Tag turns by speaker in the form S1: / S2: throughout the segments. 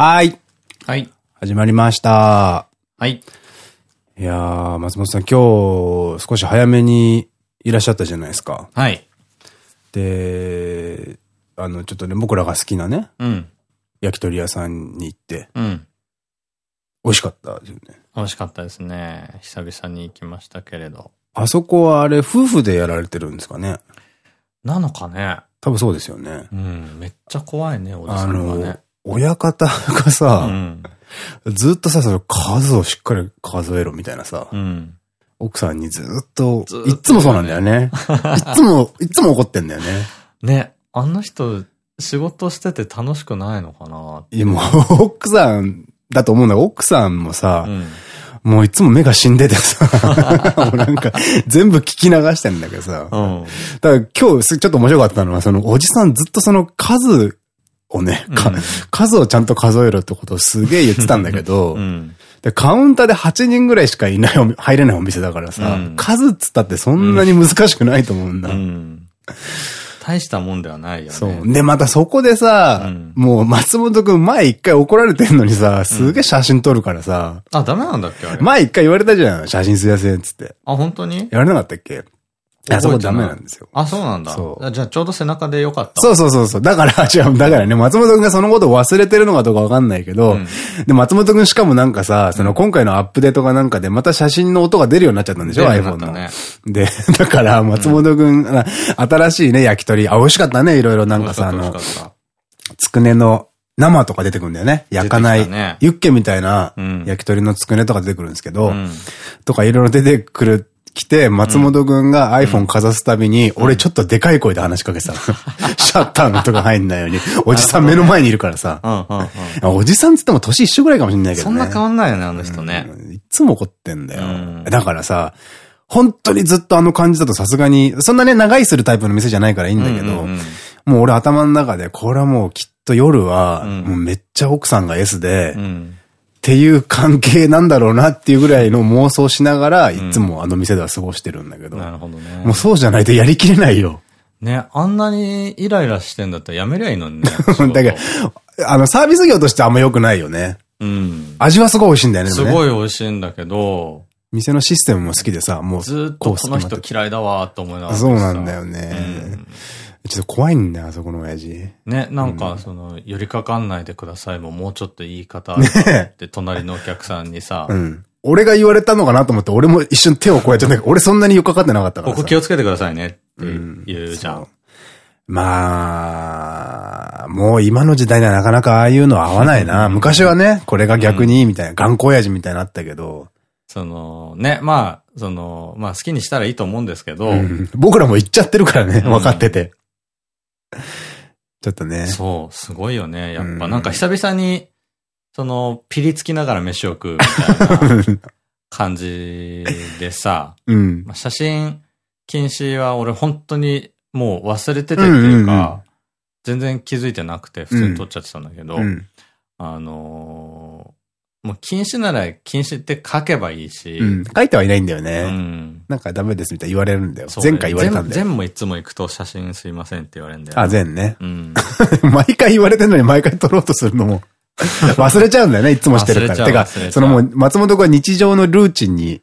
S1: はい。
S2: はい。
S1: 始まりました。
S2: はい。
S1: いやー、松本さん今日少し早めにいらっしゃったじゃないですか。
S2: はい。
S1: で、あの、ちょっとね、僕らが好きなね、
S2: うん。
S1: 焼き鳥屋さんに行って、
S2: うん。
S1: 美味しかったですよね。
S2: 美味しかったですね。久々に行きましたけれど。
S1: あそこはあれ、夫婦でやられてるんですかね。
S2: なのかね。
S1: 多分そうですよね。
S2: うん。めっちゃ怖いね、おじ
S1: あ
S2: さんが
S1: の
S2: ね。、
S1: 親方がさ、
S2: うん。
S1: ずっとさ、その数をしっかり数えろみたいなさ、
S2: うん。
S1: 奥さんにずっと
S2: ずっと、
S1: いっつもそうなんだよね。いっつも、いっつも怒ってんだよね。
S2: ね、あの人、仕事してて楽しくないのかない
S1: や、もう、奥さんだと思うんだ奥さんもさ、
S2: うん。
S1: もういつも目が死んでてさ、もうなんか、全部聞き流してんだけどさ。
S2: うん。
S1: だから今日すちょっと面白かったのは、そのおじさんずっとその数をね、か
S2: うん
S1: 数をちゃんと数えろってことをすげえ言ってたんだけど、
S2: うん。
S1: でカウンターで8人ぐらいしかいない入れないお店だからさ、
S2: うん
S1: 数っつったってそんなに難しくないと思うんだ。
S2: うん。大したもんではないよね。
S1: そう。で、またそこでさ、
S2: うん
S1: もう松本くん前一回怒られてんのにさ、すげえ写真撮るからさ、
S2: あ、ダメなんだっけ。
S1: 前一回言われたじゃん、写真すやせんっつって。
S2: あ、本当に？
S1: 言われなかったっけ？いや、そこダメなんですよ。
S2: あ、そうなんだ。
S1: そう
S2: あじゃあちょうど背中でよかった。
S1: そうそうそうそう。だから、違う、だからね、松本くんがそのことを忘れてるのかどうかわかんないけど、
S2: うん
S1: で、松本くんしかもなんかさ、その今回のアップデートかなんかでまた写真の音が出るようになっちゃったんでしょ ?iPhone の。
S2: ね
S1: で、だから、松本くん、あ新しいね、焼き鳥、あ、美味しかったね、いろいろなんかさ、あのつくねの生とか出てくるんだよね。焼かない、
S2: ね
S1: ユッケみたいな
S2: うん
S1: 焼き鳥のつくねとか出てくるんですけど、
S2: たうん。
S1: とかいろいろ出てくる、来て、松本くんが iPhone かざすたびに、俺ちょっとでかい声で話しかけてたの。シャッターの音が入んないように。おじさん目の前にいるからさ。おじさんって言っても年一緒ぐらいかもしれないけどね。
S2: そんな変わんないよね、あの人ね。
S1: うんいつも怒ってんだよ
S2: うん。
S1: だからさ、本当にずっとあの感じだとさすがに、そんなね、長いするタイプの店じゃないからいいんだけど、もう俺頭の中で、これはもうきっと夜は、めっちゃ奥さんが S で、っ
S2: うん。
S1: ていう関係なんだろうなっていうぐらいの妄想しながら、いつもあの店では過ごしてるんだけど、
S2: なるほどね。
S1: もうそうじゃないとやりきれないよ。
S2: ね、あんなにイライラしてんだったらやめりゃいいのにね。
S1: だけど、あの、サービス業としてあんま良くないよね。
S2: うん。
S1: 味はすごい美味しいんだよね、
S2: すごい美味しいんだけど、
S1: 店のシステムも好きでさ、もう、
S2: ずーっとこの人嫌いだわーって思いながらさ。
S1: そうなんだよね。
S2: うん
S1: ちょっと怖いんだよ、あそこの親父。
S2: ね、なんか、その、寄りかかんないでくださいも、もうちょっと言い方
S1: ね
S2: で、隣のお客さんにさ
S1: う、ん。俺が言われたのかなと思って、俺も一瞬手をこうやっちゃったけど、俺そんなによっかかってなかったからさ。
S2: ここ気をつけてくださいねって言うじゃ。
S1: そうんまあ、もう今の時代にはなかなかああいうのは合わないな。昔はね、これが逆にいいみたいな、頑固親父みたいになったけど、
S2: その、ね、まあ、その、まあ好きにしたらいいと思うんですけど、
S1: うん僕らも言っちゃってるからね、
S2: うん
S1: 分かってて。ちょっとね。
S2: そう、すごいよね。やっぱ、
S1: うん
S2: なんか久々に、その、ピリつきながら飯を食うみたいな 感じでさ、
S1: うん。
S2: まあ写真禁止は俺本当にもう忘れててっていう
S1: うんうん
S2: か、全然気づいてなくて普通に撮っちゃってたんだけど、
S1: うん。
S2: あのーもう禁止なら禁止って書けばいいし、
S1: うん。書いてはいないんだよ
S2: う
S1: ね。
S2: ん
S1: なんかダメですみたいに言われるんだよ。前回言われたんだよ。
S2: 全全もいつも行くと写真すいませんって言われるんだよ。
S1: あ、全ね。
S2: うん。
S1: 毎回言われてんのに毎回撮ろうとするのも 忘れちゃうんだよね、いつもしてるから。てかそのもう松本君は日常のルーチンに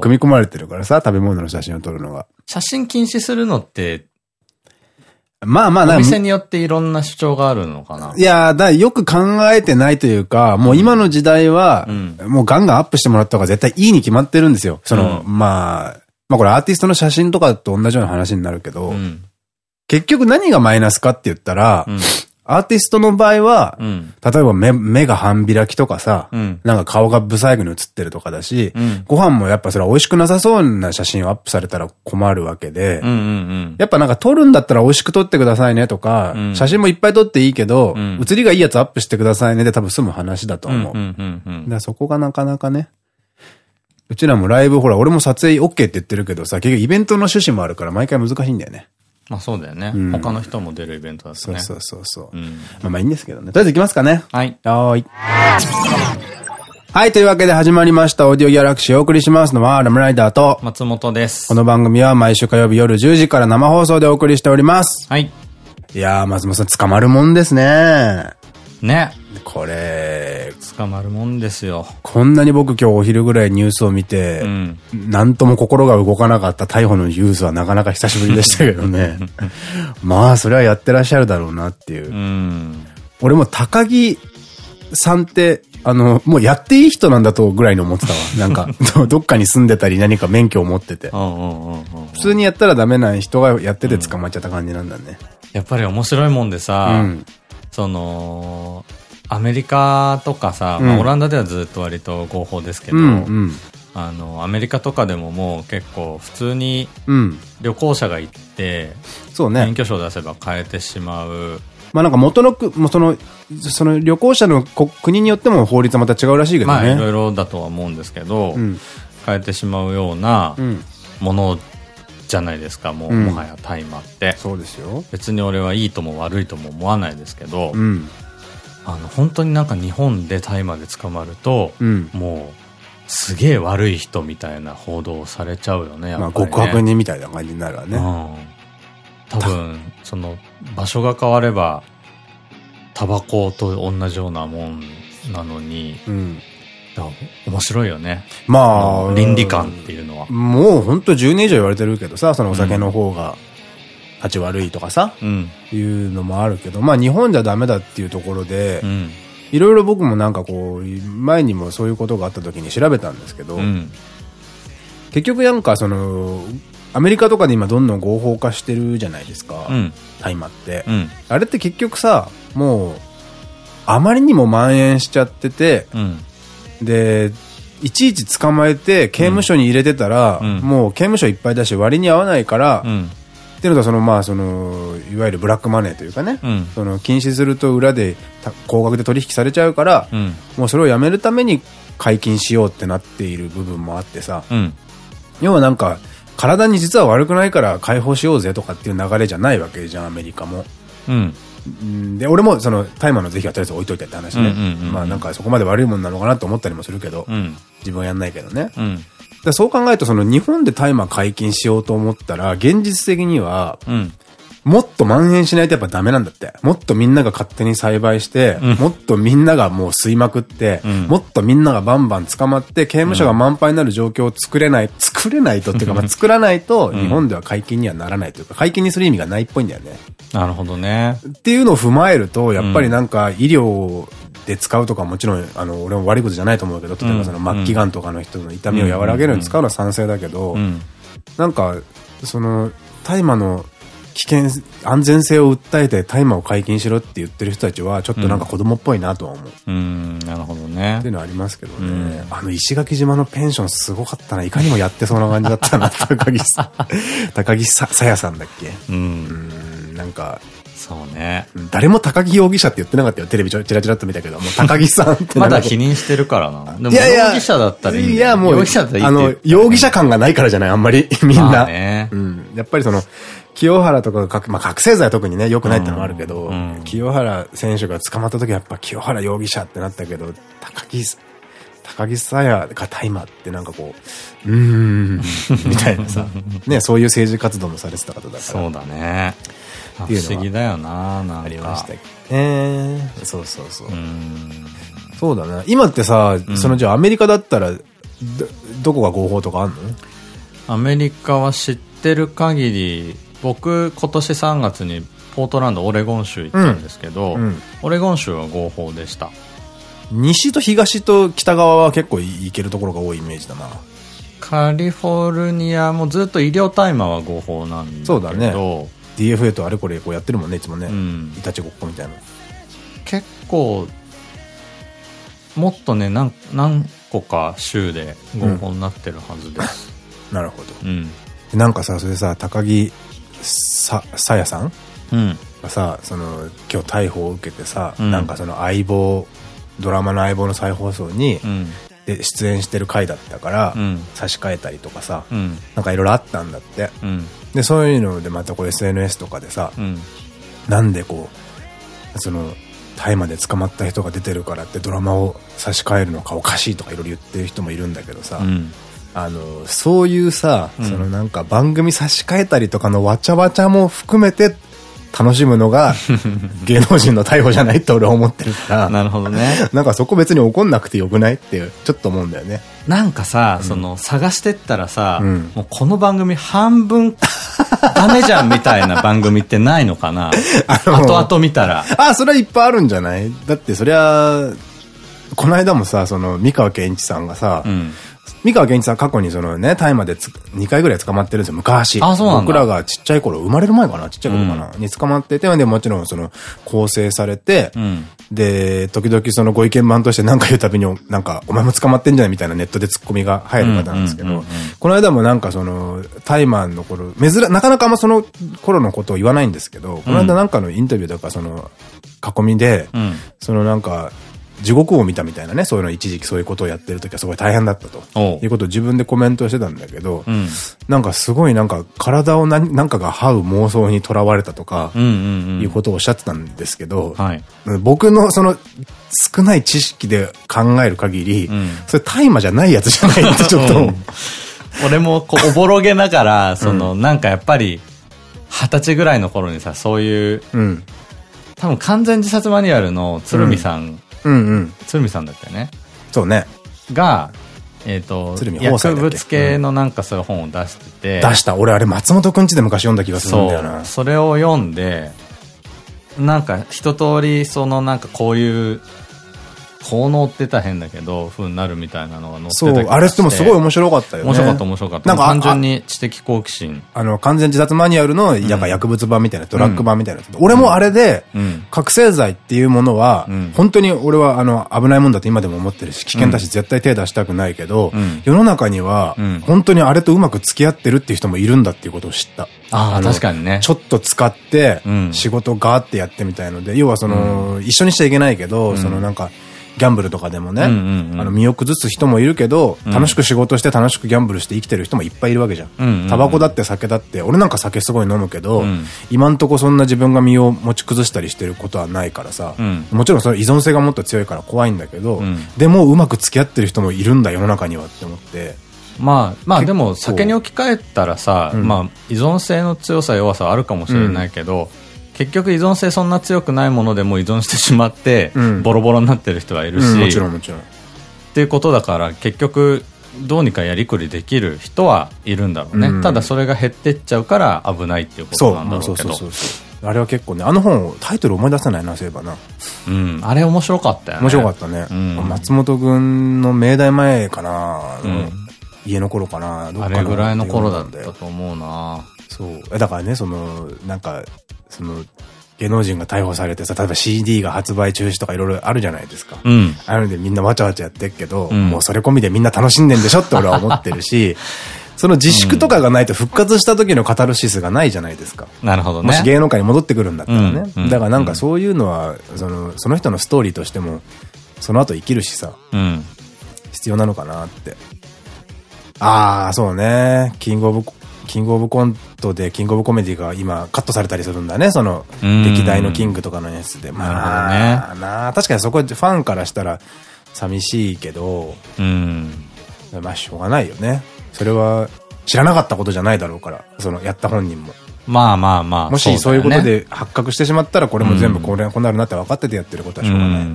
S1: 組み込まれてるからさ、食べ物の写真を撮るのが。
S2: 写真禁止するのって、
S1: まあまあ、
S2: お店によっていろんな主張があるのかな？い
S1: やーだ、よく考えてないというか、もう今の時代は、
S2: うん
S1: もうガンガンアップしてもらった方が絶対いいに決まってるんですよ。その、
S2: う
S1: まあ、まあこれアーティストの写真とかと同じような話になるけど、
S2: うん。
S1: 結局何がマイナスかって言ったら、
S2: うん。
S1: アーティストの場合は、
S2: うん。
S1: 例えば目、目が半開きとかさ、
S2: うん。
S1: なんか顔が不細工に写ってるとかだし、
S2: うん。
S1: ご飯もやっぱそれは美味しくなさそうな写真をアップされたら困るわけで。やっぱなんか撮るんだったら美味しく撮ってくださいねとか、
S2: うん
S1: 写真もいっぱい撮っていいけど、
S2: うん
S1: 写りがいいやつアップしてくださいねで多分済む話だと思う。そこがなかなかね。うちらもライブ、ほら、俺も撮影 OK って言ってるけどさ、結局イベントの趣旨もあるから毎回難しいんだよね。
S2: まあそうだよね。
S1: うん
S2: 他の人も出るイベントだとね。
S1: そうそうそう。まあまあいいんですけどね。とりあえず行きますかね。
S2: はい。
S1: はーい。はい、というわけで始まりました、オーディオギャラクシーをお送りしますのは、ラムライダーと、
S2: 松本です。
S1: この番組は毎週火曜日夜10時から生放送でお送りしております。
S2: はい。
S1: いやー、松本さん捕まるもんですね。
S2: ね。
S1: これ、
S2: 捕まるもんですよ。
S1: こんなに僕今日お昼ぐらいニュースを見て、うん、なんとも心が動かなかった逮捕のニュースはなかなか久しぶりでしたけどね。まあ、それはやってらっしゃるだろうなっていう。うん、俺も高木さんって、あの、もうやっていい人なんだとぐらいに思ってたわ。なんか、どっかに住んでたり何か免許を持ってて。普通にやったらダメな人がやってて捕まっちゃった感じなんだね。
S2: やっぱり面白いもんでさ、うん、その、アメリカとかさ、まあ、オランダではずっと割と合法ですけど、あの、アメリカとかでももう結構普通に旅行者が行って、そうね。免許証を出せば変えてしまう。
S1: まあなんか元のく、もうその、その旅行者の国によっても法律はまた違うらしいけどね。まあ
S2: いろいろだとは思うんですけど、うん、変えてしまうようなものじゃないですか、もう、もはや大麻って。
S1: そうですよ。
S2: 別に俺はいいとも悪いとも思わないですけど、うん、あの、本当になんか日本で大麻で捕まると、うん、もう、すげえ悪い人みたいな報道されちゃうよね、やっぱり、ね。まあ、
S1: 極悪人みたいな感じになるわね。うん。
S2: 多分、その、場所が変われば、タバコと同じようなもんなのに、うん、面白いよね。まあ、倫理観っていうのは。
S1: もう本当10年以上言われてるけどさ、そのお酒の方が、立ち悪いとかさ、うん、いうのもあるけど、まあ日本じゃダメだっていうところで、いろいろ僕もなんかこう、前にもそういうことがあった時に調べたんですけど、うん、結局なんかその、アメリカとかで今どんどん合法化してるじゃないですか、大麻って、うん、あれって結局さ、もう、あまりにも蔓延しちゃってて、で、いちいち捕まえて刑務所に入れてたら、うん、もう刑務所いっぱいだし割に合わないから、うん、っていうのがそのまあその、いわゆるブラックマネーというかね、うん、その禁止すると裏で高額で取引されちゃうから、もうそれをやめるために解禁しようってなっている部分もあってさ、要はなんか、体に実は悪くないから解放しようぜとかっていう流れじゃないわけじゃん、アメリカも。うん。で、俺もその大麻の是非はとりあえず置いといてって話ね。まあなんかそこまで悪いもんなのかなと思ったりもするけど、うん、自分はやんないけどね。うん、でそう考えるとその日本で大麻解禁しようと思ったら、現実的には、うん。もっと蔓延しないとやっぱダメなんだって。もっとみんなが勝手に栽培して、うん、もっとみんながもう吸いまくって、うん、もっとみんながバンバン捕まって、刑務所が満杯になる状況を作れない、作れないとっていうか、まあ 作らないと、日本では解禁にはならないというか、解禁にする意味がないっぽいんだよね。
S2: なるほどね。
S1: っていうのを踏まえると、やっぱりなんか医療で使うとかもちろん、あの、俺も悪いことじゃないと思うけど、例えばその末期がんとかの人の痛みを和らげるのに使うのは賛成だけど、なんか、その、大麻の危険、安全性を訴えて大麻を解禁しろって言ってる人たちは、ちょっとなんか子供っぽいなとは思う。
S2: うん、なるほどね。
S1: っていうのはありますけどね。あの石垣島のペンションすごかったな。いかにもやってそうな感じだったな。高木さ、高木さ、さやさんだっけ？うん。なんか、
S2: そうね。
S1: 誰も高木容疑者って言ってなかったよ。テレビちょちらちらっと見たけど、もう 高木さんって
S2: まだ否認してるからな。でも容疑者だったらいいいや、もう、容疑者だったらいい。あの、
S1: 容疑者感がないからじゃない、あんまり、みんな。ね、うん。やっぱりその、清原とかが、まあ、覚醒剤は特にね、良くないってのもあるけど、清原選手が捕まった時はやっぱ清原容疑者ってなったけど、高木、高木さやが大麻ってなんかこう、うーん、みたいなさ、ね、そういう政治活動もされてた方だから。
S2: そうだね。不思議だよななんか。ありました
S1: ええそうそうそう。うそうだね。今ってさ、そのじゃあアメリカだったら、ど、どこが合法とかあんの？
S2: アメリカは知ってる限り、僕今年3月にポートランドオレゴン州行ったんですけど、うん。うん、オレゴン州は合法でした。
S1: 西と東と北側は結構行けるところが多いイメージだな。
S2: カリフォルニアもずっと医療大麻は合法なんだけどそうだね
S1: DFA とあれこれこうやってるもんねいつもね、うん、いたちごっこみたいな。
S2: 結構もっとね何何個か州で合法になってるはずです、
S1: なるほど、うん、なんかさそれさ高木さ、さやさん、うん、がさ、その、今日逮捕を受けてさ、うん、なんかその相棒、ドラマの相棒の再放送に、うん、で出演してる回だったから、差し替えたりとかさ、なんかいろいろあったんだって。で、そういうのでまたこう SNS とかでさ、なんでこう、その、大麻で捕まった人が出てるからってドラマを差し替えるのかおかしいとかいろいろ言ってる人もいるんだけどさ、うん、あの、そういうさ、うん、そのなんか番組差し替えたりとかのわちゃわちゃも含めて、楽しむのが 芸能人の逮捕じゃないって俺は思ってるから。
S2: なるほどね。
S1: なんかそこ別に怒んなくてよくないってちょっと思うんだよね。
S2: なんかさ、その、探してったらさ、もうこの番組半分 ダメじゃんみたいな番組ってないのかな？後々見たら。
S1: あ、それはいっぱいあるんじゃない？だってそりゃ、この間もさ、その、三河健一さんがさ、うん、三河健一さん過去にそのね、大麻で2回ぐらい捕まってるんですよ、昔。
S2: あ、そうなん
S1: 僕らがちっちゃい頃、生まれる前かなちっちゃい頃かな、うん、に捕まってて、で、もちろんその、構成されて、うん、で、時々そのご意見番として何か言うたびに、なんか、お前も捕まってんじゃないみたいなネットで突っ込みが入る方なんですけど、この間もなんかその、大麻の頃、珍、なかなかあんまその頃のことを言わないんですけど、この間なんかのインタビューとかその、囲みで、そのなんか、地獄を見たみたいなね、そういうの一時期そういうことをやってる時はすごい大変だったと。いうことを自分でコメントしてたんだけど、うん、なんかすごいなんか体を何なんかが這う妄想にとらわれたとか、いうことをおっしゃってたんですけど、はい、僕のその少ない知識で考える限り、うん、それ大麻じゃないやつじゃないってちょっと、
S2: 俺もこう おぼろげながら、その、なんかやっぱり、二十歳ぐらいの頃にさ、そういう、うん、多分完全自殺マニュアルの鶴見さんうんうん。鶴見さんだったよね。
S1: そうね。
S2: が、えっ、と、薬物系のなんかそういう本を出してて、
S1: 出した。俺あれ松本くんちで昔読んだ気がするんだよな。
S2: それを読んで、なんか一通りそのなんかこういう効能ってたら変だけど、風になるみたいなのが載ってたそう、
S1: あれでもすごい面白かったよね。
S2: 面白かった面白かった。なんか単純に知的好奇心。
S1: あの、完全自殺マニュアルの、やっぱ薬物版みたいな、ドラッグ版みたいな。俺もあれで、覚醒剤っていうものは、本当に俺はあの、危ないもんだと今でも思ってるし、危険だし絶対手出したくないけど、世の中には、本当にあれとうまく付き合ってるっていう人もいるんだっていうことを知った。
S2: ああ、確かにね。
S1: ちょっと使って、仕事ガーってやってみたいので、要はその、一緒にしちゃいけないけど、そのなんか、ギャンブルとかでもね、あの身を崩す人もいるけど、楽しく仕事して楽しくギャンブルして生きてる人もいっぱいいるわけじゃん。タバコだって酒だって、俺なんか酒すごい飲むけど、今んとこそんな自分が身を持ち崩したりしてることはないからさ、もちろんその依存性がもっと強いから怖いんだけど、でもうまく付き合ってる人もいるんだ世の中にはって思って。
S2: まあ、まあでも酒に置き換えたらさ、まあ依存性の強さ弱さはあるかもしれないけど、結局依存性そんな強くないものでも依存してしまって、ボロボロになってる人はいるし、
S1: もちろんもちろん。っ
S2: ていうことだから結局どうにかやりくりできる人はいるんだろうね、うん、ただそれが減ってっちゃうから危ないっていうことなんだろうけど。
S1: あれは結構ねあの本タイトル思い出せないなそういえばな。
S2: うん。あれ面白かったよね。
S1: 面白かったね、うん、松本君の明大前かな、うん、家の頃かな。
S2: あれぐらいの頃だったと思うな。
S1: そう。だからねそのなんかその、芸能人が逮捕されてさ、例えば CD が発売中止とかいろいろあるじゃないですか。うん。あるんでみんなわちゃわちゃやってるけど、うん、もうそれ込みでみんな楽しんでんでしょって俺は思ってるし、その自粛とかがないと復活した時のカタルシスがないじゃないですか。
S2: なるほどね。
S1: もし芸能界に戻ってくるんだったらね。だからなんかそういうのは、その、その人のストーリーとしても、その後生きるしさ、うん、必要なのかなって。ああ、そうね。キングオブキングオブコントで、キングオブコメディが今カットされたりするんだね、その、歴代のキングとかのやつで。まあ、ね、な確かにそこファンからしたら寂しいけど、うん。まあしょうがないよね。それは知らなかったことじゃないだろうから、そのやった本人も。
S2: まあまあまあ。
S1: もしそういうことで発覚してしまったら、これも全部これ、こうなるなって分かっててやってることはしょうがない。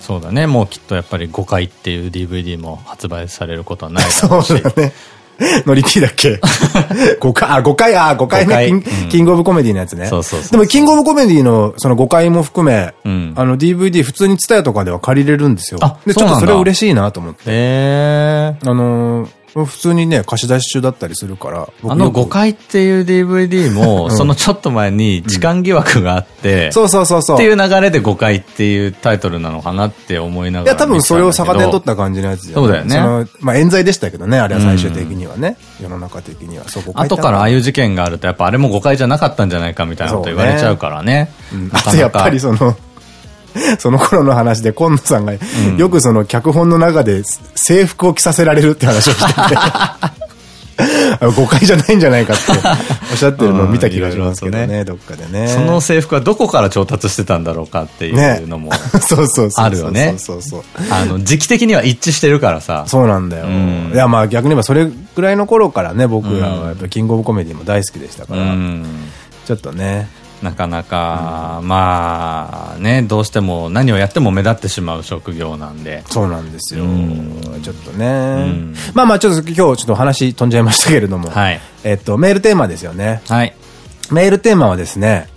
S2: そうだね。もうきっとやっぱり誤解っていう DVD も発売されることはないだろうし。
S1: そうだね。ノリピーだっけ ?5 回、あ、5回、あ、5回ね、キングオブコメディのやつね。そうそうでも、キングオブコメディのその5回も含め、あの DVD 普通にツタヤとかでは借りれるんですよ。で、ちょっとそれ嬉しいなと思って。へあの普通にね、貸し出し中だったりするから。
S2: あの誤解っていう DVD も、そのちょっと前に痴漢疑惑があって、
S1: そうそうそうそう。
S2: っていう流れで誤解っていうタイトルなのかなって思いながら。いや、
S1: 多分それを逆手に取った感じのやつじゃ
S2: そうだよね。その、
S1: まあ冤罪でしたけどね、あれは最終的にはね。世の中的には。
S2: そう。後からああいう事件があると、やっぱあれも誤解じゃなかったんじゃないかみたいなこと言われちゃうからね。
S1: あとやっぱりその、その頃の話で、今野さんが、よくその脚本の中で制服を着させられるって話をしてて 誤解じゃないんじゃないかっておっしゃってるのを見た気がしますけどね、ねどっかでね。
S2: その制服はどこから調達してたんだろうかっていうのも、ね、そうそうそう。あるよね。そうそうあの、時期的には一致してるからさ。
S1: そうなんだよ。うん、いや、まあ逆に言えばそれぐらいの頃からね、僕らはやっぱキングオブコメディも大好きでしたから、うん、ちょっとね、
S2: なかなか、うん、まあね、どうしても何をやっても目立ってしまう職業なんで。
S1: そうなんですよ。うん、ちょっとね、うん。まあまあちょっと今日ちょっと話飛んじゃいましたけれども。はい。えっと、メールテーマですよね。はい。メールテーマはですね、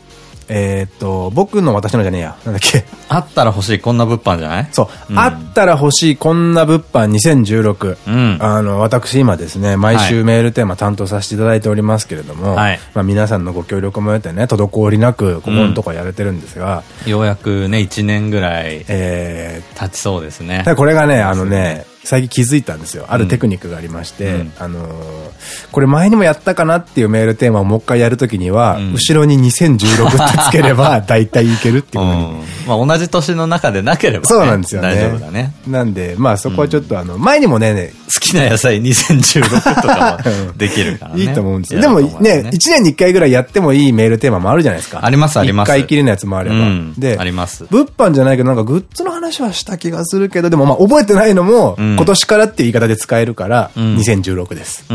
S1: えっと、僕の私のじゃねえや。なんだっけ。
S2: あったら欲しいこんな物販じゃない？
S1: そう、うん、あったら欲しいこんな物販2016。うん、あの、私今ですね、毎週メールテーマ担当させていただいておりますけれども、はい、まあ皆さんのご協力も得てね、滞りなく、ここのとこやれてるんですが、
S2: うん、ようやくね、1年ぐらい、えー、経ちそうですね。
S1: これがね、あのね、最近気づいたんですよ。あるテクニックがありまして、うん、あのー、これ前にもやったかなっていうメールテーマをもう一回やるときには、うん、後ろに2016ってつければ、大体いけるっていうう
S2: ん、まあ同じ年の中でなければ、ね、
S1: そうなんですよね。
S2: 大丈夫だね。
S1: なんで、まあそこはちょっとあの、前にもね、
S2: 好きな野菜2016とかもできるからね。
S1: いいと思うんですよ。でもね、1年に1回ぐらいやってもいいメールテーマもあるじゃないですか。
S2: ありますあります。
S1: 1回きりのやつもあれば。
S2: で、あります。
S1: 物販じゃないけど、なんかグッズの話はした気がするけど、でもまあ覚えてないのも、今年からっていう方で使えるから、2016です。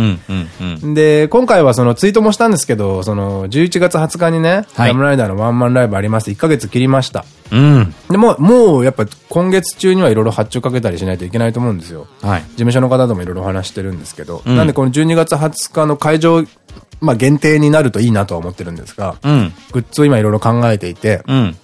S1: で、今回はそのツイートもしたんですけど、その11月20日にね、ラムライダーのワンマンライブあります1ヶ月切りました。うん。でも、もうやっぱ今月中にはいろいろ発注かけたりしないといけないと思うんですよ。はい。事務所の方ともいろいろ話してるんですけど、うん、なんでこの12月20日の会場、まあ限定になるといいなとは思ってるんですが、うん。グッズを今いろいろ考えていて、うん。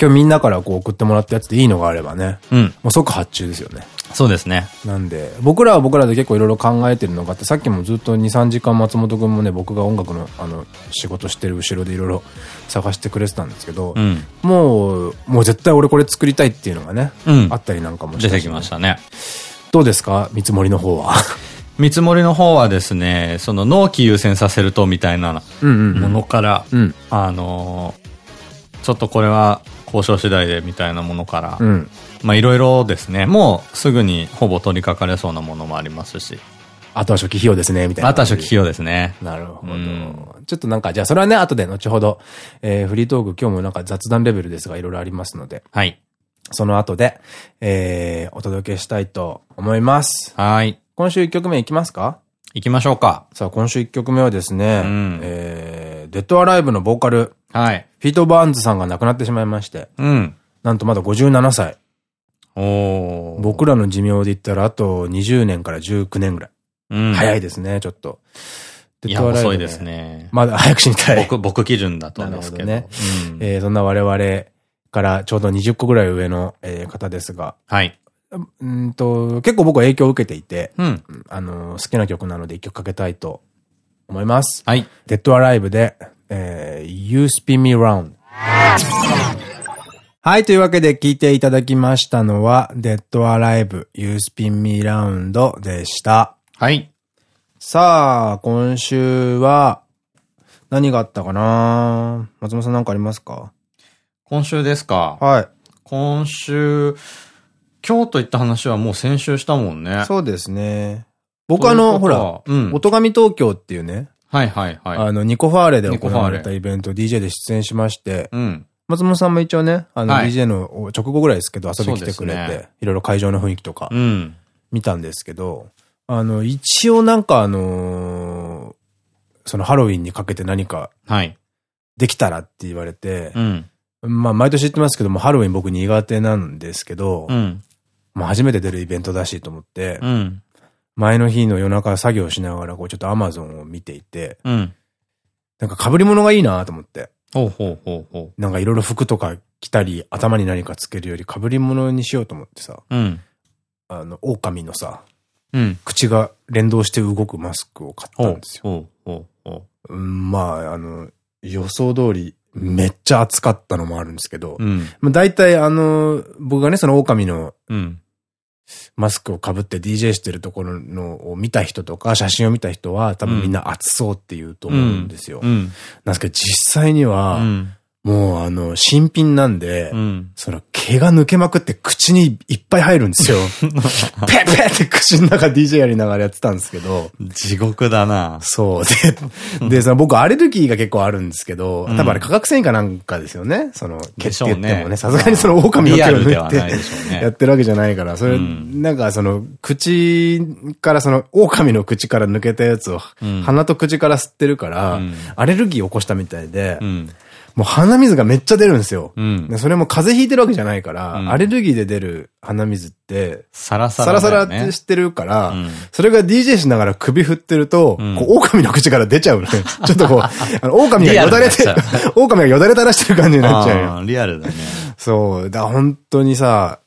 S1: 今日みんなからこう送ってもらったやつでいいのがあればね、うん。もう即発注ですよね。
S2: そうですね。
S1: なんで、僕らは僕らで結構いろいろ考えてるのがあって、さっきもずっと2、3時間松本くんもね、僕が音楽のあの、仕事してる後ろでいろいろ 探してくれてたんですけど、うん、もう、もう絶対俺これ作りたいっていうのがね、うん、あったりなんかも
S2: して、ね、出てきましたね。
S1: どうですか？見積もりの方は。
S2: 見積もりの方はですね、その納期優先させるとみたいなものから、あのちょっとこれは交渉次第でみたいなものから、うん、まあいろいろですね、もうすぐにほぼ取り掛かれそうなものもありますし。
S1: あとは初期費用ですね、みたいな。
S2: あとは初期費用ですね。
S1: なるほど。うん、ちょっとなんか、じゃあそれはね、後で後ほど、えー、フリートーク今日もなんか雑談レベルですがいろいろありますので。はい。その後で、えー、お届けしたいと思います。はい。今週1曲目いきますか？
S2: 行きましょうか。
S1: さあ、今週1曲目はですね、うん、えー、デッドアライブのボーカル、はい。フィートバーンズさんが亡くなってしまいまして、うん。なんとまだ57歳。お僕らの寿命で言ったらあと20年から19年ぐらい。うん。早いですね、ちょっと。
S2: いや、遅いですね。
S1: まだ早く死にたい。
S2: 僕、僕基準だと思うんですけど。ね。
S1: うん、えー、そんな我々からちょうど20個ぐらい上の、えー、方ですが。はい。うんと、結構僕は影響を受けていて、うん、あの、好きな曲なので一曲かけたいと思います。はい。デッドアライブで、えー、You Spin Me Round。はい、というわけで聞いていただきましたのは、デッドアライブ You Spin Me Round でした。はい。さあ、今週は、何があったかな？松本さん何かありますか？
S2: 今週ですか？はい。今週、今日といった話はもう先週したもんね。
S1: そうですね。僕あの、ほら、うん。音神東京っていうね。はいはいはい。あの、ニコファーレで行われたイベント、DJ で出演しまして、うん。松本さんも一応ね、あの、DJ の直後ぐらいですけど、遊び来てくれて、いろいろ会場の雰囲気とか、うん。見たんですけど、あの、一応なんかあのそのハロウィンにかけて何か、はい。できたらって言われて、うん。まあ、毎年言ってますけども、ハロウィン僕苦手なんですけど、うん。まあ初めて出るイベントだしと思って、うん、前の日の夜中作業しながらこうちょっとアマゾンを見ていて、うん、なんか被り物がいいなと思って。ほうほうほうほう。なんかいろいろ服とか着たり、頭に何かつけるより被り物にしようと思ってさ、うん、あの、狼のさ、うん、口が連動して動くマスクを買ったんですよ。うん、まあ、あの、予想通り、めっちゃ暑かったのもあるんですけど、うん、まあ大体あの、僕がね、その狼の、マスクをかぶって DJ してるところのを見た人とか、写真を見た人は多分みんな暑そうって言うと思うんですよ。うん、なんですけど実際には、うんもうあの、新品なんで、うん、その毛が抜けまくって口にいっぱい入るんですよ。ペッペッって口の中 DJ やりながらやってたんですけど。
S2: 地獄だな。
S1: そう。で、で、その僕アレルギーが結構あるんですけど、多分あれ化学繊維かなんかですよね。その毛って言ってもね、さすがにその狼の毛を抜いてやってるわけじゃないから、それ、なんかその口からその狼の口から抜けたやつを鼻と口から吸ってるから、アレルギー起こしたみたいで、もう鼻水がめっちゃ出るんですよ。うん、でそれも風邪ひいてるわけじゃないから、うん、アレルギーで出る鼻水って、
S2: サラサラ、ね、
S1: サラサラって知ってるから、うん、それが DJ しながら首振ってると、こう、狼の口から出ちゃうね。ちょっとこう、あの、狼がよだれて、狼がよだれ垂らしてる感じになっちゃうよ。
S2: リアルだね。
S1: そう。だ本当にさ、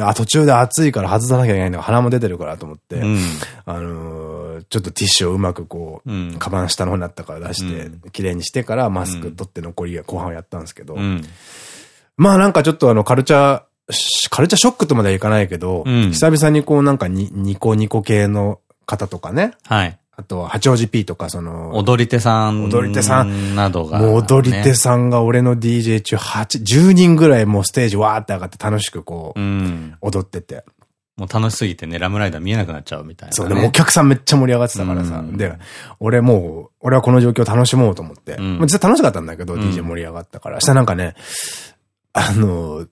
S1: あ、途中で暑いから外さなきゃいけないの。が鼻も出てるからと思って、うん、あのー、ちょっとティッシュをうまくこう、うん、カバン下の方になったから出して、綺麗にしてからマスク取って残り後半をやったんですけど、うん、まあなんかちょっとあの、カルチャー、カルチャーショックとまではいかないけど、久々にこうなんかに、ニコニコ系の方とかね。はい。あとは、八王子 P とか、その、
S2: 踊り手さん。
S1: 踊り手さん。
S2: などが、
S1: もう踊り手さんが俺の DJ 中8、10人ぐらいもうステージわーって上がって楽しくこう、うん、踊ってて。
S2: もう楽しすぎてね、ラムライダー見えなくなっちゃうみたいな、ね、
S1: そう、でもお客さんめっちゃ盛り上がってたからさ。うん、で、俺もう、俺はこの状況楽しもうと思って。うん、実は楽しかったんだけど、DJ 盛り上がったから。したらなんかね、あの、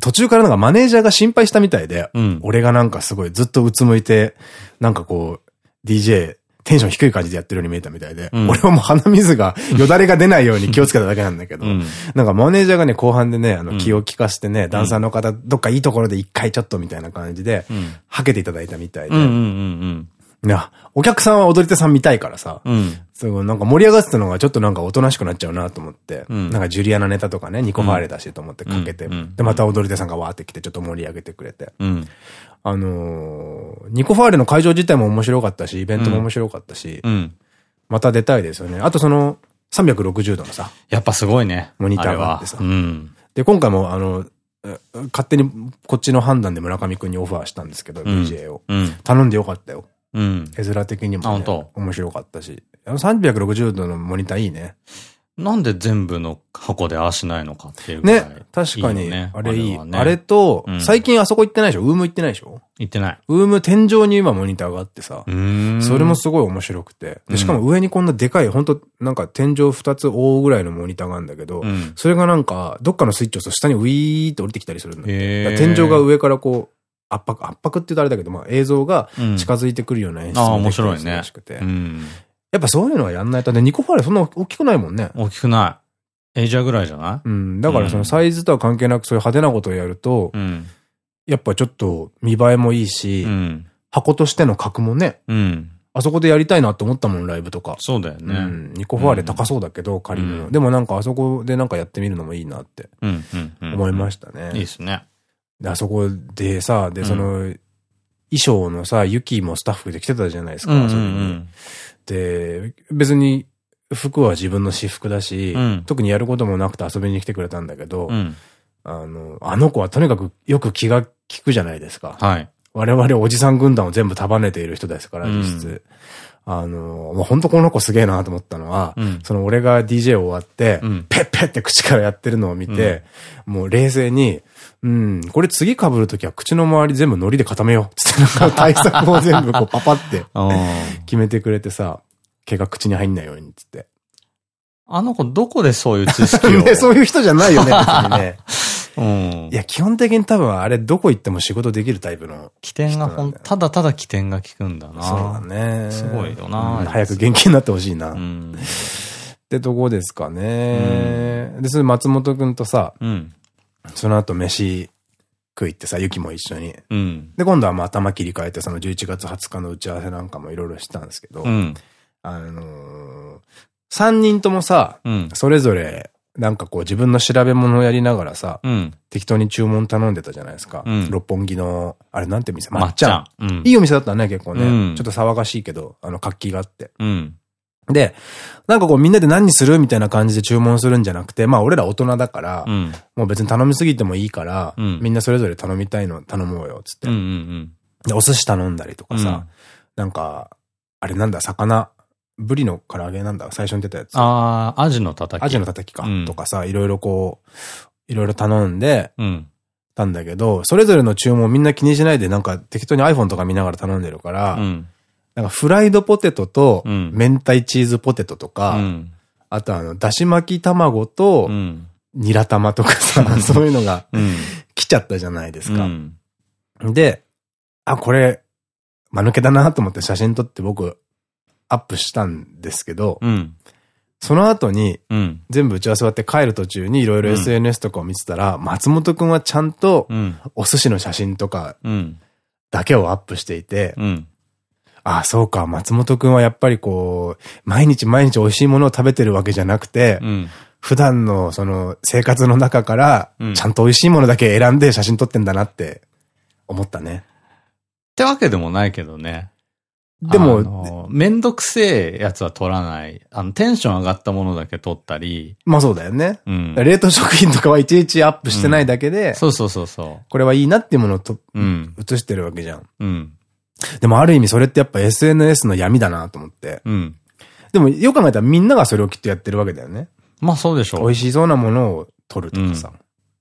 S1: 途中からなんかマネージャーが心配したみたいで、うん、俺がなんかすごいずっとうつむいて、なんかこう、DJ、テンション低い感じでやってるように見えたみたいで、うん、俺はもう鼻水が、よだれが出ないように気をつけただけなんだけど、うん、なんかマネージャーがね、後半でね、あの、気を利かせてね、ダンサーの方、どっかいいところで一回ちょっとみたいな感じで、はけていただいたみたいで、いや、お客さんは踊り手さん見たいからさ、うん、そう、なんか盛り上がってたのがちょっとなんかおとなしくなっちゃうなと思って、うん、なんかジュリアナネタとかね、ニコファーレだしと思ってかけて、で、また踊り手さんがわーって来てちょっと盛り上げてくれて、うん、あのー、ニコファーレの会場自体も面白かったし、イベントも面白かったし、また出たいですよね。あとその、360度のさ、
S2: やっぱすごいね。
S1: モニターがあってさ、で、今回もあの、勝手にこっちの判断で村上くんにオファーしたんですけど、BJ を。頼んでよかったよ。うん。絵面的にも、ね、面白かったし。あの360度のモニターいいね。
S2: なんで全部の箱でああしないのかっていうね。
S1: 確かに。あれいい。あれと、最近あそこ行ってないでしょ？ウーム行ってないでしょ？
S2: 行ってない。
S1: ウーム天井に今モニターがあってさ。それもすごい面白くて。で、しかも上にこんなでかい、本当なんか天井二つ覆うぐらいのモニターがあるんだけど、それがなんか、どっかのスイッチを押すと下にウィーって降りてきたりするんだって。天井が上からこう、圧迫、圧迫って言うとあれだけど、まあ映像が近づいてくるような演出
S2: ができるら
S1: しくて。やっぱそういうのはやんないとね、ニコファーレそんな大きくないもんね。
S2: 大きくない。エイジャーぐらいじゃない？
S1: うん。だからそのサイズとは関係なくそういう派手なことをやると、うん、やっぱちょっと見栄えもいいし、うん、箱としての格もね、うん、あそこでやりたいなって思ったもん、ライブとか。
S2: そうだよね。う
S1: ん。ニコファーレ高そうだけど、仮に。でもなんかあそこでなんかやってみるのもいいなって思いましたね。
S2: いいですね。
S1: で、あそこでさ、で、その、衣装のさ、ユキもスタッフで来てたじゃないですか、それに。で、別に服は自分の私服だし、うん、特にやることもなくて遊びに来てくれたんだけど、うん、あの、あの子はとにかくよく気が利くじゃないですか。はい。我々おじさん軍団を全部束ねている人ですから、実質。うん、あの、もう本当この子すげえなと思ったのは、その俺が DJ 終わって、ペッペッって口からやってるのを見て、もう冷静に、うん、これ次被るときは口の周り全部海苔で固めよう。つってなんか対策を全部こうパパって 決めてくれてさ、毛が口に入んないようにつって。
S2: あの子どこでそういう知識を？
S1: ね、そういう人じゃないよね、別にね。うん。いや、基本的に多分あれどこ行っても仕事できるタイプの。
S2: 起点がほん、ただただ起点が効くんだな。
S1: そうだね。
S2: すごいよな、
S1: うん、早く元気になってほしいな。うん。ってとこですかね。うん、で、それ松本くんとさ、うん、その後飯食いってさ、ゆきも一緒に。うん、で、今度はまあ頭切り替えて、その11月20日の打ち合わせなんかもいろいろしたんですけど、うん、あのー、3人ともさ、うん、それぞれ、なんかこう自分の調べ物をやりながらさ、うん、適当に注文頼んでたじゃないですか。うん、六本木の、あれなんて店？まっちゃん。いいお店だったね、結構ね。ちょっと騒がしいけど、あの、活気があって。で、なんかこうみんなで何にするみたいな感じで注文するんじゃなくて、まあ俺ら大人だから、うん、もう別に頼みすぎてもいいから、うん、みんなそれぞれ頼みたいの頼もうよ、つって。で、お寿司頼んだりとかさ、うん、なんか、あれなんだ、魚、ブリの唐揚げなんだ、最初に出たやつ。
S2: ああ、アジのたたき。
S1: アジのたたきか、とかさ、いろいろこう、いろいろ頼んで、たんだけど、それぞれの注文みんな気にしないでなんか適当に iPhone とか見ながら頼んでるから、なんかフライドポテトと、明太チーズポテトとか、うん、あとあの、だし巻き卵と、ニラ玉とかさ、そういうのが、来ちゃったじゃないですか。で、あ、これ、間抜けだなと思って写真撮って僕、アップしたんですけど、うん、その後に、全部打ち合わせ終わって帰る途中にいろいろ SNS とかを見てたら、松本くんはちゃんと、お寿司の写真とか、だけをアップしていて、ああ、そうか、松本くんはやっぱりこう、毎日毎日美味しいものを食べてるわけじゃなくて、普段のその生活の中から、ちゃんと美味しいものだけ選んで写真撮ってんだなって思ったね。
S2: ってわけでもないけどね。
S1: でも、
S2: めんどくせえやつは取らない。あの、テンション上がったものだけ取ったり。
S1: まあそうだよね。うん。冷凍食品とかはいちいちアップしてないだけで、うん、
S2: そうそうそうそう。
S1: これはいいなっていうものをと、うん。映してるわけじゃん。うん。でもある意味それってやっぱ SNS の闇だなと思って。うん。でもよく考えたらみんながそれをきっとやってるわけだよね。
S2: まあそうでしょう。
S1: 美味しそうなものを撮るとかさ。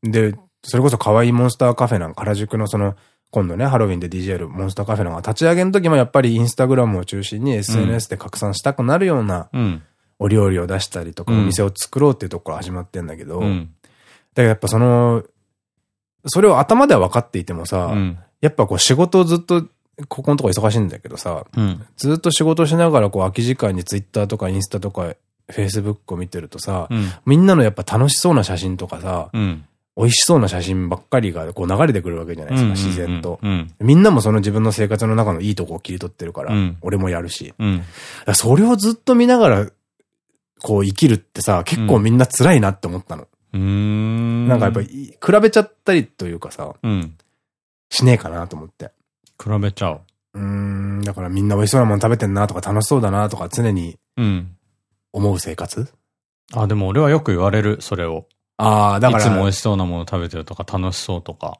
S1: うん、で、それこそ可愛いモンスターカフェなんか原宿のその、今度ね、ハロウィンで DJL モンスターカフェのが立ち上げの時もやっぱりインスタグラムを中心に SNS で拡散したくなるような、お料理を出したりとか、お店を作ろうっていうところ始まってんだけど、だからやっぱその、それを頭では分かっていてもさ、やっぱこう仕事をずっと、ここのとこ忙しいんだけどさ、ずっと仕事しながらこう空き時間に Twitter とかインスタとか Facebook を見てるとさ、みんなのやっぱ楽しそうな写真とかさ、美味しそうな写真ばっかりがこう流れてくるわけじゃないですか、自然と。みんなもその自分の生活の中のいいとこを切り取ってるから、俺もやるし。それをずっと見ながら、こう生きるってさ、結構みんな辛いなって思ったの。なんかやっぱり、比べちゃったりというかさ、しねえかなと思って。
S2: 比べちゃう。
S1: うん、だからみんな美味しそうなもの食べてんなとか楽しそうだなとか常に思う生活、
S2: あ、でも俺はよく言われる、それを。
S1: ああ、だから。
S2: いつも美味しそうなもの食べてるとか楽しそうとか。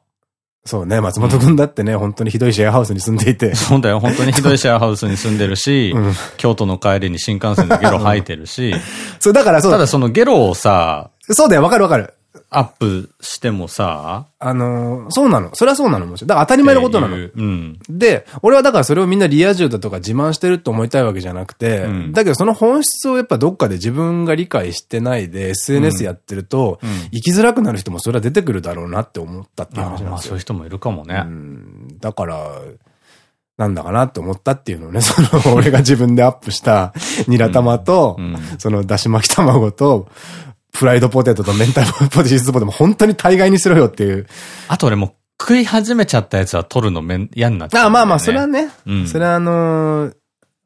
S1: そうね、松本くんだってね、うん、本当にひどいシェアハウスに住んでいて。
S2: そうだよ、本当に ひどいシェアハウスに住んでるし、うん、京都の帰りに新幹線でゲロ吐いてるし。
S1: そう、だからそう。
S2: ただそのゲロをさ、
S1: そうだよ、わかるわかる。
S2: アップしてもさ、
S1: あのー、そうなの。それはそうなのもちろん。だから当たり前のことなの。うん、で、俺はだからそれをみんなリア充だとか自慢してるって思いたいわけじゃなくて、うん、だけどその本質をやっぱどっかで自分が理解してないで SNS やってると、うん、生きづらくなる人もそれは出てくるだろうなって思ったっていう話なんですよ。まあ
S2: そういう人もいるかもね。
S1: だから、なんだかなって思ったっていうのをね、その、俺が自分でアップしたニラ玉と、そのだし巻き卵と、フライドポテトと明太ポテチスープでも本当に大概にしろよっていう。
S2: あと俺も食い始めちゃったやつは取るのめん嫌になっちゃう、
S1: ね。あまあまあ、それはね。うん、それはあのー、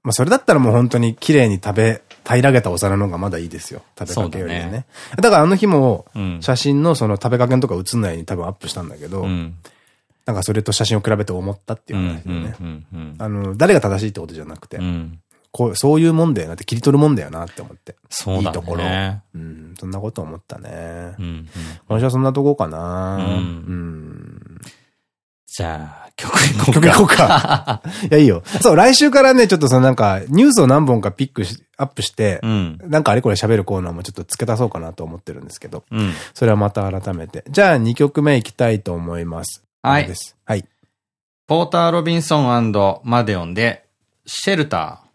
S1: まあそれだったらもう本当に綺麗に食べ、平らげたお皿の方がまだいいですよ。食べかけよりね。ねだからあの日も、写真のその食べかけのとか映んないように多分アップしたんだけど、うん、なんかそれと写真を比べて思ったっていう話でね。あの、誰が正しいってことじゃなくて、うんこう、そういうもんだよなって、切り取るもんだよなって思って。
S2: そうだね。いいところ。
S1: うん、そんなこと思ったね。うん、うん。今週はそんなとこかな。うん。うん、
S2: じゃあ、曲いこうか。
S1: 曲いこうか。いや、いいよ。そう、来週からね、ちょっとそのなんか、ニュースを何本かピックし、アップして、うん、なんかあれこれ喋るコーナーもちょっと付け足そうかなと思ってるんですけど、うん、それはまた改めて。じゃあ、2曲目いきたいと思います。
S2: はい。
S1: はい。
S2: ポーター・ロビンソンマデオンで、シェルター。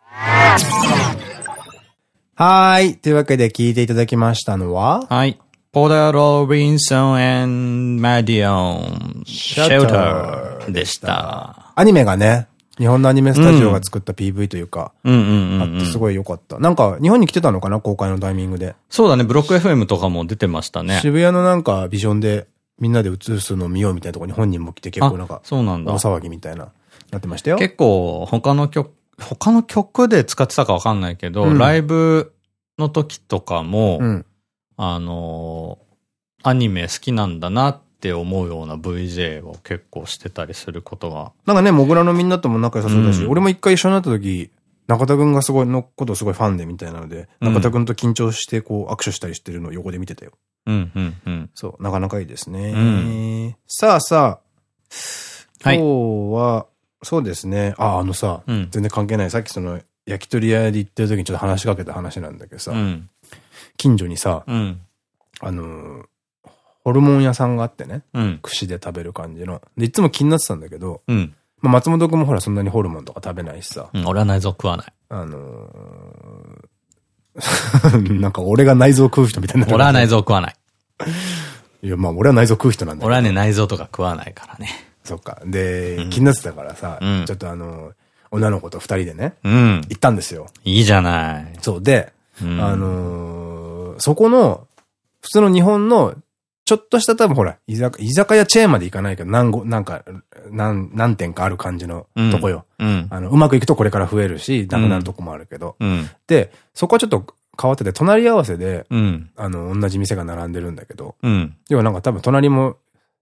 S1: はい。というわけで聞いていただきましたのは？
S2: はい。ポダロビンソンマディオンシェルターでした。
S1: アニメがね、日本のアニメスタジオが作った PV というか、あってすごい良かった。なんか、日本に来てたのかな？公開のタイミングで。
S2: そうだね、ブロック FM とかも出てましたね。
S1: 渋谷のなんか、ビジョンで、みんなで映すの見ようみたいなところに本人も来て結構なんか、
S2: そうなんだ。
S1: 大騒ぎみたいな、なってましたよ。
S2: 結構、他の曲、他の曲で使ってたかわかんないけど、うん、ライブの時とかも、うん、あのアニメ好きなんだなって思うような VJ を結構してたりすることが。
S1: なんかね、モグラのみんなとも仲良さそうだし、うん、俺も一回一緒になった時、中田くんがすごい、のことすごいファンでみたいなので、中田くんと緊張してこう握手したりしてるのを横で見てたよ。
S2: うんうんうん。
S1: そう、なかなかいいですね。うん、さあさあ、今日は、そうですね。あ、あのさ、うん、全然関係ない。さっきその、焼き鳥屋で行ってる時にちょっと話しかけた話なんだけどさ、うん、近所にさ、うん、あのホルモン屋さんがあってね、串で食べる感じの。で、いつも気になってたんだけど、まあ松本くんもほらそんなにホルモンとか食べないしさ。
S2: 俺は内臓食わない。
S1: あのー、なんか俺が内臓食う人みたいな。
S2: 俺は内臓食わない。
S1: いや、まあ俺は内臓食う人なんだけ
S2: ど。俺はね、内臓とか食わないからね。
S1: そっか。で、気になってたからさ、ちょっとあの、女の子と二人でね、うん、行ったんですよ。
S2: いいじゃない。
S1: そう。で、うん、あのー、そこの、普通の日本の、ちょっとした多分ほら、居酒居酒屋チェーンまで行かないけど、何ご、なんか、何、何店かある感じのとこよ。うん、あの、うまくいくとこれから増えるし、なくなるとこもあるけど。うん、で、そこはちょっと変わってて、隣り合わせで、うん、あの、同じ店が並んでるんだけど、うん、要はなんか多分隣も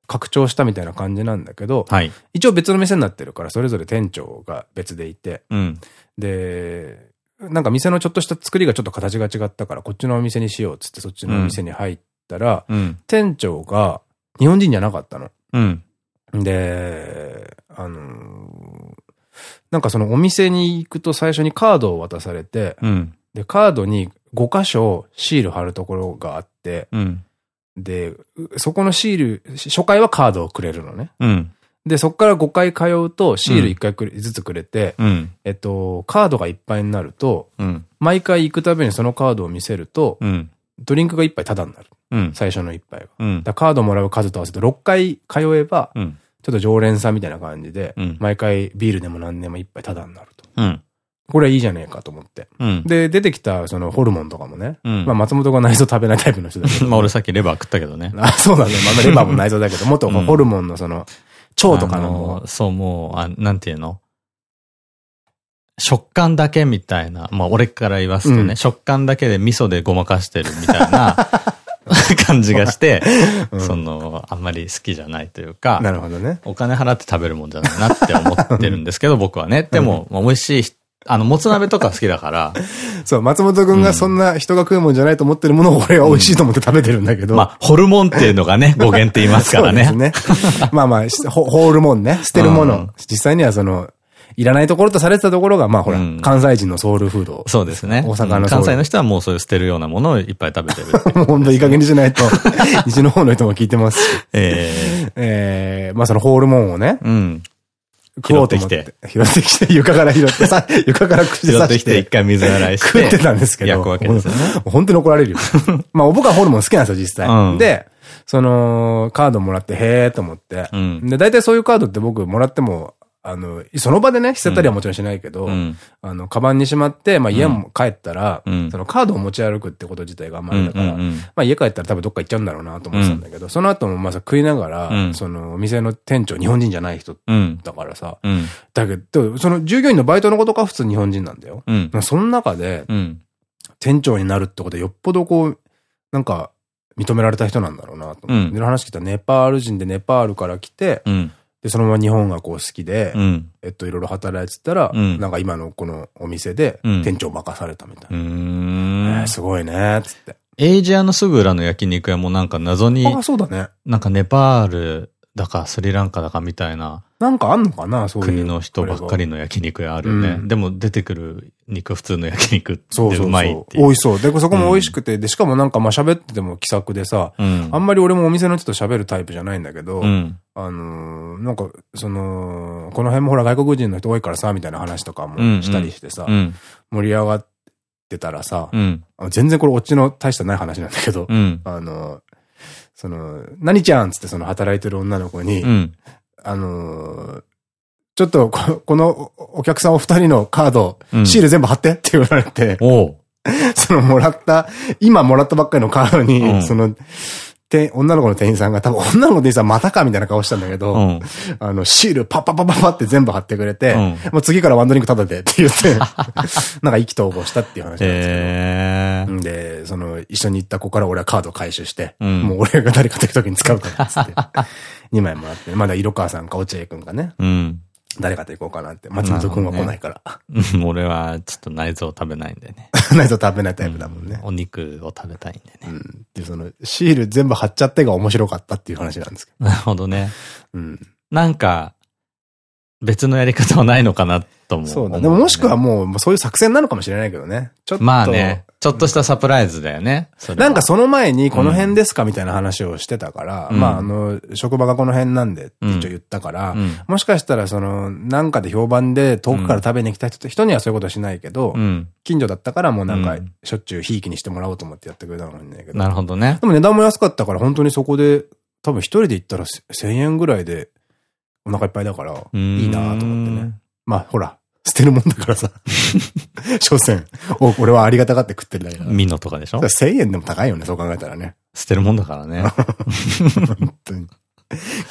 S1: 拡張したみたいな感じなんだけど、はい、一応別の店になってるから、それぞれ店長が別でいて、うん、で、なんか店のちょっとした作りがちょっと形が違ったから、こっちのお店にしようっつってそっちのお店に入ったら、うん、店長が日本人じゃなかったの。うん、で、あのー、なんかそのお店に行くと最初にカードを渡されて、うん、で、カードに5箇所シール貼るところがあって、で、そこのシール、初回はカードをくれるのね。で、そこから5回通うと、シール1回くれ、ずつくれて、うん、えっと、カードがいっぱいになると、うん、毎回行くたびにそのカードを見せると、うん、ドリンクが1杯タダになる。最初の1杯が。だカードもらう数と合わせて6回通えば、ちょっと常連さんみたいな感じで、毎回ビールでも何でも1杯タダになると。これはいいじゃねえかと思って。で、出てきたそのホルモンとかもね。まあ松本が内臓食べないタイプの人だけど。
S2: まあ俺さっきレバー食ったけどね。
S1: あ、そうだね。まあレバーも内臓だけど、もっとホルモンのその、腸とか
S2: の。そう、もう、あ、なんていうの？食感だけみたいな、まあ俺から言わすとね、うん、食感だけで味噌でごまかしてるみたいな 感じがして、うん、その、あんまり好きじゃないというか、
S1: なるほどね。
S2: お金払って食べるもんじゃないなって思ってるんですけど、僕はね。でも、まあ、美味しいあの、もつ鍋とか好きだから。
S1: そう、松本くんがそんな人が食うもんじゃないと思ってるものを俺は美味しいと思って食べてるんだけど。
S2: まあ、ホルモンっていうのがね、語源って言いますからね。そうです
S1: ね。まあまあ、ホールモンね、捨てるもの。実際にはその、いらないところとされてたところが、まあほら、関西人のソウルフード。
S2: そうですね。
S1: 大阪の
S2: 関西の人はもうそういう捨てるようなものをいっぱい食べてる。
S1: もう本当いい加減にしないと、西の方の人も聞いてますし。ええええまあそのホールモンをね。うん。
S2: 食おうと思って。
S1: 拾ってきて、床から拾ってさ、床から
S2: 口で刺して。拾ってきて一回水洗いして。
S1: 食ってたんですけど。
S2: 焼くわけですよね。
S1: 本当に怒られるよ。まあ僕はホルモン好きなんですよ、実際。で、その、カードもらって、へーと思って。で、大体そういうカードって僕もらっても、あの、その場でね、捨てたりはもちろんしないけど、うん、あの、カバンにしまって、まあ家も帰ったら、うん、そのカードを持ち歩くってこと自体があんまりだから、まあ家帰ったら多分どっか行っちゃうんだろうなと思ってたんだけど、うん、その後もまあ食いながら、そのお店の店長日本人じゃない人だからさ、だけど、その従業員のバイトのことか普通日本人なんだよ。その中で、店長になるってことはよっぽどこう、なんか、認められた人なんだろうなと思って。話聞いたらネパール人でネパールから来て、で、そのまま日本がこう好きで、うん、えっと、いろいろ働いてたら、うん、なんか今のこのお店で、店長任されたみたいな。うん、えー、すごいね、つって。
S2: エイジアのすぐ裏の焼肉屋もなんか謎に、
S1: あ、そうだね。
S2: なんかネパールだかスリランカだかみたいな。
S1: なんかあんのかな
S2: そういう。国の人ばっかりの焼肉屋あるよね。うん、でも出てくる肉普通の焼肉ってうまいって。
S1: 美味しそう。で、そこも美味しくて、で、しかもなんかまあ喋ってても気さくでさ、うん、あんまり俺もお店の人と喋るタイプじゃないんだけど、うん、あのー、なんか、その、この辺もほら外国人の人多いからさ、みたいな話とかもしたりしてさ、盛り上がってたらさ、全然これオチの大したない話なんだけど、あのー、その、何ちゃんつってその働いてる女の子に、うん、あのー、ちょっとこ、このお客さんお二人のカード、うん、シール全部貼ってって言われて、そのもらった、今もらったばっかりのカードに、うん、その、店、女の子の店員さんが多分 女の子の店員さんまたかみたいな顔したんだけど、うん、あの、シールパッパッパッパって全部貼ってくれて、うん、もう次からワンドリンクタダでって言って、なんか意気投合したっていう話なんですけど。えー、で、その、一緒に行った子から俺はカード回収して、うん、もう俺が誰かと行く時に使うからっつって、2枚もらって、まだ色川さんか落合くんがね、うん誰かと行こうかなって。松本くんは来ないから。
S2: ね、俺はちょっと内臓食べないんでね。
S1: 内臓食べないタイプだもんね。
S2: うん、お肉を食べたいんでね。うん。
S1: で、その、シール全部貼っちゃってが面白かったっていう話なんですけ
S2: ど。なるほどね。うん。なんか、別のやり方はないのかなと思う。
S1: そうだ。でももしくはもう、そういう作戦なのかもしれないけどね。
S2: ちょっと。まあね。ちょっとしたサプライズだよね。
S1: なんかその前にこの辺ですかみたいな話をしてたから、うん、まああの、職場がこの辺なんでって一応言ったから、うん、もしかしたらその、なんかで評判で遠くから食べに来た人と、人にはそういうことはしないけど、うん、近所だったからもうなんか、しょっちゅうひいきにしてもらおうと思ってやってくれたのにね。
S2: なるほどね。
S1: でも値段も安かったから本当にそこで、多分一人で行ったら1000円ぐらいでお腹いっぱいだから、いいなと思ってね。まあほら、捨てるもんだからさ。所詮。お、俺はありがたがって食ってるだけだ。
S2: ミノとかでしょ
S1: ?1000 円でも高いよね、そう考えたらね。
S2: 捨てるもんだからね。
S1: 本当に。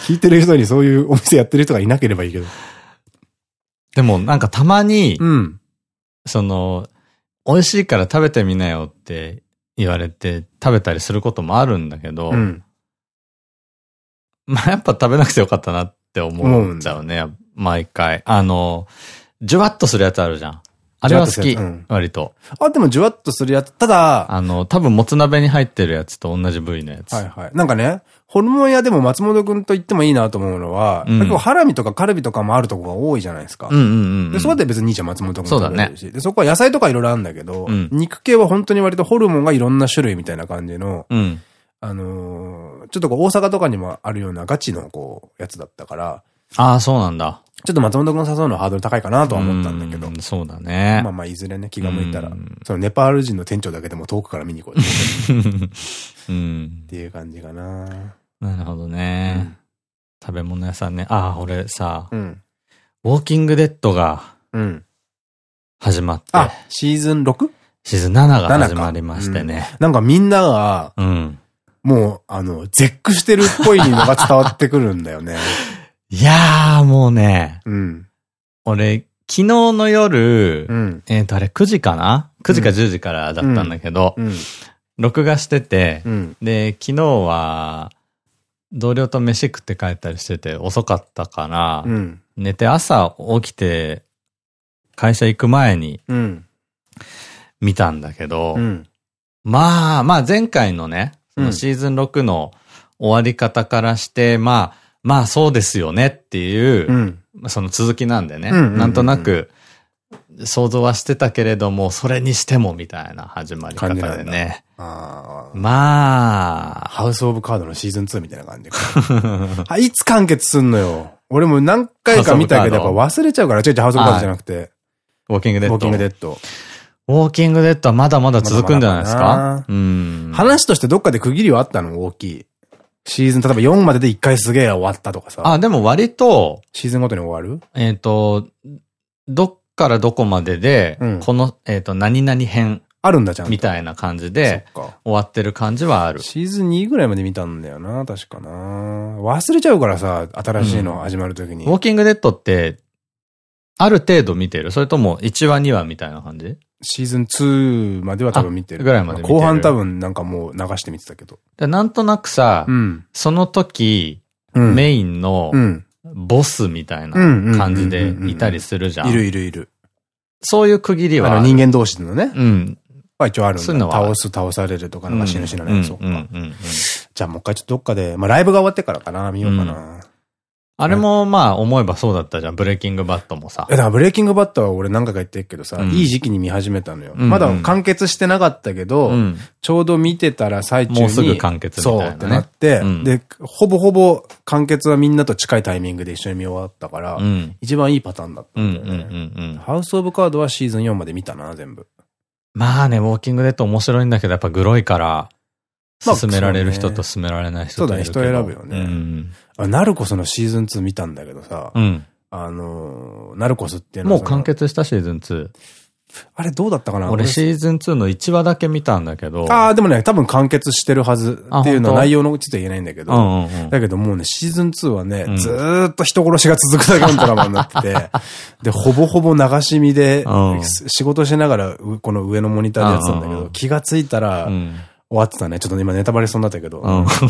S1: 聞いてる人にそういうお店やってる人がいなければいいけど。
S2: でもなんかたまに、うん、その、美味しいから食べてみなよって言われて食べたりすることもあるんだけど、うん、まあやっぱ食べなくてよかったなって思っちゃうね、毎回。あの、じゅわっとするやつあるじゃん。あれは好き。うん、割と。
S1: あ、でもじゅわっとするやつ。ただ、
S2: あの、多分もつ鍋に入ってるやつと同じ部位のやつ。
S1: はいはい。なんかね、ホルモン屋でも松本くんと言ってもいいなと思うのは、うん、結構ハラミとかカルビとかもあるとこが多いじゃないですか。で、そこで別に兄ちゃん松本くんも食べるし。ね、で、そこは野菜とかいろいろあるんだけど、うん、肉系は本当に割とホルモンがいろんな種類みたいな感じの、うん、あのー、ちょっとこう大阪とかにもあるようなガチのこう、やつだったから。
S2: ああ、そうなんだ。
S1: ちょっと松本君誘うのハードル高いかなとは思ったんだけど。
S2: そうだね。
S1: まあまあ、いずれね、気が向いたら、そのネパール人の店長だけでも遠くから見に行こう うん。っていう感じかな。
S2: なるほどね。うん、食べ物屋さんね。ああ、俺さ、うん、ウォーキングデッドが、始まって。あ、
S1: シーズン 6?
S2: シーズン7が始まりましてね。
S1: うん、なんかみんなが、うん、もう、あの、絶句してるっぽいのが伝わってくるんだよね。
S2: いやー、もうね、うん、俺、昨日の夜、うん、えっと、あれ9時かな ?9 時か10時からだったんだけど、うん、録画してて、で、昨日は、同僚と飯食って帰ったりしてて遅かったから、寝て朝起きて、会社行く前に、見たんだけど、まあ、まあ前回のね、そのシーズン6の終わり方からして、まあ、まあそうですよねっていう、うん、その続きなんでね。なんとなく想像はしてたけれども、それにしてもみたいな始まり方でね。まあ。
S1: ハウスオブカードのシーズン2みたいな感じか。いつ完結すんのよ。俺も何回か見たけど、やっぱ忘れちゃうから、ちょいちょいハウスオブカードじゃなくて。
S2: ウォーキングデッド。
S1: ウォーキングデッド。
S2: ウォーキングデッドはまだまだ続くんじゃないですか？うん。
S1: 話としてどっかで区切りはあったの？大きい。シーズン、例えば4までで1回すげえ終わったとかさ。
S2: あ、でも割と、
S1: シーズンごとに終わる？
S2: えっと、どっからどこまでで、うん、この、えっと、何々編。
S1: あるんだ、ちゃんと。
S2: みたいな感じで、終わってる感じはある。
S1: シーズン2ぐらいまで見たんだよな、確かな。忘れちゃうからさ、新しいの始まるときに、
S2: うん、ウォーキングデッドって、ある程度見てる？それとも1話2話みたいな感じ？
S1: シーズン2までは多分見てる。
S2: ぐらいまで
S1: 後半多分なんかもう流して見てたけど。
S2: なんとなくさ、うん、その時、うん、メインのボスみたいな感じでいたりするじゃん。
S1: いるいるいる。
S2: そういう区切りは。
S1: 人間同士のね。うん。は一応あるんだ。そういうのは。倒す、倒されるとか、なんか死ぬ死なない。そうか。じゃあもう一回ちょっとどっかで、まあライブが終わってからかな、見ようかな。
S2: あれもまあ思えばそうだったじゃん。ブレイキングバットもさ。
S1: え、だからブレイキングバットは俺何回か言ってるけどさ、うん、いい時期に見始めたのよ。うんうん、まだ完結してなかったけど、うん、ちょうど見てたら最中に。
S2: もうすぐ完結みたいな、ね、
S1: そうってなって、うん、で、ほぼほぼ完結はみんなと近いタイミングで一緒に見終わったから、一番いいパターンだったんだよね。ハウスオブカードはシーズン4まで見たな、全部。
S2: まあね、ウォーキングデッド面白いんだけど、やっぱグロいから、進められる人と進められない人
S1: とそうだね、人選ぶよね。ナルコスのシーズン2見たんだけどさ、うん、あの、ナルコスっていう
S2: のは。もう完結したシーズン 2?
S1: あれどうだったかな？
S2: 俺シーズン2の1話だけ見たんだけど。
S1: ああ、でもね、多分完結してるはずっていうのは内容のうちと言えないんだけど。だけどもうね、シーズン2はね、うん、ずーっと人殺しが続くだけのドラマになってて、で、ほぼほぼ流し見で、仕事しながらこの上のモニターでやってたんだけど、気がついたら、うん終わってたね。ちょっと今ネタバレそうになったけど。うん、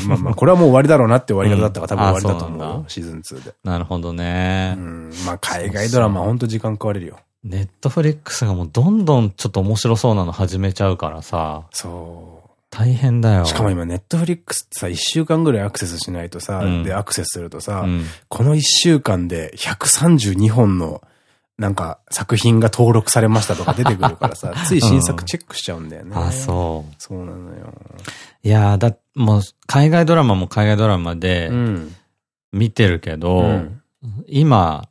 S1: まあまあ、これはもう終わりだろうなって終わり方だったから多分終わりだと思う。シーズン2で。
S2: なるほどね。
S1: うん。まあ海外ドラマほんと時間食われるよ。
S2: ネットフリックスがもうどんどんちょっと面白そうなの始めちゃうからさ。そう。大変だよ。
S1: しかも今ネットフリックスってさ、1週間ぐらいアクセスしないとさ、うん、でアクセスするとさ、うん、この1週間で132本のなんか作品が登録されましたとか出てくるからさ、つい新作チェックしちゃうんだよね。
S2: あ、そう。
S1: そうなのよ。
S2: いやだ、もう、海外ドラマも海外ドラマで、見てるけど、うん、今、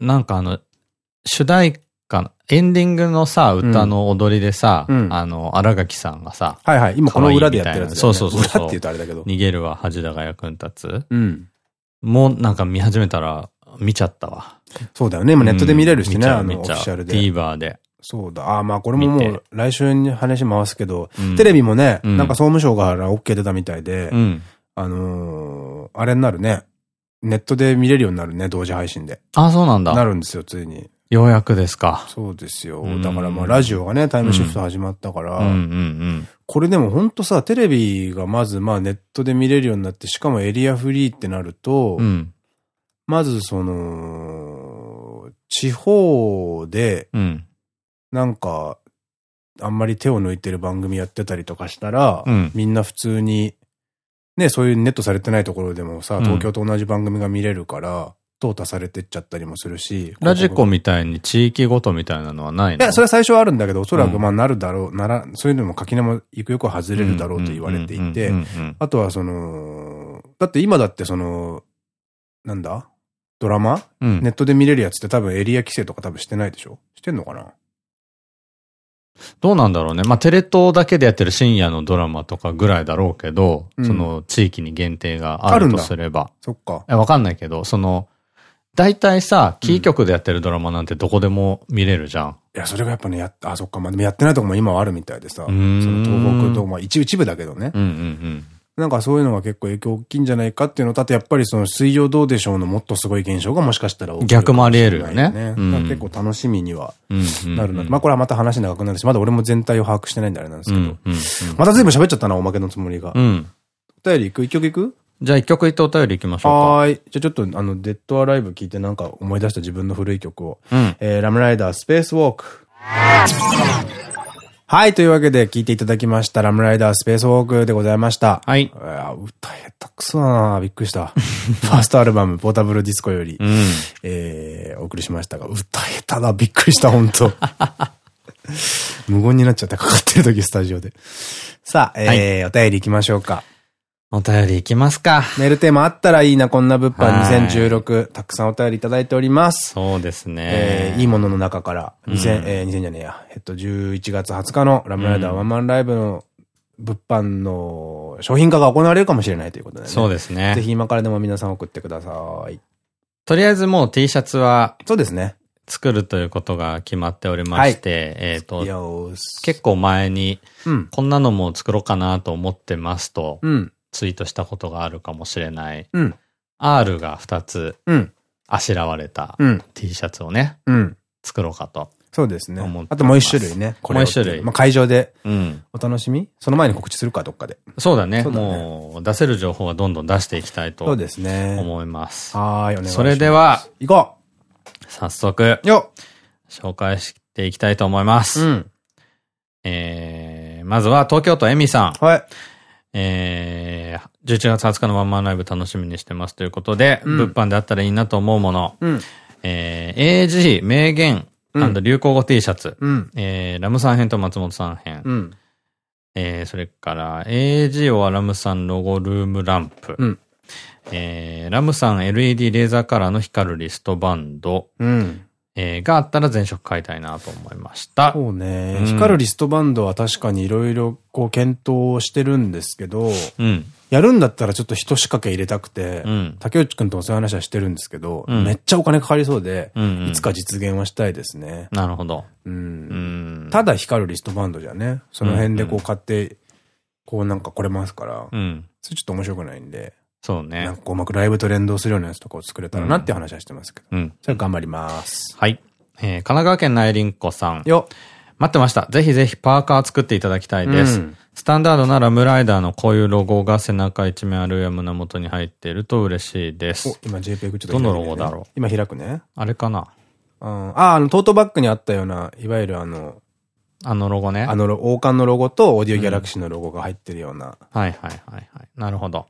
S2: なんかあの、主題歌、エンディングのさ、歌の踊りでさ、うん、あの、荒垣さんがさ、
S1: はいはい、今この裏でやってるやつ、ね、
S2: そうそうそう。裏
S1: って言うとあれだけど。
S2: 逃げるは恥だが役に立つ。うん。もうなんか見始めたら、見ちゃったわ。
S1: そうだよね。今ネットで見れるしね、あの、オフィシャルで。
S2: TVer で。
S1: そうだ。ああ、まあこれももう来週に話回すけど、テレビもね、なんか総務省から OK 出たみたいで、あのあれになるね。ネットで見れるようになるね、同時配信で。
S2: あ、そうなんだ。
S1: なるんですよ、ついに。
S2: ようやくですか。
S1: そうですよ。だからまあラジオがね、タイムシフト始まったから、これでもほんとさ、テレビがまずまあネットで見れるようになって、しかもエリアフリーってなると、うん、まずその、地方で、なんか、あんまり手を抜いてる番組やってたりとかしたら、うん、みんな普通にね、そういうネットされてないところでもさ、東京と同じ番組が見れるから、淘汰されてっちゃったりもするし。
S2: ラジコみたいに地域ごとみたいなのはないの？
S1: いや、それは最初はあるんだけど、おそらくまあなるだろう、なら、そういうのも垣根もゆくゆくは外れるだろうと言われていて、あとはその、だって今だってその、なんだ？ドラマ、うん、ネットで見れるやつって多分エリア規制とか多分してないでしょ？してんのかな？
S2: どうなんだろうね。まあ、テレ東だけでやってる深夜のドラマとかぐらいだろうけど、うん、その地域に限定があるとすれば。
S1: そっか。
S2: わかんないけど、その、大体さ、キー局でやってるドラマなんてどこでも見れるじゃん。
S1: いや、それがやっぱね、やあ、そっか、まあ、でもやってないとこも今はあるみたいでさ、その東北とまあ一一部だけどね。うんうんうん。なんかそういうのが結構影響大きいんじゃないかっていうのと、あとやっぱりその水曜どうでしょうのもっとすごい現象がもしかしたら起きる、
S2: 逆もあり得るよね。
S1: 結構楽しみにはなるな。まあこれはまた話長くなるし、まだ俺も全体を把握してないんであれなんですけど。また全部喋っちゃったな、おまけのつもりが。うん。お便り行く？一曲行く？
S2: じゃあ一曲言ってお便り行きましょうか。
S1: はい。じゃあちょっとあの、デッドアライブ聞いてなんか思い出した自分の古い曲を。うん、えー、ラムライダースペースウォーク。はい。というわけで聞いていただきました。ラムライダースペースウォークでございました。はい。いや、歌下手くそだなびっくりした。ファーストアルバム、ポータブルディスコより、うん、えー、お送りしましたが、歌下手だ。びっくりした、本当 無言になっちゃった。かかってる時、スタジオで。さあ、えー、はい、お便り行きましょうか。
S2: お便り行きますか。
S1: メールテーマあったらいいな、こんな物販2016。たくさんお便りいただいております。
S2: そうですね。
S1: えー、いいものの中から、2000、うん、えー、2000じゃねえや。えっと、11月20日のラムライダーワンマンライブの物販の商品化が行われるかもしれないということでね。
S2: そうですね。
S1: ぜひ今からでも皆さん送ってください。
S2: とりあえずもう T シャツは、
S1: そうですね。
S2: 作るということが決まっておりまして、はい、えっと、結構前に、うん、こんなのも作ろうかなと思ってますと、うん、ツイートしたことがあるかもしれない、うん、R が2つ、あしらわれた T シャツをね、うん、作ろうかと。
S1: そうですね。あともう一種類ね。
S2: もう一種類。
S1: まあ会場で、お楽しみ？その前に告知するか、どっかで。
S2: そうだね。もう、出せる情報はどんどん出していきたいと。そうですね。思います。はい、お願いします。それでは、
S1: 行こ
S2: う早速、よ紹介していきたいと思います。うん。えー、まずは東京都エミさん。はい。えー、11月20日のワンマンライブ楽しみにしてますということで、うん、物販であったらいいなと思うもの、うん、えー、AG 名言流行語 T シャツ、うん、えー、ラムさん編と松本さん編、うん、えー、それから AG はラムさんロゴルームランプ、うん、えー、ラムさん LED レーザーカラーの光るリストバンド、うん、えー、があったら全色買いたいなと思いました。
S1: そうね。うん、光るリストバンドは確かにいろいろこう検討してるんですけど、うん、やるんだったらちょっと一仕掛け入れたくて、うん、竹内くんともそういう話はしてるんですけど、うん、めっちゃお金かかりそうで、いつか実現はしたいですね。
S2: なるほど。
S1: うん。ただ光るリストバンドじゃね、その辺でこう買って、こうなんか来れますから、うん、それちょっと面白くないんで、
S2: そうね。
S1: なんかうまくライブと連動するようなやつとかを作れたらなっていう話はしてますけど。うん。それ頑張ります。
S2: はい。えー、神奈川県内林子さん。よ待ってました。ぜひぜひパーカー作っていただきたいです。うん、スタンダードなラムライダーのこういうロゴが背中一面あるいは胸元に入っていると嬉しいです。お、
S1: 今 JPEG ちょっと、
S2: ね、どのロゴだろう？
S1: 今開くね。
S2: あれかな？
S1: うん。あ、あの、トートバッグにあったような、いわゆるあの、
S2: あのロゴね。
S1: あの、王冠のロゴとオーディオギャラクシーのロゴが入ってるような。うん、
S2: はいはいはいはい。なるほど。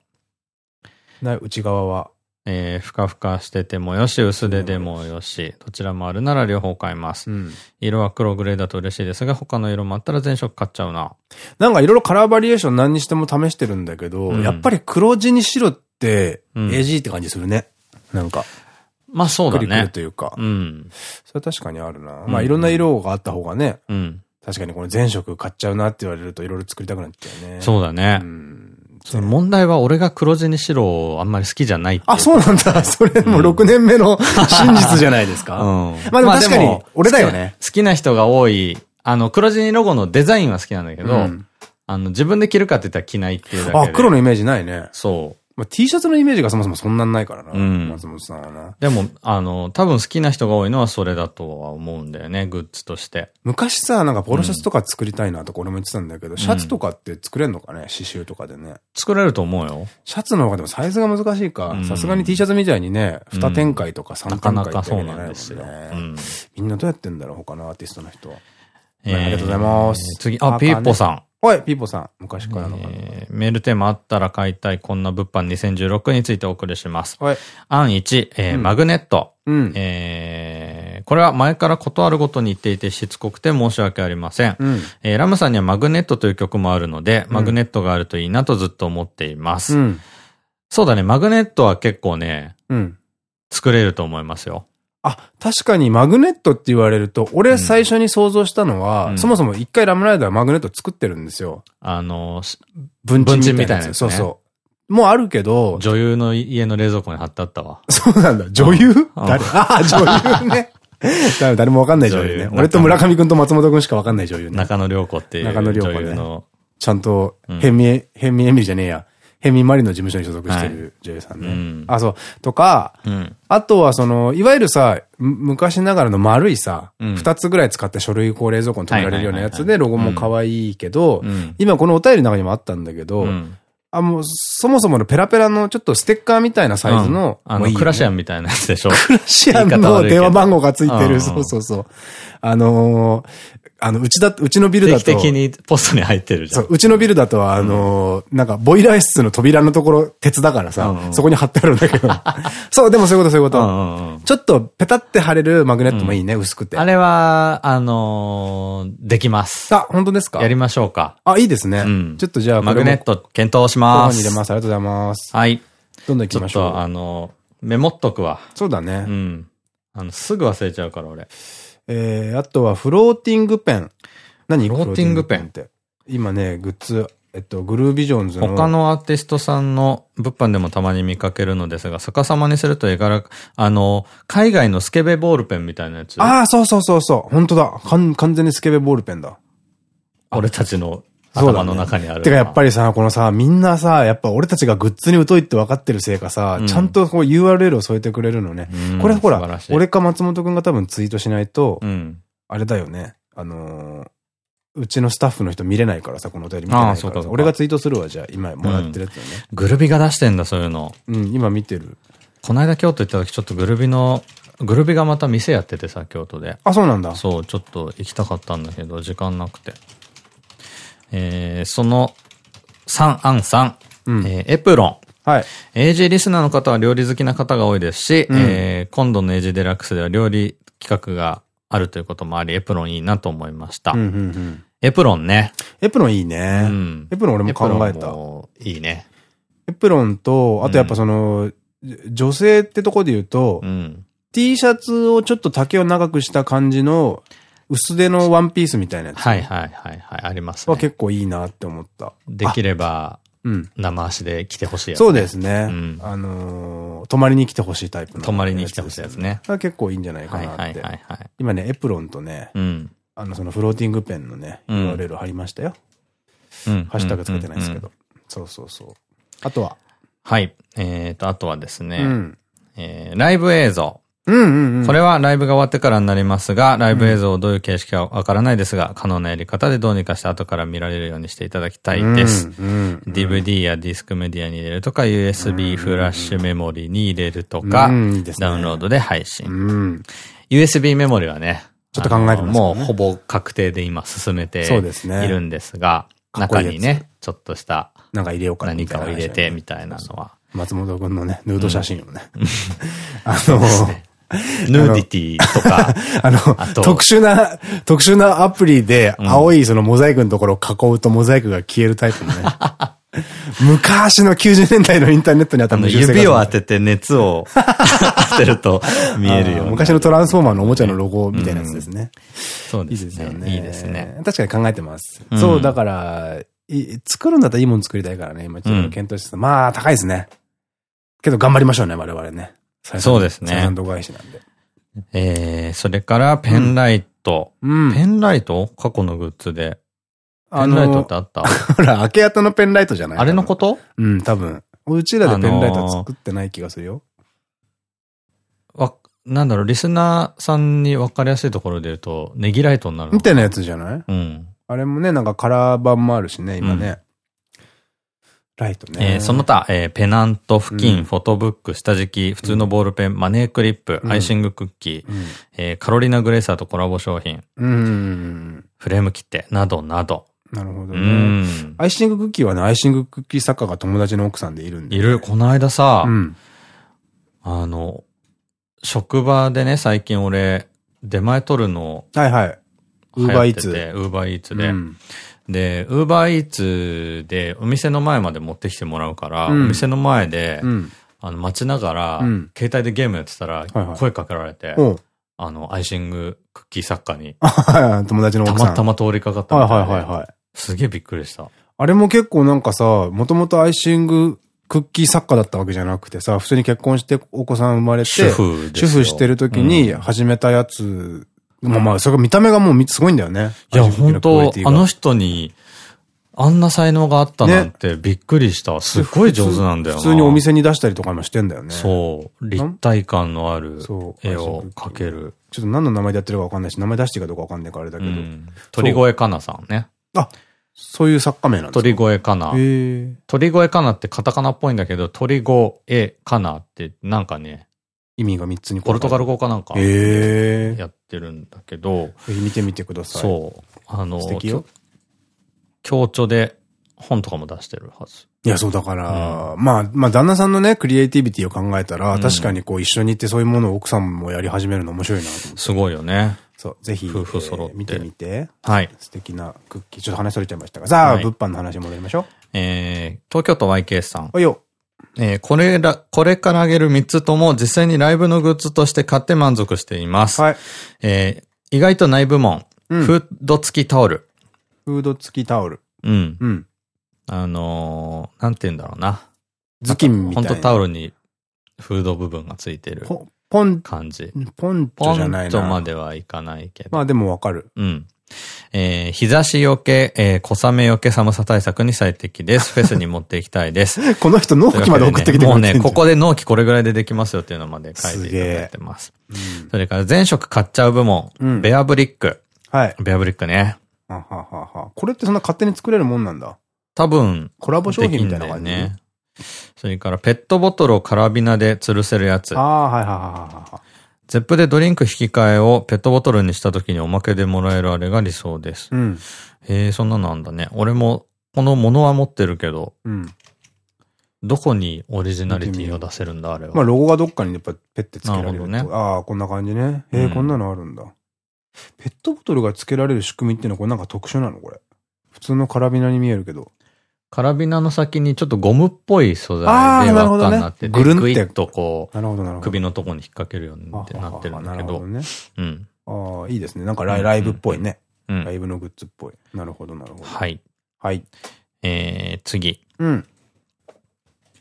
S1: な、内側は。
S2: えー、ふかふかしててもよし、薄手でもよし、どちらもあるなら両方買います。うん、色は黒グレーだと嬉しいですが、他の色もあったら全色買っちゃうな。
S1: なんかいろいろカラーバリエーション何にしても試してるんだけど、うん、やっぱり黒地に白って、AG って感じするね。なんか。
S2: まあそうだね。く
S1: るというか。うん。それ確かにあるな。まあいろんな色があった方がね。うん。確かにこの全色買っちゃうなって言われるといろいろ作りたくなっちゃうね。
S2: そうだね。うん。その問題は俺が黒地に白をあんまり好きじゃない
S1: あ、そうなんだ。それもう6年目の 真実じゃないですか。うん。まあでも確かに、俺だよね。
S2: 好きな人が多い、あの、黒地にロゴのデザインは好きなんだけど、うん、あの、自分で着るかって言ったら着ないっていうだけで。
S1: あ、黒のイメージないね。
S2: そう。
S1: まあ、T シャツのイメージがそもそもそんなんないからな。うん。松本さんはな。
S2: でも、あの、多分好きな人が多いのはそれだとは思うんだよね、グッズとして。
S1: 昔さ、なんかポロシャツとか作りたいなとか俺も言ってたんだけど、うん、シャツとかって作れるのかね刺繍とかでね。
S2: 作れると思うよ。
S1: シャツの方がでもサイズが難しいか。さすがに T シャツみたいにね、二展開とか三展開
S2: なかなかそうなんですよ。
S1: うん、みんなどうやってんだろう、他のアーティストの人は。えー、ありがとうございます。
S2: 次、あ、ピーポさん。
S1: はい、ピーポさん。昔からの、
S2: えー、メールテーマあったら買いたいこんな物販2016についてお送りします。はい。案1、えー、うん、マグネット。うん。えー、これは前から断るごとに言っていてしつこくて申し訳ありません。うん。えー、ラムさんにはマグネットという曲もあるので、うん、マグネットがあるといいなとずっと思っています。うん。そうだね、マグネットは結構ね、うん。作れると思いますよ。
S1: あ、確かにマグネットって言われると、俺最初に想像したのは、うん、そもそも一回ラムライダーはマグネット作ってるんですよ。
S2: あの、
S1: 文鎮みたいな、ね、そうそう。もうあるけど。
S2: 女優の家の冷蔵庫に貼ってあったわ。
S1: そうなんだ。女優、うん、誰？ああ、女優ね。誰もわかんない女優ね。俺と村上くんと松本くんしかわかんない女優ね。
S2: 中野良子っていう。中野良子ね。
S1: ちゃんと、ヘミ、ヘミエミじゃねえや。ヘミマリの事務所に所属してる女優さんね。はいうん、あ、そう。とか、うん、あとはその、いわゆるさ、昔ながらの丸いさ、二、うん、つぐらい使って書類こう冷蔵庫に止められるようなやつで、ロゴも可愛いけど、今このお便りの中にもあったんだけど、あ、もう、そもそものペラペラのちょっとステッカーみたいなサイズの、
S2: あの、クラシアンみたいなやつでしょ？
S1: クラシアンの 電話番号がついてる、そうそうそう。あのー、あの、うちだ、うちのビルだと。
S2: 定期的にポストに入ってるじゃん。
S1: そう、うちのビルだと、あの、なんか、ボイラー室の扉のところ、鉄だからさ、そこに貼ってあるんだけど。そう、でもそういうこと、そういうこと。ちょっと、ペタって貼れるマグネットもいいね、薄くて。
S2: あれは、あのできます。
S1: あ、本当ですか？
S2: やりましょうか。
S1: あ、いいですね。ちょっとじゃあ、
S2: マグネット検討します。
S1: に入れます。ありがとうございます。
S2: はい。
S1: どんどん行きましょう。
S2: ちょっと、あのメモっとくわ。
S1: そうだね。
S2: うん。あの、すぐ忘れちゃうから、俺。
S1: えー、あとはフローティングペン。何
S2: フローティングペン？って？
S1: 今ね、グッズ、えっと、グルービジョンズの。
S2: 他のアーティストさんの物販でもたまに見かけるのですが、逆さまにすると絵柄、あの、海外のスケベボールペンみたいなやつ。
S1: ああ、そうそうそうそう。本当だ。完全にスケベボールペンだ。
S2: 俺たちの頭の中にある。
S1: てかやっぱりさ、このさ、みんなさ、やっぱ俺たちがグッズに疎いって分かってるせいかさ、うん、ちゃんとこう URL を添えてくれるのね。うん、これほら、俺か松本くんが多分ツイートしないと、うん、あれだよね。あのー、うちのスタッフの人見れないからさ、このお便り見てないから俺がツイートするわ、じゃあ、今もらってるやつよね、
S2: うん。グルビが出してんだ、そういうの。
S1: うん、今見てる。
S2: この間京都行った時、ちょっとグルビの、グルビがまた店やっててさ、京都で。
S1: あ、そうなんだ。
S2: そう、ちょっと行きたかったんだけど、時間なくて。えー、その3案3、うん、えー、エプロン。はい。AG リスナーの方は料理好きな方が多いですし、うん、えー、今度の AG デラックスでは料理企画があるということもあり、エプロンいいなと思いました。エプロンね。
S1: エプロンいいね。うん、エプロン俺も考えた。
S2: いいね。
S1: エプロンと、あとやっぱその、うん、女性ってとこで言うと、うん、T シャツをちょっと丈を長くした感じの、薄手のワンピースみたいなやつ。
S2: はいはいはいはい、ありますね。
S1: は結構いいなって思った。
S2: できれば、うん。生足で来てほしいやつ、
S1: ね、そうですね。うん、あのー、泊まりに来てほしいタイプ
S2: の、泊まりに来てほしいやつね。
S1: 結構いいんじゃないかなって。今ね、エプロンとね、うん、あの、そのフローティングペンのね、URL 貼りましたよ。うん。ハッシュタグつけてないですけど。そうそうそう。あとは？
S2: はい。えっと、あとはですね、うん、えー、ライブ映像。これはライブが終わってからになりますが、ライブ映像をどういう形式かわからないですが、可能なやり方でどうにかして後から見られるようにしていただきたいです。DVD やディスクメディアに入れるとか、USB フラッシュメモリに入れるとか、ダウンロードで配信。USB メモリはね、
S1: ちょっと考えてます、
S2: もうほぼ確定で今進めているんですが、中にね、ちょっとした、
S1: なんか入れようか
S2: 何かを入れてみたいなのは。
S1: 松本くんのね、ヌード写真をね。あ
S2: の、ヌーディティとか。
S1: あの、特殊な、特殊なアプリで青いそのモザイクのところを囲うとモザイクが消えるタイプのね。昔の90年代のインターネットにあった
S2: 指を当てて熱を 当てると見えるよ。
S1: 昔のトランスフォーマーのおもちゃのロゴみたいなやつですね。
S2: そうですね。いいですね。
S1: 確かに考えてます。そう、だから、作るんだったらいいもの作りたいからね、今ちょっと検討してた。まあ、高いですね。けど頑張りましょうね、我々ね。
S2: そうですね。
S1: 採算度外視なんで。
S2: えー、それからペンライト。うん。ペンライト？過去のグッズで。ペンライトってあった？
S1: ほら、明け方のペンライトじゃない？
S2: あれのこと？
S1: うん、多分。うちらでペンライト作ってない気がするよ。
S2: わ、なんだろう、リスナーさんに分かりやすいところで言うと、ネギライトになる
S1: みたいなやつじゃない？
S2: うん。
S1: あれもね、なんかカラー版もあるしね、今ね。うんライトね。
S2: えー、その他、えー、ペナント、付近、うん、フォトブック、下敷き、普通のボールペン、うん、マネークリップ、アイシングクッキー、うん、えー、カロリナ・グレーサーとコラボ商品、フレーム切手、などなど。
S1: なるほどね。アイシングクッキーはね、アイシングクッキー作家が友達の奥さんでいるんで、
S2: ね。いる。この間さ、あの、職場でね、最近俺、出前取るの。
S1: はいはい。ウーバーイーツ。ウ
S2: ーバーイーツで。で、ウーバーイーツでお店の前まで持ってきてもらうから、うん、お店の前で、うん、あの、待ちながら、うん、携帯でゲームやってたら、声かけられて、はいはい、あの、アイシングクッキー作家に。
S1: 友達の奥
S2: さん。たまたま通りかかったみたいはいはいはい。すげえびっくりした。
S1: あれも結構なんかさ、もともとアイシングクッキー作家だったわけじゃなくてさ、普通に結婚してお子さん生まれて、主婦主婦してる時に始めたやつまあまあ、それが見た目がもうすごいんだよね。
S2: いや、本当あの人に、あんな才能があったなんてびっくりした。すっごい上手なんだよ
S1: な。普通にお店に出したりとかもしてんだよね。
S2: そう。立体感のある絵を描ける。
S1: ちょっと何の名前でやってるかわかんないし、名前出していいかどうかわかんないからあれだけど。
S2: 鳥越かなさんね。
S1: あ、そういう作家名なんですか？
S2: 鳥越かな。鳥越かなってカタカナっぽいんだけど、鳥越かなってなんかね、
S1: 意味が3つに
S2: ポルトガル語かなんか。やってるんだけど。
S1: 見てみてください。
S2: そう。あの、素敵よ。強調で本とかも出してるはず。
S1: いや、そうだから、うん、まあ、まあ、旦那さんのね、クリエイティビティを考えたら、うん、確かにこう一緒に行ってそういうものを奥さんもやり始めるの面白いな。
S2: すごいよね。
S1: そう、ぜひ、
S2: 夫婦揃って、
S1: 見てみて。
S2: はい。
S1: 素敵なクッキー。ちょっと話それちゃいましたが。さあ、はい、物販の話戻りましょう。
S2: えー、東京都 YK さん。
S1: およ。
S2: えー、これら、これからあげる3つとも実際にライブのグッズとして買って満足しています。はい。えー、意外と内部門、うん、フード付きタオル。
S1: フード付きタオル。
S2: うん。うん。あのー、なんて言うんだろうな。
S1: 頭巾みたいな。
S2: ほんとタオルにフード部分がついてるポン感じ。
S1: ポンチョじゃないな。
S2: ポンチョまではいかないけど。
S1: まあでもわかる。
S2: うん。えー、日差しよけ、えー、小雨よけ寒さ対策に最適です。フェスに持っていきたいです。
S1: この人納期まで送ってきて
S2: ね、もうね、ここで納期これぐらいでできますよっていうのまで書いていただいてます。すうん、それから全色買っちゃう部門、うん、ベアブリック。はい。ベアブリックね。
S1: ははははこれってそんな勝手に作れるもんなんだ
S2: 多分。
S1: コラボ商品みたいな感じ？ね。
S2: それからペットボトルをカラビナで吊るせるやつ。
S1: ああ、はいはいはいはい。
S2: ゼップでドリンク引き換えをペットボトルにした時におまけでもらえるあれが理想です。うん。へえ、そんなのあんだね。俺も、このものは持ってるけど、うん。どこにオリジナリティを出せるんだ、あれは。
S1: まあ、ロゴがどっかにやっぱペッてつけられる。ね。ああ、こんな感じね。へえ、こんなのあるんだ。ペットボトルが付けられる仕組みっていうのはこれなんか特殊なの？これ。普通のカラビナに見えるけど。
S2: カラビナの先にちょっとゴムっぽい素材で輪っかになってて、ぐるっとこう、首のとこに引っ掛けるようになってるんだけど。ね。うん。
S1: ああ、いいですね。なんかライブっぽいね。ライブのグッズっぽい。なるほどなるほど。
S2: はい。
S1: はい。
S2: えー、次。
S1: うん。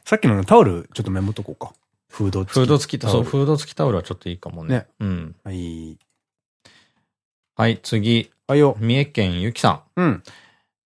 S1: さっきのタオル、ちょっとメモとこうか。フード付
S2: き。フード付き、そう、フード付きタオルはちょっといいかもね。ね。
S1: うん。はい。
S2: はい、次。
S1: はいよ。
S2: 三重県ゆきさ
S1: ん。うん。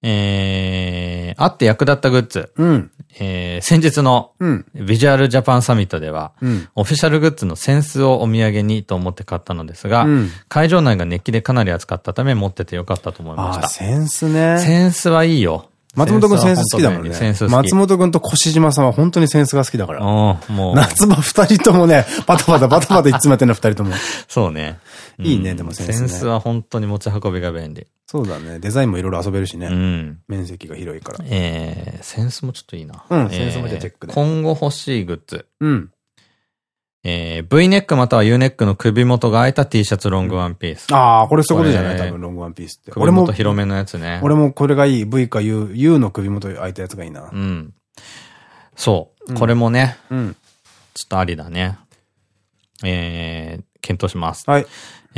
S2: えー、あって役立ったグッズ。
S1: うん。
S2: えー、先日の、ビジュアルジャパンサミットでは、うん、オフィシャルグッズのセンスをお土産にと思って買ったのですが、うん、会場内が熱気でかなり熱かったため持っててよかったと思いました。
S1: センスね。
S2: センスはいいよ。
S1: 松本くんセンス好きだもんね。センス松本くんと越島さんは本当にセンスが好きだから。もう。夏場二人ともね、バタバタバタバタいつもやってんの二人とも。
S2: そうね。
S1: いいね、でもセンス、
S2: センスは本当に持ち運びが便利。
S1: そうだね。デザインもいろいろ遊べるしね。うん。面積が広いから。
S2: えー、センスもちょっといいな。
S1: うん、センスもじゃチェックで。
S2: 今後欲しいグッズ。
S1: うん。
S2: えー、V ネックまたは U ネックの首元が開いた T シャツロングワンピース。
S1: ああ、これそういうことじゃない？多分ロングワンピースって。
S2: 俺も広めのやつね。
S1: 俺もこれがいい。V か U、U の首元開いたやつがいいな。
S2: うん。そう。これもね。うん。ちょっとありだね。えー、検討します。
S1: はい。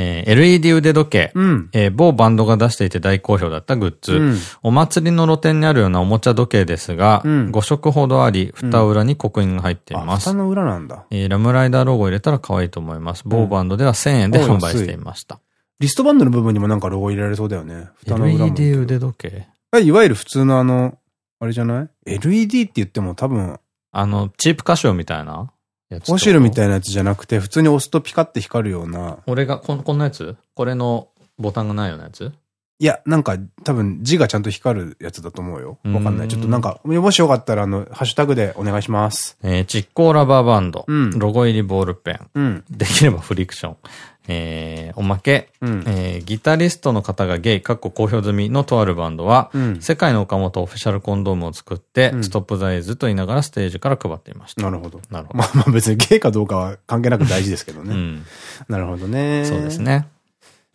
S2: えー、LED 腕時計、うん、えー、某バンドが出していて大好評だったグッズ、うん、お祭りの露店にあるようなおもちゃ時計ですが、うん、5色ほどあり、蓋裏に刻印が入っています。
S1: 蓋の裏なんだ。
S2: えー、ラムライダーロゴ入れたら可愛いと思います。某バンドでは1000円で販売していました。
S1: リストバンドの部分にもなんかロゴ入れられそうだよね。
S2: 蓋の裏 LED 腕時計
S1: いわゆる普通のあの、あれじゃない ?LED って言っても多分。
S2: あの、チープカシオみたいな
S1: やつ。オシルみたいなやつじゃなくて、普通に押すとピカって光るような。
S2: 俺が、ここんなやつ？これのボタンがないようなやつ？
S1: いや、なんか、多分字がちゃんと光るやつだと思うよ。わかんない。ちょっとなんか、もしよかったら、あの、ハッシュタグでお願いします。
S2: えー、実行ラバーバンド。うん、ロゴ入りボールペン。うん、できればフリクション。えー、おまけ、うん、えー、ギタリストの方がゲイ、かっこ公表済みのとあるバンドは、うん、世界の岡本オフィシャルコンドームを作って、うん、ストップザイズと言いながらステージから配っていました。
S1: なるほど。なるほど。まあまあ別にゲイかどうかは関係なく大事ですけどね。うん、なるほどね。
S2: そうですね。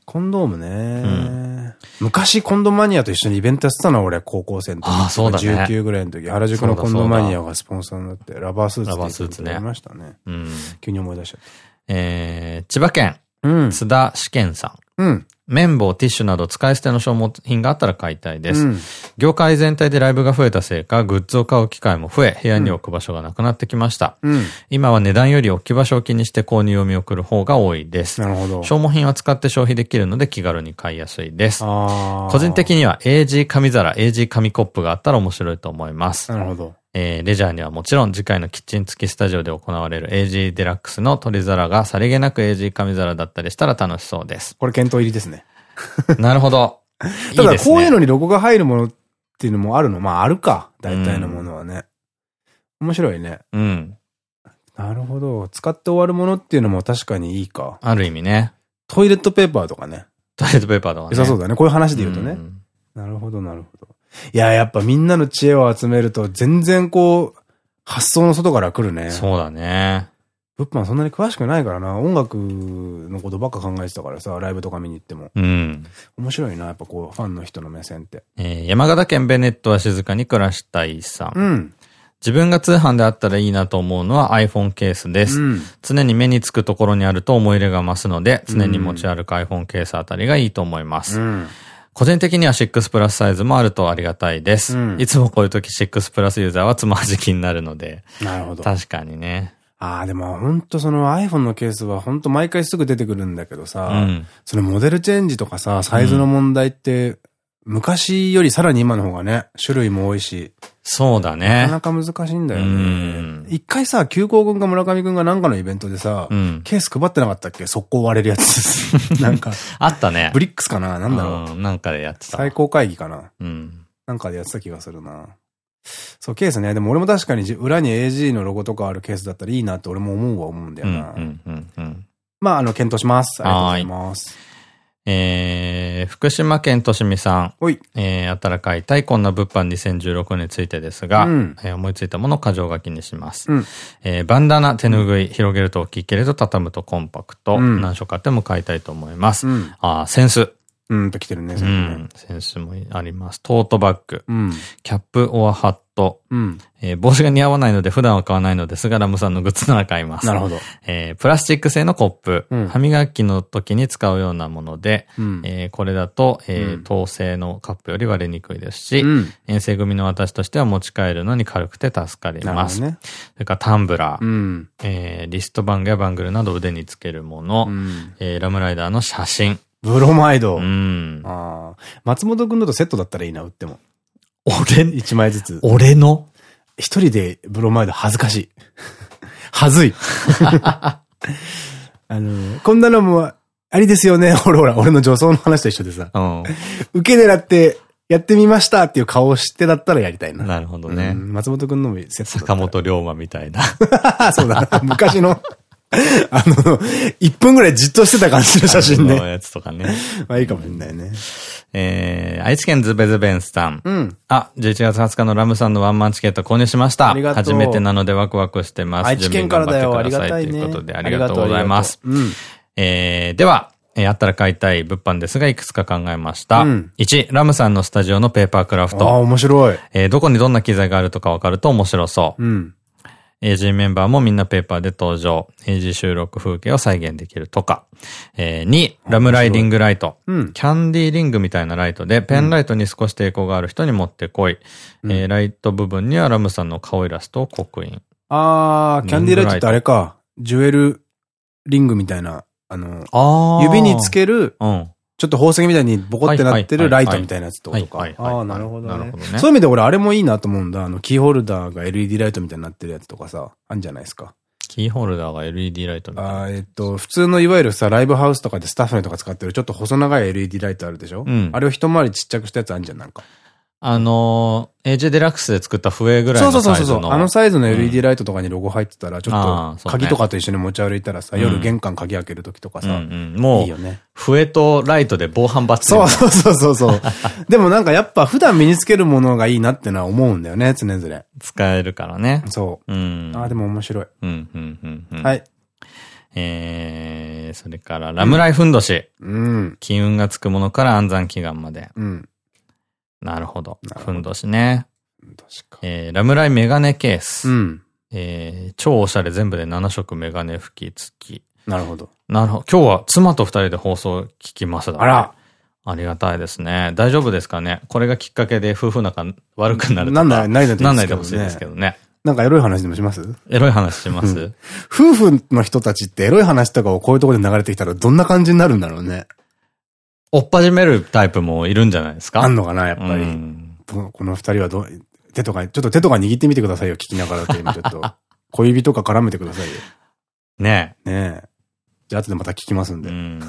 S1: コンドームね。昔コンドマニアと一緒にイベントやってたのは俺高校生の時。
S2: ああ、そうだね。
S1: 19ぐらいの時、原宿のコンドマニアがスポンサーになって、ラバースーツラバースーツね。ありましたね。うん。急に思い出しちゃった。
S2: えー、千葉県。うん。津田試験さん。うん。綿棒、ティッシュなど使い捨ての消耗品があったら買いたいです。うん、業界全体でライブが増えたせいか、グッズを買う機会も増え、部屋に置く場所がなくなってきました。うん、今は値段より置き場所を気にして購入を見送る方が多いです。なるほど。消耗品は使って消費できるので気軽に買いやすいです。個人的には AG 紙皿、AG 紙コップがあったら面白いと思います。
S1: なるほど。
S2: えー、レジャーにはもちろん次回のキッチン付きスタジオで行われる AG デラックスの取り皿がさりげなく AG 紙皿だったりしたら楽しそうです。
S1: これ検討入りですね。
S2: なるほど。
S1: ただこういうのにロゴが入るものっていうのもあるのまああるか。大体のものはね。うん、面白いね。うん。なるほど。使って終わるものっていうのも確かにいいか。
S2: ある意味ね。
S1: トイレットペーパーとかね。
S2: トイレットペーパーとかね。
S1: 良さそうだね。こういう話で言うとね。うん、なるほど、なるほど。いや、やっぱみんなの知恵を集めると全然こう、発想の外から来るね。
S2: そうだね。
S1: 物販そんなに詳しくないからな。音楽のことばっか考えてたからさ、ライブとか見に行っても。うん。面白いな、やっぱこう、ファンの人の目線って。
S2: えー、山形県ベネットは静かに暮らしたいさん。うん。自分が通販であったらいいなと思うのは iPhone ケースです。うん、常に目につくところにあると思い入れが増すので、常に持ち歩く iPhone ケースあたりがいいと思います。うん個人的には6プラスサイズもあるとありがたいです。うん、いつもこういう時6プラスユーザーはつまじきになるので。
S1: なるほど。
S2: 確かにね。
S1: ああ、でも本当その iPhone のケースは本当毎回すぐ出てくるんだけどさ、うん、そのモデルチェンジとかさ、サイズの問題って、昔よりさらに今の方がね、種類も多いし。
S2: そうだね。
S1: なかなか難しいんだよね。一回さ、急行君か村上君がなんかのイベントでさ、うん、ケース配ってなかったっけ？速攻割れるやつ。なんか。
S2: あったね。
S1: ブリックスかな？なんだろ
S2: う。なんかでやってた。
S1: 最高会議かな？うん。なんかでやってた気がするな。そう、ケースね。でも俺も確かに裏に AG のロゴとかあるケースだったらいいなって俺も思うは思うんだよな。まあ、あの、検討します。ありがとうございます。
S2: えー、福島県としみさん。はい。えー、あたらかいたいこんな物販2016についてですが、うん、えー、思いついたものを箇条書きにします。うん、えー、バンダナ、手ぬぐい、広げると大きいけれど畳むとコンパクト、うん、何色買っても買いたいと思います。うん、あセンス。
S1: うんと来てるね、う
S2: ん。センスもあります。トートバッグ。うん、キャップオアハット。うん、えー、帽子が似合わないので普段は買わないのですが、ラムさんのグッズなら買います。
S1: なるほど。
S2: えー、プラスチック製のコップ。うん、歯磨きの時に使うようなもので、うん、えー、これだと、えー、陶製のカップより割れにくいですし、うん、遠征組の私としては持ち帰るのに軽くて助かります。ね、それからタンブラー。うん、えー、リストバングやバングルなど腕につけるもの。うん、えー、ラムライダーの写真。
S1: ブロマイド。うん。ああ。松本くんのとセットだったらいいな、売っても。
S2: 俺
S1: 一枚ずつ。
S2: 俺の？
S1: 一人でブロマイド恥ずかしい。はずい。あの、こんなのもありですよね。ほらほら、俺の女装の話と一緒でさ。うん。受け狙ってやってみましたっていう顔をしてだったらやりたいな。
S2: なるほどね。う
S1: ん、松本くんのも
S2: セット坂本龍馬みたいな。
S1: そうだ。昔の あの、1分ぐらいじっとしてた感じの写真ね。
S2: のやつとかね。
S1: まあいいかもしれないね。
S2: えー、愛知県ズベズベンスさん。うん。あ、11月20日のラムさんのワンマンチケット購入しました。ありがとう。初めてなのでワクワクしてます。
S1: 愛知県からだよ。ありがたいね。
S2: ということでありがとうございます。うん。えー、では、えー、あったら買いたい物販ですが、いくつか考えました。うん、1、ラムさんのスタジオのペーパークラフト。
S1: ああ、面白い。
S2: えー、どこにどんな機材があるとかわかると面白そう。うん。AG メンバーもみんなペーパーで登場。AG 収録風景を再現できるとか。えー、2、ラムライディングライト。うん、キャンディーリングみたいなライトで、ペンライトに少し抵抗がある人に持ってこい。うん、えー、ライト部分にはラムさんの顔イラストを刻印。
S1: あー、キャンディーライトってあれか。ジュエルリングみたいな、あの、あ指につける、うん、ちょっと宝石みたいにボコってなってるライトみたいなやつってことか。ああ、なるほどね。そういう意味で俺あれもいいなと思うんだ。あの、キーホルダーが LED ライトみたいになってるやつとかさ、あるんじゃないですか。
S2: キーホルダーが LED ライトみたいな。
S1: あえっと、普通のいわゆるさ、ライブハウスとかでスタッフのとか使ってるちょっと細長い LED ライトあるでしょ？うん。あれを一回りちっちゃくしたやつあるんじゃん、なんか。
S2: あのー、AJ デラックスで作った笛ぐらいのサイズの。そうそうそう
S1: あのサイズの LED ライトとかにロゴ入ってたら、ちょっと、鍵とかと一緒に持ち歩いたらさ、夜玄関鍵開けるときとかさ、
S2: もう、いいよね。笛とライトで防犯バッチ
S1: そうそうそうそうそう。でもなんかやっぱ普段身につけるものがいいなってのは思うんだよね、常々。
S2: 使えるからね。
S1: そう。うん。ああ、でも面白い。うん、うん、うん。はい。
S2: えー、それから、ラムライフンドシ。うん。金運がつくものから安産祈願まで。うん。なるほど。ふんどしね。ふんどしか。えー、ラムライメガネケース。うん。えー、超おしゃれ全部で7色メガネ拭き付き。
S1: なるほど。
S2: なるほど。今日は妻と二人で放送聞きますだ、
S1: あら。
S2: ありがたいですね。大丈夫ですかね？これがきっかけで夫婦仲悪くなる。
S1: なんない、ない
S2: なんないでほしいですけどね。
S1: なんかエロい話でもします？
S2: エロい話します、
S1: 夫婦の人たちってエロい話とかをこういうところで流れてきたらどんな感じになるんだろうね。
S2: 追っ始めるタイプもいるんじゃないですか？
S1: あんのかな、やっぱり。うん、この二人はどう、手とか、ちょっと手とか握ってみてくださいよ、聞きながらって今ちょっと。小指とか絡めてくださいよ。
S2: ね
S1: え。ねえ。じゃあ後でまた聞きますんで。うん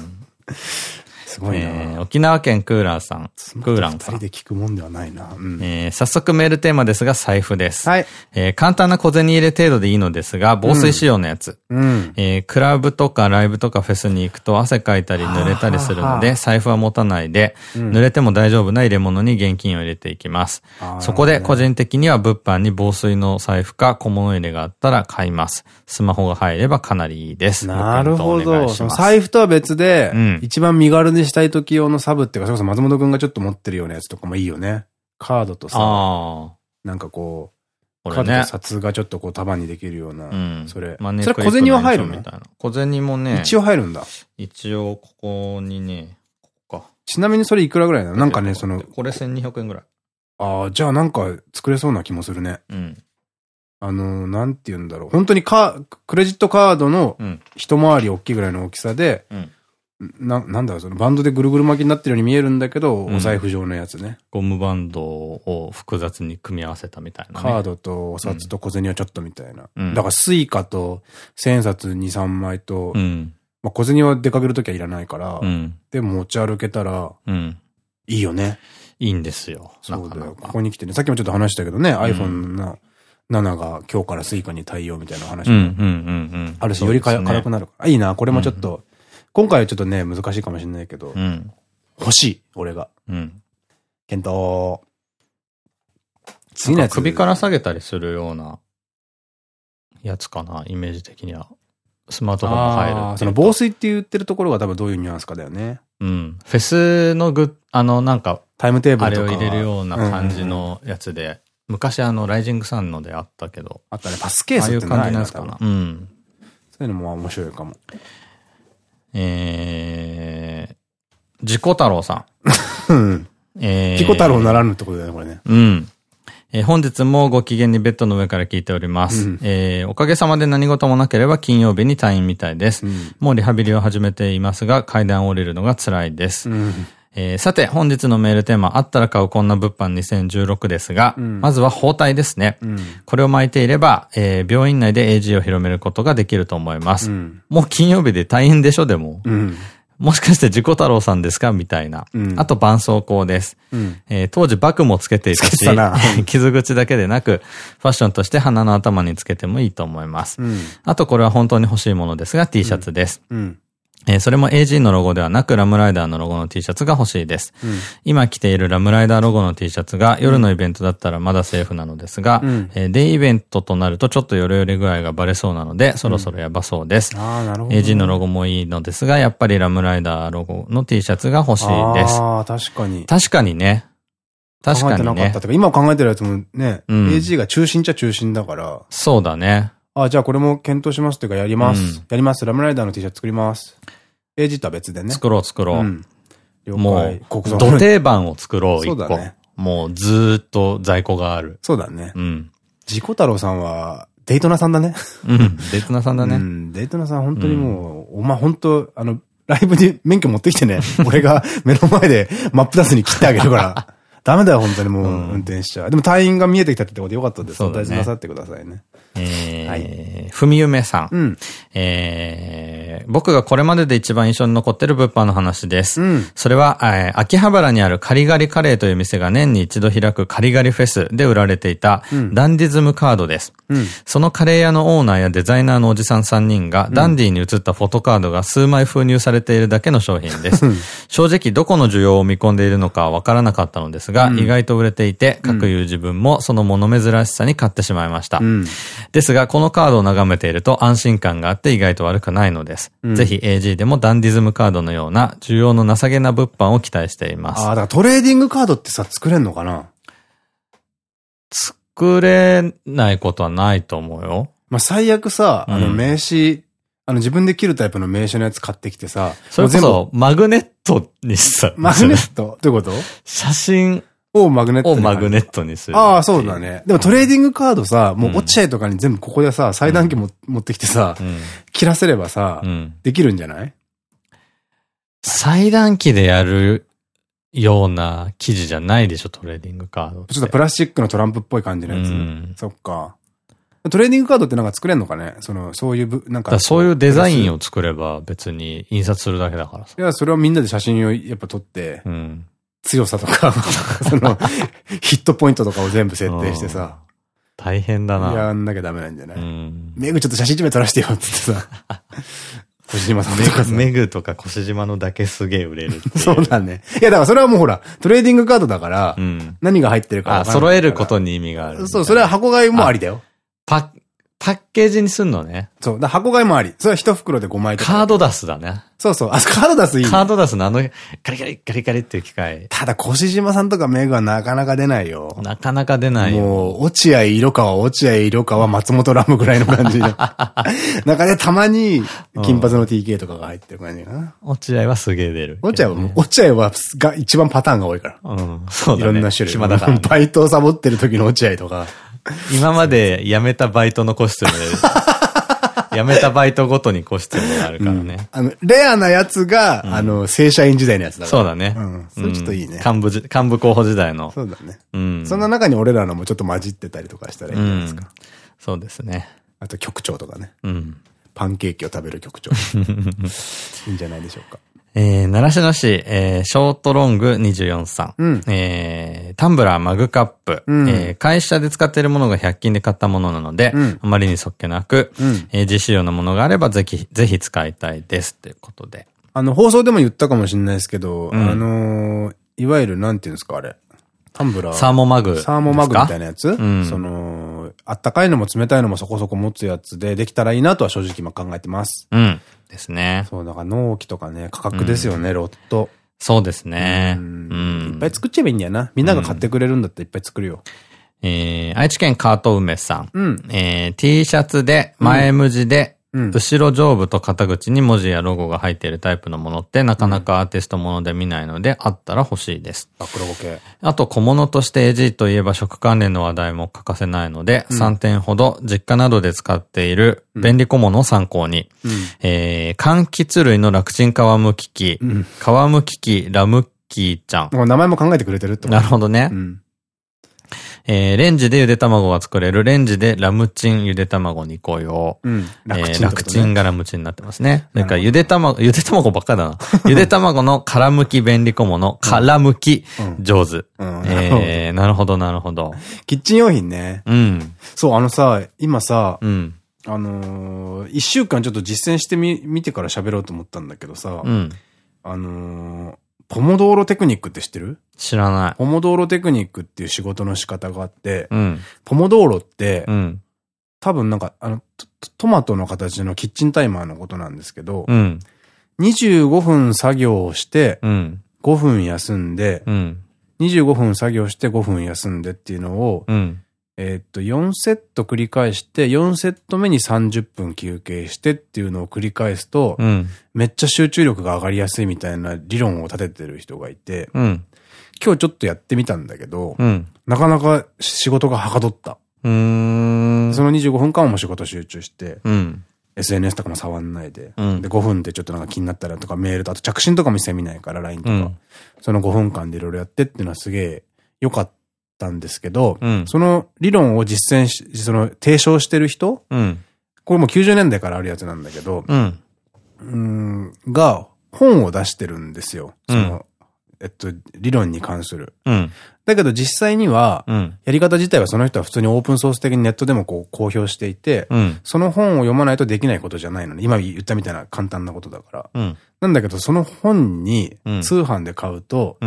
S2: すごいな、えー、沖縄県クーラーさん。クーラン
S1: さん。二人で聞くもんではないな。
S2: うん、えー、早速メールテーマですが財布です。はい。えー、簡単な小銭入れ程度でいいのですが、防水仕様のやつ。うん。えー、クラブとかライブとかフェスに行くと汗かいたり濡れたりするので、財布は持たないで、うん、濡れても大丈夫な入れ物に現金を入れていきます。そこで個人的には物販に防水の財布か小物入れがあったら買います。スマホが入ればかなりいいです。
S1: なるほど。財布とは別で、うん、一番身軽にしたい時用のサブっていうか、それこそ松本くんがちょっと持ってるようなやつとかもいいよね。カードとさ、なんかこう、カードと札がちょっとこう束にできるような、うん、それ。それ小銭は入るの？
S2: 小銭もね、
S1: 一応入るんだ。
S2: 一応ここにね、ここか。
S1: ちなみにそれいくらぐらいなの？なんかね、その。
S2: これ1200円ぐらい。
S1: ああ、じゃあなんか作れそうな気もするね。うん。あの、なんて言うんだろう。本当にカクレジットカードの一回り大きいぐらいの大きさで、うんな、なんだろう、そのバンドでぐるぐる巻きになってるように見えるんだけど、うん、お財布状のやつね。
S2: ゴムバンドを複雑に組み合わせたみたいな、
S1: ね、カードとお札と小銭はちょっとみたいな。うん、だから Suicaと千札2、3枚と、うん、まあ小銭は出かけるときはいらないから、で持ち歩けたら、いいよね。
S2: いいんですよ。
S1: そうだよ。ここに来てね、さっきもちょっと話したけどね、iPhone の7が今日から Suica に対応みたいな話もあるし、より軽くなる。いいな、これもちょっと、今回はちょっとね、難しいかもしれないけど、うん、欲しい、俺が。うん。検討。
S2: 次のやつ。首から下げたりするようなやつかな、イメージ的には。スマートフォンが入る
S1: その防水って言ってるところが多分どういうニュアンスかだよね。
S2: うん。フェスのグあの、なんか、
S1: タイムテーブル
S2: とか。あれを入れるような感じのやつで、昔あの、ライジングサンのであったけど。
S1: あったね、パスケースってああいう感じなんですかな。
S2: うん。
S1: そういうのも面白いかも。
S2: えー、自己太郎さ
S1: ん。うん。えー、自己太郎ならぬってことだよね、これね。
S2: うん。えー、本日もご機嫌にベッドの上から聞いております。うん、えー、おかげさまで何事もなければ金曜日に退院みたいです。うん、もうリハビリを始めていますが、階段を降りるのが辛いです。うんえー、さて、本日のメールテーマ、あったら買うこんな物販2016ですが、うん、まずは包帯ですね。うん、これを巻いていれば、えー、病院内で AG を広めることができると思います。うん、もう金曜日で大変でしょ、でも。もしかして自己太郎さんですかみたいな。あと、絆創膏です。えー、当時バクもつけていたし、傷口だけでなく、ファッションとして鼻の頭につけてもいいと思います。あと、これは本当に欲しいものですが、T シャツです。えー、それも AG のロゴではなくラムライダーのロゴの T シャツが欲しいです。うん、今着ているラムライダーロゴの T シャツが夜のイベントだったらまだセーフなのですが、うん、えー、デイイベントとなるとちょっとヨレヨレ具合がバレそうなので、そろそろやばそうです。うん、AG のロゴもいいのですが、やっぱりラムライダーロゴの T シャツが欲しいです。
S1: ああ、確かに。
S2: 確かにね。確かにね。
S1: 考えてなかった今考えてるやつもね、うん、AG が中心っちゃ中心だから。
S2: そうだね。
S1: あ、じゃあこれも検討しますというかやります。やります。ラムライダーの T シャツ作ります。エイジとは別でね。
S2: 作ろう作ろう。もう、土定番を作ろう、一個。もうずっと在庫がある。
S1: そうだね。うん。自己太郎さんは、デイトナさんだね。
S2: うん、デイトナさんだね。う
S1: ん、デイトナさん本当にもう、お前本当あの、ライブに免許持ってきてね。俺が目の前で真っ二つに切ってあげるから。ダメだよ、本当にもう、運転しちゃう。でも隊員が見えてきたってことでよかったです。大事なさってくださいね。
S2: えー、ふみゆめさん。うん、えー、僕がこれまでで一番印象に残ってる物販の話です。うん、それは、えー、秋葉原にあるカリガリカレーという店が年に一度開くカリガリフェスで売られていた、ダンディズムカードです。うん、そのカレー屋のオーナーやデザイナーのおじさん3人が、ダンディに写ったフォトカードが数枚封入されているだけの商品です。正直どこの需要を見込んでいるのかわからなかったのですが、意外と売れていて、各いう自分もその物珍しさに買ってしまいました。ですが、このカードを眺めていると安心感があって意外と悪くないのです。うん、ぜひ AG でもダンディズムカードのような需要の情けな物販を期待しています。
S1: ああ、だからトレーディングカードってさ、作れんのかな？
S2: 作れないことはないと思うよ。
S1: まあ、最悪さ、あの名刺、うん、あの自分で切るタイプの名刺のやつ買ってきてさ、
S2: それこそマグネットにさ、
S1: マグネット？どういうこと？
S2: 写真
S1: をマグネット
S2: をマグネットにする。
S1: ああ、そうだね。でもトレーディングカードさ、もう落合とかに全部ここでさ、裁断機も持ってきてさ、切らせればさ、できるんじゃない？
S2: 裁断機でやるような生地じゃないでしょ、トレーディングカード。
S1: ちょっとプラスチックのトランプっぽい感じのやつ。そっか。トレーディングカードってなんか作れんのかね？その、そういう、なんか。
S2: そういうデザインを作れば別に印刷するだけだからさ。
S1: いや、それはみんなで写真をやっぱ撮って、うん、強さとか その、ヒットポイントとかを全部設定してさ。
S2: 大変だな。
S1: やんなきゃダメなんじゃない？メグちょっと写真一枚撮らせてよ、つってさ。腰島さんとかさ。
S2: メグとか腰島のだけすげえ売れる
S1: そうだね。いや、だからそれはもうほら、トレーディングカードだから、何が入ってるか
S2: あ、揃えることに意味がある。
S1: そう、それは箱買いもありだよ。
S2: パパッケージにすんのね。
S1: そう。だ箱買いもあり。それは一袋で5枚
S2: とか。カードダスだね。
S1: そうそう。あ、カードダスいい。
S2: カードダスのあの、カリカリ、カリカリっていう機械。
S1: ただ、腰島さんとかメグはなかなか出ないよ。
S2: なかなか出ないよ。
S1: もう、落合色川、落合色川、松本ラムぐらいの感じで。中でたまに、金髪の TK とかが入ってる感じかな。
S2: 落合はすげえ出る。
S1: 落合は、落合は、が一番パターンが多いから。
S2: うん。そうだね。
S1: いろんな種類。暇だから。バイトをサボってる時の落合とか。
S2: 今まで辞めたバイトのコスチュームで、辞めたバイトごとにコスチュームがあるからね。
S1: あの、レアなやつが、あの、正社員時代のやつだ
S2: そうだね。
S1: うん。それちょっといいね。
S2: 幹部、幹部候補時代の。
S1: そうだね。うん。そんな中に俺らのもちょっと混じってたりとかしたらいいんじゃないですか。
S2: そうですね。
S1: あと局長とかね。うん。パンケーキを食べる局長。いいんじゃないでしょうか。
S2: えー、習志野市、えー、ショートロング24さん。うん、えー、タンブラー、マグカップ。うん、えー、会社で使っているものが100均で買ったものなので、うん、あまりにそっけなく、うん、えー、実使用のものがあればぜひ、ぜひ使いたいです。ということで。
S1: あの、放送でも言ったかもしれないですけど、うん、あのー、いわゆるなんていうんですか、あれ。タンブラー。
S2: サーモマグ。
S1: サーモマグみたいなやつ、うん、その、あったかいのも冷たいのもそこそこ持つやつでできたらいいなとは正直今考えてます。
S2: うん。ですね。
S1: そう、だから納期とかね、価格ですよね、うん、ロット。
S2: そうですね。う
S1: ん。いっぱい作っちゃえばいいんだよな。みんなが買ってくれるんだったらいっぱい作るよ。
S2: えー、愛知県カート梅さん。うん。えー、T シャツで、前無地で、後ろ上部と肩口に文字やロゴが入っているタイプのものってなかなかアーティストもので見ないので、あったら欲しいです。
S1: あ、黒ボケ。
S2: あと小物として AG といえば食関連の話題も欠かせないので、うん、3点ほど実家などで使っている便利小物を参考に、うん、えー、柑橘類の楽ちん皮むき器、うん、皮むき器ラムッキーちゃ
S1: ん。名前も考えてくれてるって
S2: なるほどね。うんえー、レンジでゆで卵が作れる、レンジでラムチンゆで卵2個用。うん。楽チン、ね、楽チンがラムチンになってますね。それからゆで卵、ゆで卵ばっかだな。ゆで卵の殻むき便利小物、殻むき上手。うん。えー、なるほど、なるほど。
S1: キッチン用品ね。うん。そう、あのさ、今さ、うん。あのー、一週間ちょっと実践してみ、見てから喋ろうと思ったんだけどさ、うん。あのー、ポモドーロテクニックって知ってる？
S2: 知らない。
S1: ポモドーロテクニックっていう仕事の仕方があって、うん、ポモドーロって、うん、多分なんか、あのト、トマトの形のキッチンタイマーのことなんですけど、うん、25分作業をして、5分休んで、うん、25分作業して5分休んでっていうのを、えっと、4セット繰り返して、4セット目に30分休憩してっていうのを繰り返すと、うん、めっちゃ集中力が上がりやすいみたいな理論を立ててる人がいて、うん、今日ちょっとやってみたんだけど、うん、なかなか仕事がはかどった。その25分間はもう仕事集中して、SNS とかも触んないで、で、5分でちょっとなんか気になったらとかメールと、あと着信とかも一切見ないから、LINE とか、その5分間でいろいろやってっていうのはすげえ良かったんですけど、うん、その理論を実践し、その提唱してる人、うん、これも90年代からあるやつなんだけど、うん、うんが本を出してるんですよ。その、えっと、理論に関する。だけど実際には、やり方自体はその人は普通にオープンソース的にネットでもこう公表していて、その本を読まないとできないことじゃないのね。今言ったみたいな簡単なことだから。なんだけど、その本に通販で買うと、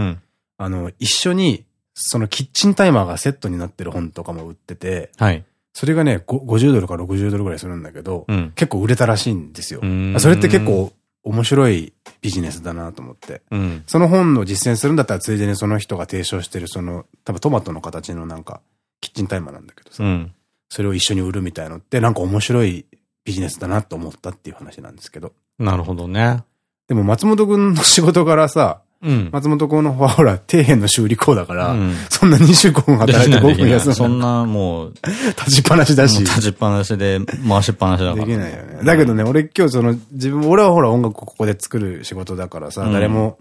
S1: あの、一緒にそのキッチンタイマーがセットになってる本とかも売ってて、はい。それがね、50ドルか60ドルぐらいするんだけど、うん、結構売れたらしいんですよ。それって結構面白いビジネスだなと思って。うん、その本の実践するんだったらついでにその人が提唱してるその、多分トマトの形のなんか、キッチンタイマーなんだけどさ、うん、それを一緒に売るみたいのってなんか面白いビジネスだなと思ったっていう話なんですけど。
S2: なるほどね。
S1: でも松本くんの仕事からさ、うん、松本君の方はほら、底辺の修理工だから、うん、そんな25分働いて5分休む。
S2: そんなもう、
S1: 立ちっぱなしだし。
S2: 立ちっぱなしで、回しっぱなしだから。
S1: できないよね。だけどね、俺今日その、自分、俺はほら音楽ここで作る仕事だからさ、誰も、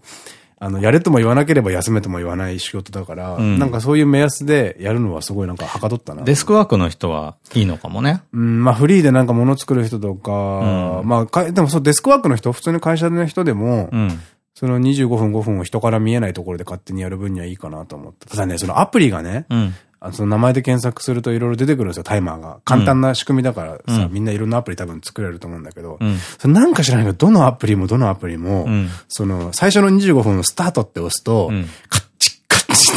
S1: あの、やれとも言わなければ休めとも言わない仕事だから、うん、なんかそういう目安でやるのはすごいなんかはかどったな。
S2: デスクワークの人はいいのかもね。
S1: うん、まあフリーでなんか物作る人とか、うん、まあか、でもそうデスクワークの人、普通に会社の人でも、うんその25分5分を人から見えないところで勝手にやる分にはいいかなと思って。ただね、そのアプリがね、うん、あその名前で検索するといろいろ出てくるんですよ、タイマーが。簡単な仕組みだからさ、うん、みんないろんなアプリ多分作れると思うんだけど、うん、そなんか知らないけど、どのアプリもどのアプリも、うん、その、最初の25分のスタートって押すと、カッ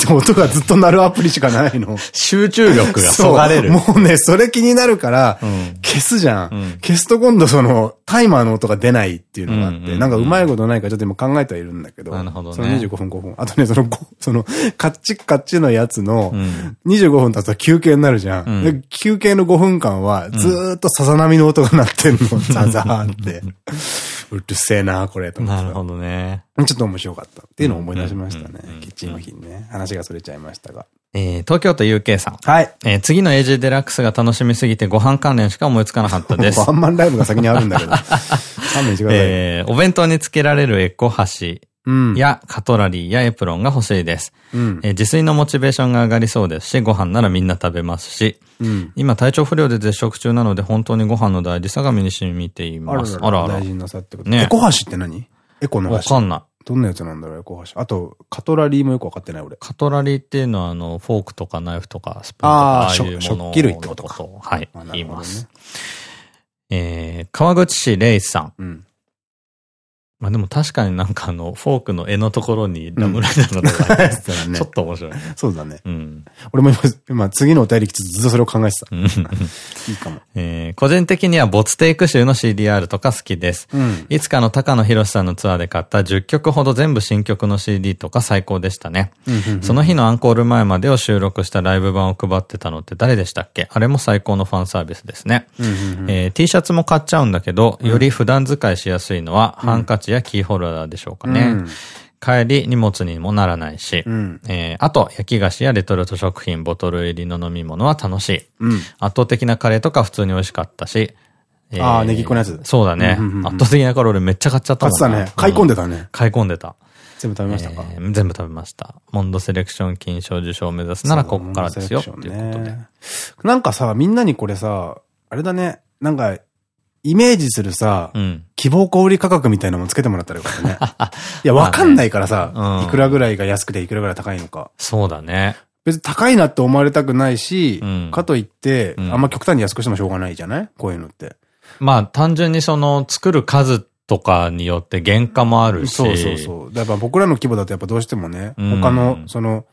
S1: って音がずっと鳴るアプリしかないの。
S2: 集中力がそがれる。
S1: もうね、それ気になるから、消すじゃん。うん、消すと今度その、タイマーの音が出ないっていうのがあって、なんかうまいことないかちょっと今考えてはいるんだけど。なるほどね。その25分5分。あとね、その、その、カッチカッチのやつの、25分経つと休憩になるじゃん。うん、で休憩の5分間は、ずーっとさざ波の音が鳴ってんの。ザザーって。う るせえな、これ、と
S2: なるほどね。
S1: ちょっと面白かったっていうのを思い出しましたね。キッチンの日にね。話がそれちゃいましたが。
S2: えー、東京都 UK さん。
S1: はい。
S2: えー、次の AG デラックスが楽しみすぎてご飯関連しか思いつかなかったです。
S1: ワンマンライブが先にあるんだけど。勘弁してください。
S2: えー、お弁当につけられるエコ箸。や、カトラリーやエプロンが欲しいです。うん、え自炊のモチベーションが上がりそうですし、ご飯ならみんな食べますし、うん、今体調不良で絶食中なので本当にご飯の大事さが身に染みています。
S1: あらあら。大事なさってことね。エコ箸って何？エコの
S2: 箸。わかんない。
S1: どんなやつなんだろう、エコ箸。あと、カトラリーもよくわかってない俺。
S2: カトラリーっていうのは、あの、フォークとかナイフとかスプーンとか、ああいうも
S1: の食器類ってことか。
S2: はい、言います。えー、川口市レイさん。うん。まあでも確かになんかあの、フォークの柄のところにラムライダーのとか、ちょっと面白い。
S1: そうだね。うん。俺も今、今次のお便りずっとそれを考えてた。いいかも。
S2: えー、個人的にはボツテイク集の CDR とか好きです。うん、いつかの高野博さんのツアーで買った10曲ほど全部新曲の CD とか最高でしたね。その日のアンコール前までを収録したライブ版を配ってたのって誰でしたっけ？あれも最高のファンサービスですね。T シャツも買っちゃうんだけど、より普段使いしやすいのはハンカチやキーホルダーでしょうかね。うん、帰り荷物にもならないし、うん、えー、あと焼き菓子やレトルト食品、ボトル入りの飲み物は楽しい。うん、圧倒的なカレーとか普通に美味しかったし、
S1: えー、ああ、ネギっ子のやつ。
S2: そうだね。圧倒的なカロリーめっちゃ買っちゃったもん
S1: 買ってたね。買い込んでたね。
S2: 買い込んでた。
S1: 全部食べましたか、
S2: えー、全部食べました。モンドセレクション金賞受賞を目指すならここからですよ。っていうことで。
S1: なんかさ、みんなにこれさ、あれだね。なんか、イメージするさ、うん、希望小売価格みたいなのもつけてもらったらよかったね。いや、わかんないからさ、ねうん、いくらぐらいが安くていくらぐらい高いのか。
S2: そうだね。
S1: 別に高いなって思われたくないし、うん、かといって、あんま極端に安くしてもしょうがないじゃない？こういうのって。
S2: まあ、単純にその、作る数とかによって原価もあるし。
S1: そうそうそう。やっぱ僕らの規模だとやっぱどうしてもね、他の、その、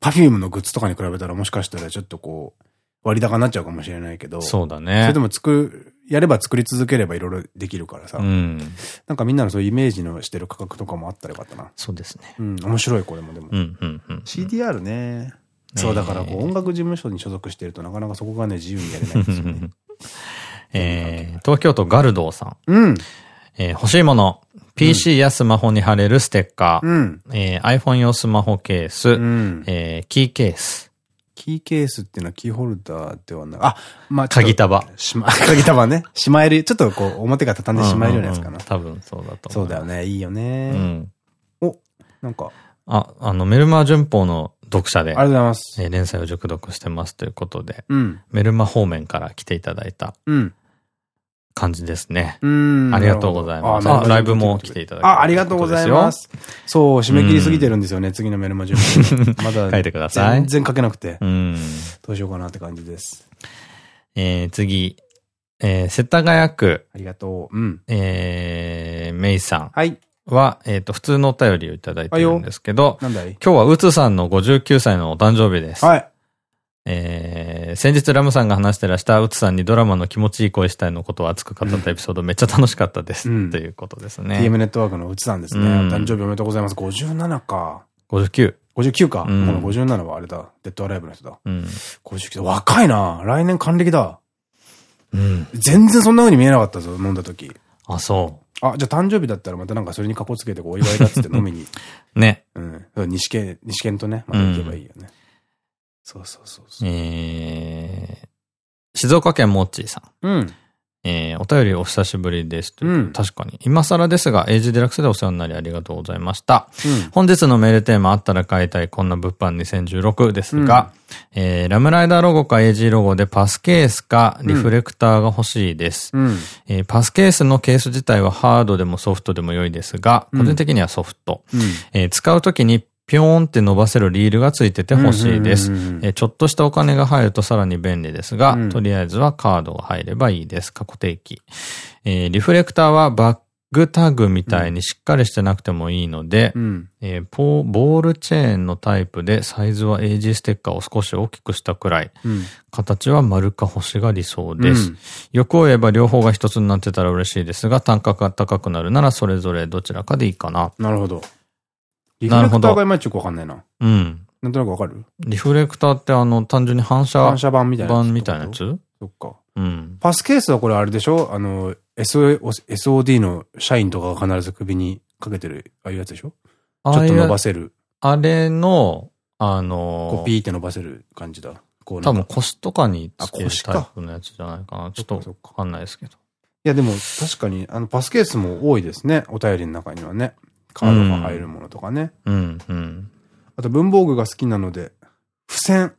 S1: パフュームのグッズとかに比べたらもしかしたらちょっとこう、割高になっちゃうかもしれないけど。
S2: そうだね。
S1: それでも作やれば作り続ければいろいろできるからさ。うん、なんかみんなのそういうイメージのしてる価格とかもあったらよかったな。
S2: そうですね。
S1: うん、面白いこれもでも。うんうんうん。CDR ね。そう、だからこう音楽事務所に所属してるとなかなかそこがね、自由にやれないんですよね。
S2: えー、東京都ガルドーさん。
S1: うん。
S2: えー、欲しいもの。PC やスマホに貼れるステッカー。うん、えー、iPhone 用スマホケース。うん、えー、キーケース。
S1: キーケースっていうのはキーホルダーではない。あ、
S2: まあ、鍵束。
S1: しま、鍵束ね。しまえる、ちょっとこう、表が畳んでしまえるようなやつかな。
S2: 多分そうだと
S1: そうだよね。いいよね。うん。お、なんか。
S2: あ、あの、メルマー順報の読者で。あ
S1: りがとうございます。
S2: えー、連載を熟読してますということで。うん。メルマ方面から来ていただいた。うん。感じですね。うん。ありがとうございます。あ、ライブも来ていただき
S1: あ、ありがとうございます。そう、締め切りすぎてるんですよね、次のメルマ準備。
S2: まだ。書いてください。
S1: 全然書けなくて。うん。どうしようかなって感じです。
S2: えー、次。えー、世田谷区。
S1: ありがとう。うん。
S2: えー、メイさん。
S1: はい。
S2: は、えっ、と、普通のお便りをいただいてるんですけど、
S1: なんだい？
S2: 今日はうつさんの59歳のお誕生日です。はい。えー、先日ラムさんが話してらしたうつさんにドラマの気持ちいい声したいのことを熱く語ったエピソード、めっちゃ楽しかったです。うん、ということですね。
S1: TM ネットワークのうつさんですね。うん、誕生日おめでとうございます。57か。
S2: 59。
S1: 59か。うん、この57はあれだ。デッドアライブの人だ。うん、59だ。若いな。来年還暦だ。うん。全然そんな風に見えなかったぞ、飲んだ時。
S2: あ、そ
S1: う。あ、じゃあ誕生日だったらまたなんかそれにかこつけてお祝いだっつって飲みに。
S2: ね。
S1: うん。西県、西県とね、また行けばいいよね。そうそうそうそう。
S2: えー、静岡県モッチーさん。うん。えー、お便りお久しぶりです。うん、確かに。今更ですが、エイジデラックスでお世話になりありがとうございました。うん、本日のメールテーマ、あったら買いたいこんな物販2016ですが、うん、えー、ラムライダーロゴかエイジロゴでパスケースかリフレクターが欲しいです。うん、えー、パスケースのケース自体はハードでもソフトでも良いですが、個人的にはソフト。えー、使うときにぴょーんって伸ばせるリールがついてて欲しいです。ちょっとしたお金が入るとさらに便利ですが、うん、とりあえずはカードが入ればいいです。過去定期。えー、リフレクターはバッグタグみたいにしっかりしてなくてもいいので、うん、えー、ポボールチェーンのタイプでサイズは AG ステッカーを少し大きくしたくらい、うん、形は丸か星が理想です。うん、欲を言えば両方が一つになってたら嬉しいですが、単価が高くなるならそれぞれどちらかでいいかな。
S1: なるほど。リフレクターがいまいちよくわかんないな。うん。なんとなくわかる？
S2: リフレクターってあの、単純に反射。
S1: 反射板みたいな
S2: やつ。みたいなやつ？そ
S1: っか。うん。パスケースはこれあれでしょ？あの、SOD の社員とかが必ず首にかけてる、ああいうやつでしょ？ちょっと伸ばせる。
S2: あれの、あの
S1: ー、こうピーって伸ばせる感じだ。
S2: こう多分腰とかにつけるタイプのやつじゃないかな。ちょっとわかんないですけど。
S1: いやでも確かに、あの、パスケースも多いですね。お便りの中にはね。カードが入るものとかね。うん、うん。あと文房具が好きなので、付箋。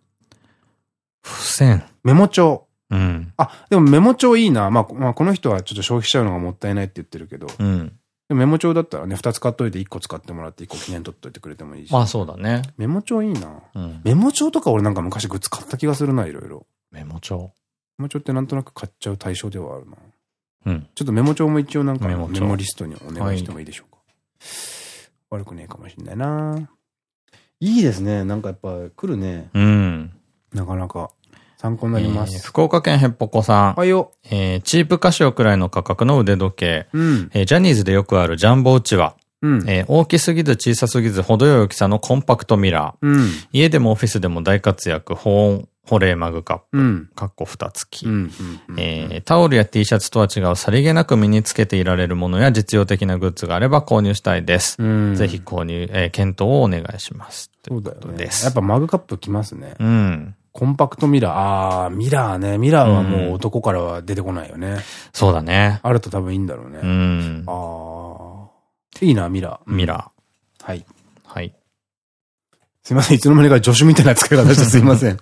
S2: 付箋
S1: メモ帳。うん。あ、でもメモ帳いいな。まあ、まあ、この人はちょっと消費しちゃうのがもったいないって言ってるけど。うん。メモ帳だったらね、二つ買っといて一個使ってもらって一個記念取っといてくれてもいいし。
S2: まあそうだね。
S1: メモ帳いいな。うん。メモ帳とか俺なんか昔グッズ買った気がするな、いろいろ。
S2: メモ帳
S1: メモ帳ってなんとなく買っちゃう対象ではあるな。うん。ちょっとメモ帳も一応なんかメモリストにお願いしてもいいでしょうか。はい悪くねえかもしんないな。いいですね。なんかやっぱ来るね。うん。なかなか参考になります。えー、
S2: 福岡県へっぽこさん。
S1: はいよ。
S2: えー、チープカシオくらいの価格の腕時計。うん。えー、ジャニーズでよくあるジャンボうちわ。うん、えー、大きすぎず小さすぎず程よい大きさのコンパクトミラー。うん、家でもオフィスでも大活躍、保温、保冷マグカップ、うん、かっこ蓋付き。タオルや T シャツとは違うさりげなく身につけていられるものや実用的なグッズがあれば購入したいです。うん、ぜひ購入、えー、検討をお願いします。
S1: そうだよね。やっぱマグカップきますね。うん。コンパクトミラー。ああ、ミラーね。ミラーはもう男からは出てこないよね。うん、
S2: そうだね。
S1: あると多分いいんだろうね。うん。ああ。いいな、ミラー。
S2: ミラ
S1: ー。はい。
S2: はい。
S1: すいません。いつの間にか助手みたいな使い方して すいません。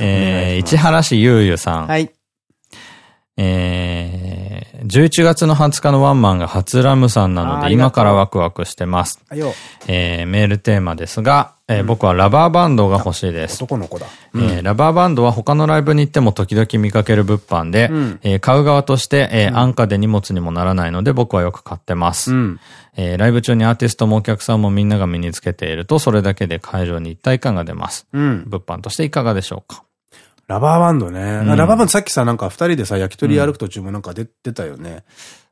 S2: えー、市原市ゆうゆさん。はい。えー、11月の20日のワンマンが初ラムさんなので、今からワクワクしてます。えー、メールテーマですが、えー、僕はラバーバンドが欲しいです。
S1: 男の子だ。
S2: うん、えー、ラバーバンドは他のライブに行っても時々見かける物販で、うん、えー、買う側として、えー、安価で荷物にもならないので僕はよく買ってます。うん、えー、ライブ中にアーティストもお客さんもみんなが身につけていると、それだけで会場に一体感が出ます。うん、物販としていかがでしょうか？
S1: ラバーバンドね。うん、ラバーバンドさっきさ、なんか二人でさ、焼き鳥歩く途中もなんか出てたよね。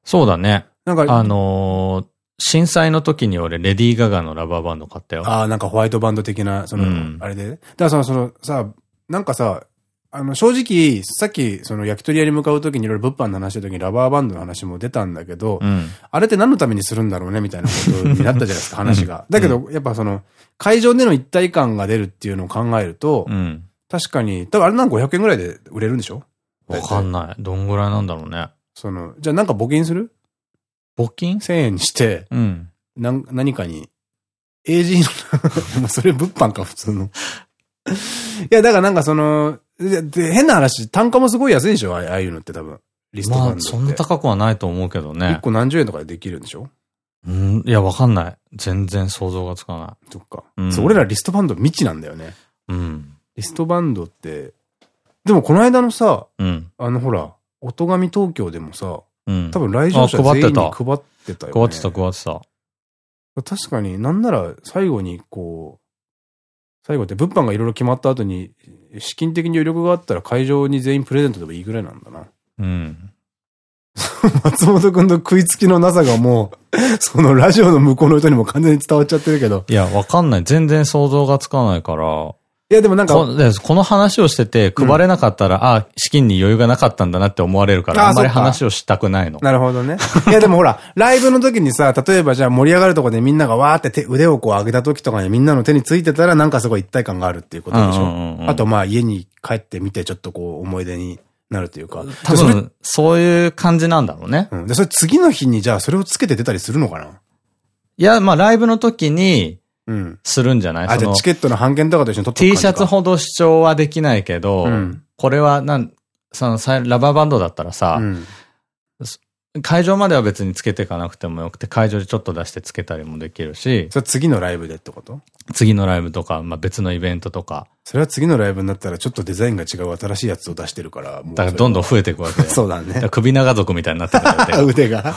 S2: そうだね。なんか、あのー、震災の時に俺、レディー・ガガのラバーバンド買ったよ。
S1: ああ、なんかホワイトバンド的な、その、うん、あれで。だからその、その、さ、なんかさ、あの、正直、さっき、その焼き鳥屋に向かうときにいろいろ物販の話したときにラバーバンドの話も出たんだけど、うん、あれって何のためにするんだろうねみたいなことになったじゃないですか、話が。だけど、やっぱその、会場での一体感が出るっていうのを考えると、うん、確かに、多分あれなんか500円ぐらいで売れるんでしょ？
S2: わかんない。どんぐらいなんだろうね。
S1: その、じゃあなんか募金する？
S2: 募金
S1: ?1000 円にして、うん。な、何かに、AG の それ物販か、普通の。いや、だからなんかその、で、変な話、単価もすごい安いでしょ？ああいうのって多分。
S2: リストバンドまあ、そんな高くはないと思うけどね。
S1: 1個何十円とかでできるんでしょ？
S2: うん、いや、わかんない。全然想像がつかない。
S1: そっか。うん、そう、俺らリストバンド未知なんだよね。うん。リストバンドって、でもこの間のさ、うん、あのほら、音神東京でもさ、うん、多分来場者全員に配ってたよね。
S2: 配ってた、配ってた。
S1: 確かになんなら最後にこう、最後って物販がいろいろ決まった後に、資金的に余力があったら会場に全員プレゼントでもいいぐらいなんだな。うん。松本くんの食いつきのなさがもう、そのラジオの向こうの人にも完全に伝わっちゃってるけど。
S2: いや、わかんない。全然想像がつかないから。
S1: いや、でもなんかこ。
S2: この話をしてて、配れなかったら、うん、ああ、資金に余裕がなかったんだなって思われるから、あんまり話をしたくないの。
S1: なるほどね。いや、でもほら、ライブの時にさ、例えばじゃあ盛り上がるとこでみんながわーって手腕をこう上げた時とかにみんなの手についてたら、なんかすごい一体感があるっていうことでしょ。あとまあ家に帰ってみてちょっとこう思い出になるというか。
S2: 多分、そういう感じなんだろうね。
S1: うん。で、それ次の日にじゃあそれをつけて出たりするのかな？い
S2: や、まあライブの時に、うん。するんじゃない、
S1: あ、じゃあチケットの半券とかと一緒に取
S2: って T シャツほど主張はできないけど、うん、これはなん、そのラバーバンドだったらさ、うん、会場までは別につけていかなくてもよくて、会場でちょっと出してつけたりもできるし。
S1: それ次のライブでってこと？
S2: 次のライブとか、まあ別のイベントとか。
S1: それは次のライブになったらちょっとデザインが違う新しいやつを出してるから、
S2: もう。だからどんどん増えていくわけ。
S1: そうだね。
S2: 首長族みたいになって
S1: る 腕が。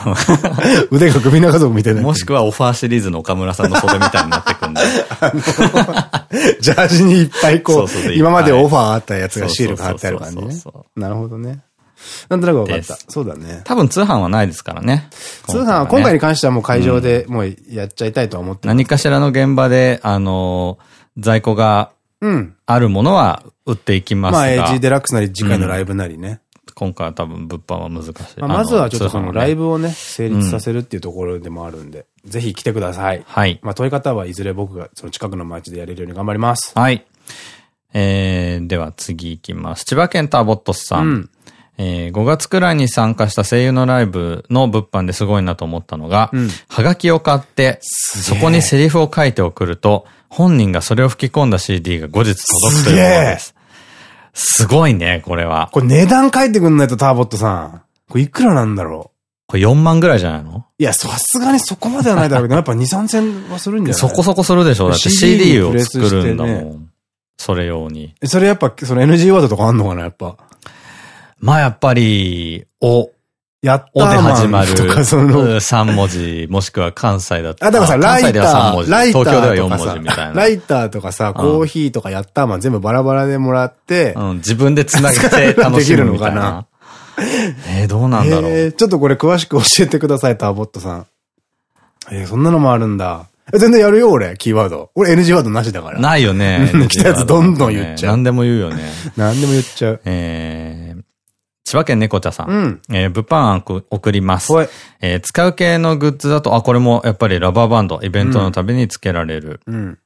S1: 腕が首長族みたいな。
S2: もしくはオファーシリーズの岡村さんの袖みたいになってくんで。
S1: ジャージにいっぱいこう、今までオファーあったやつがシールが貼ってある感じね。なるほどね。なんとなく分かった。そうだね。
S2: 多分通販はないですからね。
S1: 通販は今回に関してはもう会場でもうやっちゃいたいとは思って
S2: 何かしらの現場で、あの在庫があるものは売っていきますが。まあ、
S1: エッジデラックスなり次回のライブなりね。
S2: 今回は多分物販は難しい。
S1: まあまずはちょっとそのライブをね、成立させるっていうところでもあるんで、ぜひ来てください。はい。まあ問い方はいずれ僕がその近くの街でやれるように頑張ります。
S2: はい。えー、では次行きます。千葉県ターボットスさん。うんえー、5月くらいに参加した声優のライブの物販ですごいなと思ったのが、うん、はがきを買って、そこにセリフを書いて送ると、本人がそれを吹き込んだ CD が後日届くというものです。すごいね、これは。
S1: これ値段書いてくんないと、ターボットさん。これいくらなんだろう？
S2: これ4万ぐらいじゃないの？
S1: いや、さすがにそこまではないだろうけど、やっぱ2、3千はするんじゃない？
S2: そこそこするでしょ？だって CD を作るんだもん。それ用に。
S1: それやっぱ、その NG ワードとかあんのかな、やっぱ？
S2: まあやっぱり、お。
S1: やったーおで
S2: 始まる。とかその。3文字、もしくは関西だった
S1: ら。あ、だからさ、ライター、
S2: ライター。東京では4文字みたいな。
S1: ライターとかさ、コーヒーとかやったーマン全部バラバラでもらって、
S2: うん、自分で繋げて楽しむみたいな。えー、どうなんだろう。えー、
S1: ちょっとこれ詳しく教えてください、ターボットさん。えー、そんなのもあるんだ。全然やるよ、俺、キーワード。俺 NG ワードなしだから。
S2: ないよね。
S1: 来たやつどんどん言っちゃう。
S2: 何でも言うよね。
S1: 何でも言っちゃう。
S2: えー、千葉県猫茶さん。うん、えー、物販案送ります。えー、使う系のグッズだと、あ、これもやっぱりラバーバンド、イベントのたびにつけられる。うん、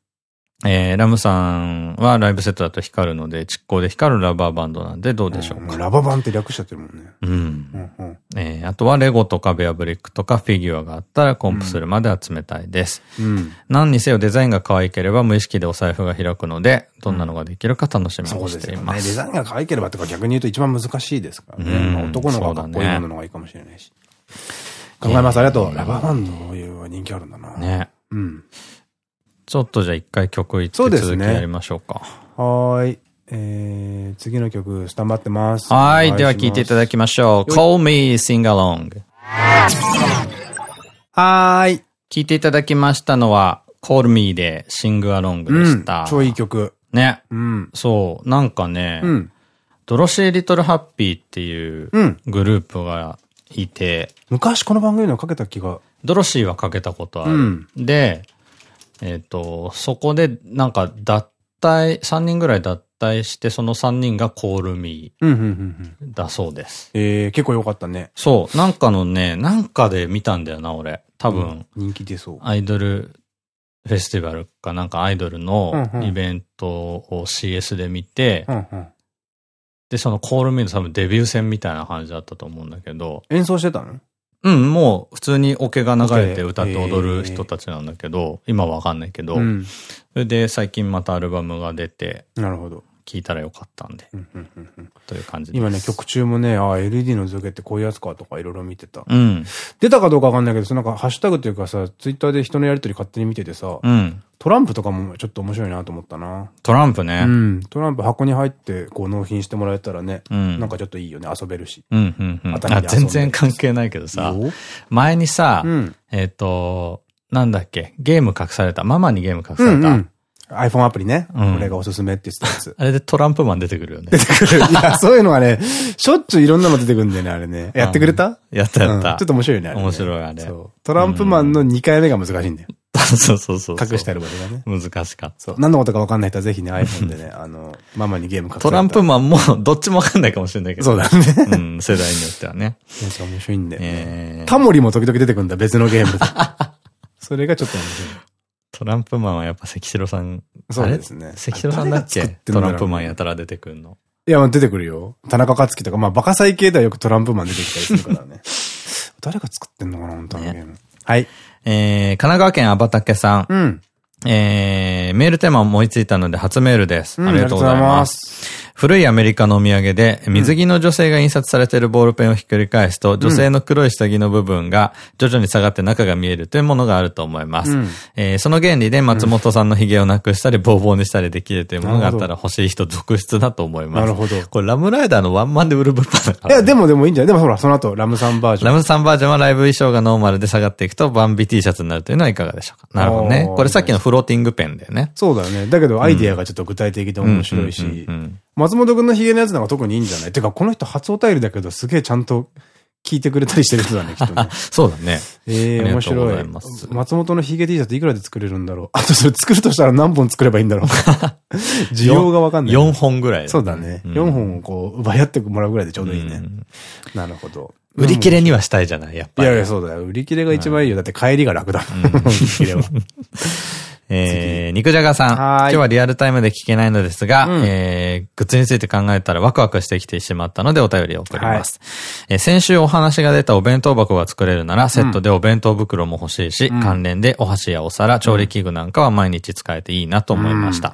S2: えー、ラムさんはライブセットだと光るので、蓄光で光るラバーバンドなんでどうでしょうか？
S1: うん、ラバーバンって略しちゃってるもんね。うん。
S2: えー、あとはレゴとかベアブリックとかフィギュアがあったらコンプするまで集めたいです。うん。何にせよデザインが可愛ければ無意識でお財布が開くので、どんなのができるか楽しみにしています。
S1: すね、デザインが可愛ければとか逆に言うと一番難しいですからね。うん、男の子がかっこいいもののがいいかもしれないし。考えます。ありがとう。ラバーバンドは人気あるんだな。ね。うん。
S2: ちょっとじゃあ一回曲いって続きやりましょうか。
S1: うね、はい。えー、次の曲、スタンバってます。
S2: はい。では聴いていただきましょう。Call Me Sing Along。
S1: はーい。
S2: 聴いていただきましたのは、Call Me で Sing Along でした。
S1: うん、超いい曲。
S2: ね。うん。そう。なんかね、うん、ドロシー・リトル・ハッピーっていうグループがいて、
S1: 昔この番組のかけた気が
S2: ドロシーはかけたことある。うん、で、えっ、ー、と、そこでなんか脱退、3人ぐらい脱退して、その3人がコールミーだそうです。
S1: ええー、結構良かったね。
S2: そう。なんかのね、なんかで見たんだよな、俺。多分。うん、
S1: 人気出そう。
S2: アイドルフェスティバルかなんかアイドルのイベントを CS で見て、で、そのコールミーの多分デビュー戦みたいな感じだったと思うんだけど。
S1: 演奏してたの？
S2: うん、もう普通にオケが流れて歌って踊る人たちなんだけど、今はわかんないけど、うん、それで最近またアルバムが出て、
S1: なるほど。
S2: 聞いたらよかったんで。という感じ
S1: 今ね、曲中もね、ああ、LED の造形ってこういうやつかとかいろいろ見てた。うん。出たかどうかわかんないけど、そのなんかハッシュタグっていうかさ、ツイッターで人のやりとり勝手に見ててさ、うん。トランプとかもちょっと面白いなと思ったな。
S2: トランプね。
S1: うん。トランプ箱に入って、こう納品してもらえたらね、うん、なんかちょっといいよね、遊べるし。うんうん
S2: うん。あ、全然関係ないけどさ、前にさ、うん、えっと、なんだっけ、ゲーム隠された。ママにゲーム隠された。うんうん
S1: iPhone アプリね。うん、俺がおすすめって言ってたやつ。
S2: あれでトランプマン出てくるよね。
S1: 出てくる。いや、そういうのはね、しょっちゅういろんなの出てくるんだよね、あれね。やってくれた？
S2: やったやった、
S1: ちょっと面白いね、
S2: あれ、面白いあれ。そ
S1: う。トランプマンの2回目が難しいんだよ。
S2: そうそうそう。
S1: 隠してある場所がね。
S2: 難しかった。
S1: そう。何のことか分かんない人はぜひね、iPhone でね、あの、ママにゲーム
S2: 隠トランプマンも、どっちも分かんないかもしれないけど。
S1: そうだね。
S2: うん、世代によってはね。
S1: やつ面白いんだよね。タモリも時々出てくるんだ、別のゲームで。それがちょっと面白い。
S2: トランプマンはやっぱ関城さん。
S1: そうですね。
S2: 関城さんだっけ？トランプマンやたら出てくるの。
S1: いや、出てくるよ。田中克樹とか、まあ、バカサイ系ではよくトランプマン出てきたりするからね。誰が作ってんのかな、本当のゲーム。はい。
S2: えー、神奈川県アバタケさん。うん。えー、メールテーマ思いついたので初メールです。ありがとうございます。古いアメリカのお土産で、水着の女性が印刷されているボールペンをひっくり返すと、女性の黒い下着の部分が徐々に下がって中が見えるというものがあると思います。うん、えー、その原理で松本さんの髭をなくしたり、ボーボーにしたりできるというものがあったら欲しい人続出だと思います。なるほど。これラムライダーのワンマンで売る物販だから、
S1: ね。いや、でもでもいいんじゃない？でもほら、その後、ラムさんバージョン。
S2: ラムさんバージョンはライブ衣装がノーマルで下がっていくと、バンビ T シャツになるというのはいかがでしょうか。なるほどね。これさっきのフローティングペンだよね。
S1: そうだよね。だけどアイディアがちょっと具体的で面白いし、松本くんのヒゲのやつなんか特にいいんじゃない？てか、この人初お便りだけど、すげえちゃんと聞いてくれたりしてる人だね、きっとね。
S2: そうだね。
S1: ええー、面白い。松本のヒゲ T シャツいくらで作れるんだろう？あとそれ作るとしたら何本作ればいいんだろう？需要がわかんない。
S2: 4本ぐらい。
S1: そうだね。うん、4本をこう、奪い合ってもらうぐらいでちょうどいいね。なるほど。
S2: 売り切れにはしたいじゃない？やっぱり。
S1: いやいや、そうだよ。売り切れが一番いいよ。だって帰りが楽だ。売り切れは。
S2: えー、肉じゃがさん。今日はリアルタイムで聞けないのですが、うん、えー、グッズについて考えたらワクワクしてきてしまったのでお便りを送ります。はい、えー、先週お話が出たお弁当箱が作れるなら、セットでお弁当袋も欲しいし、うん、関連でお箸やお皿、調理器具なんかは毎日使えていいなと思いました。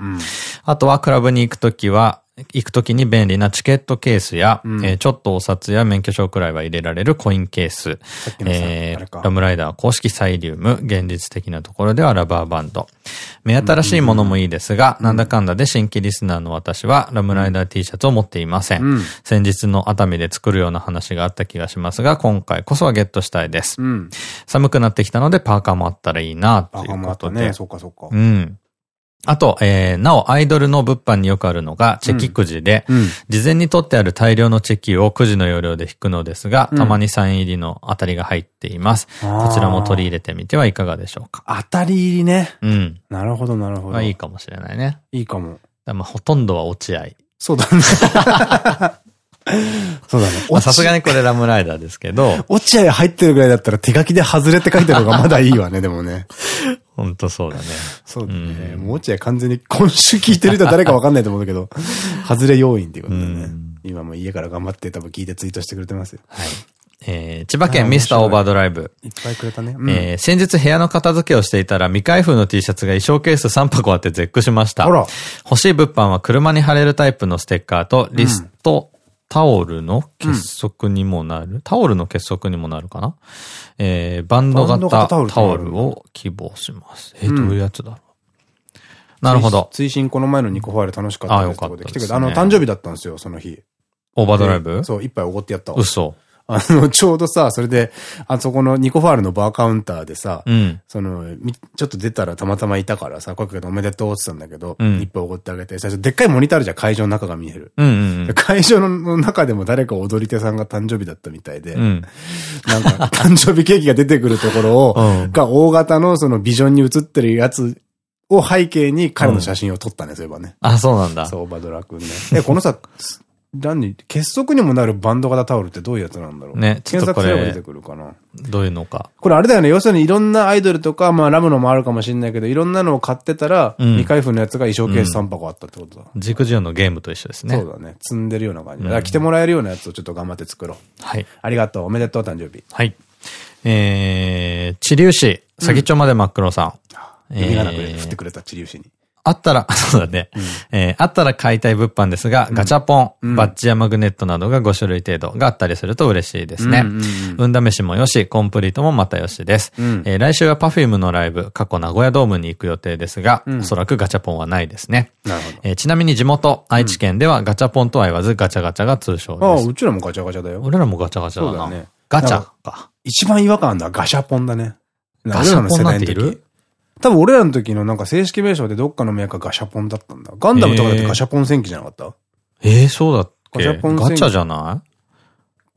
S2: あとはクラブに行くときは、行くときに便利なチケットケースや、うん、えー、ちょっとお札や免許証くらいは入れられるコインケース、えー、ラムライダー公式サイリウム、現実的なところではラバーバンド。目新しいものもいいですが、うん、なんだかんだで新規リスナーの私はラムライダー T シャツを持っていません。うん、先日の熱海で作るような話があった気がしますが、今回こそはゲットしたいです。寒くなってきたのでパーカーもあったらいいな、ということで。パーカーもあったね、
S1: そっかそっか。
S2: うん。あと、えー、なお、アイドルの物販によくあるのが、チェキくじで、うん、事前に取ってある大量のチェキをくじの要領で引くのですが、たまにサイン入りの当たりが入っています。こちらも取り入れてみてはいかがでしょうか。
S1: 当たり入りね。うん。なるほど、なるほど。
S2: いいかもしれないね。
S1: いいかも。
S2: まあ、ほとんどは落合。
S1: そうだね。そうだね。
S2: さすがにこれラムライダーですけど。
S1: 落合入ってるぐらいだったら手書きで外れって書いてる方がまだいいわね、でもね。
S2: ほんとそうだね。
S1: そうだね。もう落合完全に今週聞いてる人は誰かわかんないと思うんだけど、外れ要因っていうことでね。今も家から頑張って多分聞いてツイートしてくれてますよ。はい。
S2: えー、千葉県ミスターオーバードライブ。
S1: いっぱいくれたね。
S2: うん、えー、先日部屋の片付けをしていたら未開封の T シャツが衣装ケース3箱あって絶句しました。欲しい物販は車に貼れるタイプのステッカーとリスト、タオルの結束にもなる、うん、タオルの結束にもなるかな？えー、バンド型タオルを希望します。えー、どういうやつだろう、なるほど。
S1: 追伸この前のニコファイル楽しかったです。あ、よかった。来てくれた。あの、誕生日だったんですよ、その日。
S2: オーバードライブ？
S1: そう、一杯おごってやったわ。
S2: 嘘。
S1: あの、ちょうどさ、それで、あそこのニコファールのバーカウンターでさ、うん、その、ちょっと出たらたまたまいたからさ、声かけておめでとうって言ったんだけど、うん、一杯おごってあげて、最初でっかいモニターあるじゃん、会場の中が見える。会場の中でも誰か踊り手さんが誕生日だったみたいで、うん、なんか、誕生日ケーキが出てくるところを、が大型のそのビジョンに映ってるやつを背景に彼の写真を撮ったね、そういえばね。
S2: あ、そうなんだ。
S1: そう、バドラ君ね。え、このさ、何結束にもなるバンド型タオルってどういうやつなんだろうね。検索すれば出てくるかな。
S2: どういうのか。
S1: これあれだよね。要するにいろんなアイドルとか、まあラムのもあるかもしれないけど、いろんなのを買ってたら、うん、未開封のやつが衣装ケース3箱あったってことだ。
S2: ジクジオのゲームと一緒ですね。
S1: そうだね。積んでるような感じ。だから着てもらえるようなやつをちょっと頑張って作ろう。はい。ありがとう。おめでとう、誕生日。
S2: はい。えー、チリウシ、先っちょまで真っ黒さん。
S1: 読みがなく振ってくれた、チリウシに。
S2: あったら、そうだね。うん、えー、あったら買いたい物販ですが、ガチャポン、うん、バッジやマグネットなどが5種類程度があったりすると嬉しいですね。運試しもよし、コンプリートもまたよしです。うん、えー、来週は Perfume のライブ、過去名古屋ドームに行く予定ですが、おそらくガチャポンはないですね。なるほど。えー、ちなみに地元、愛知県ではガチャポンとは言わずガチャガチャが通称です。あ
S1: あ、うちらもガチャガチャだよ。
S2: 俺らもガチャガチャだな。そうだね。ガチャか。
S1: 一番違和感あるのはガシャポンだね。
S2: ガシャポンなんている？
S1: 多分俺らの時のなんか正式名称でどっかのメーカーガシャポンだったんだ。ガンダムとかだってガシャポン戦記じゃなかった？
S2: ええー、そうだっけ？ガシャポンガチャじゃない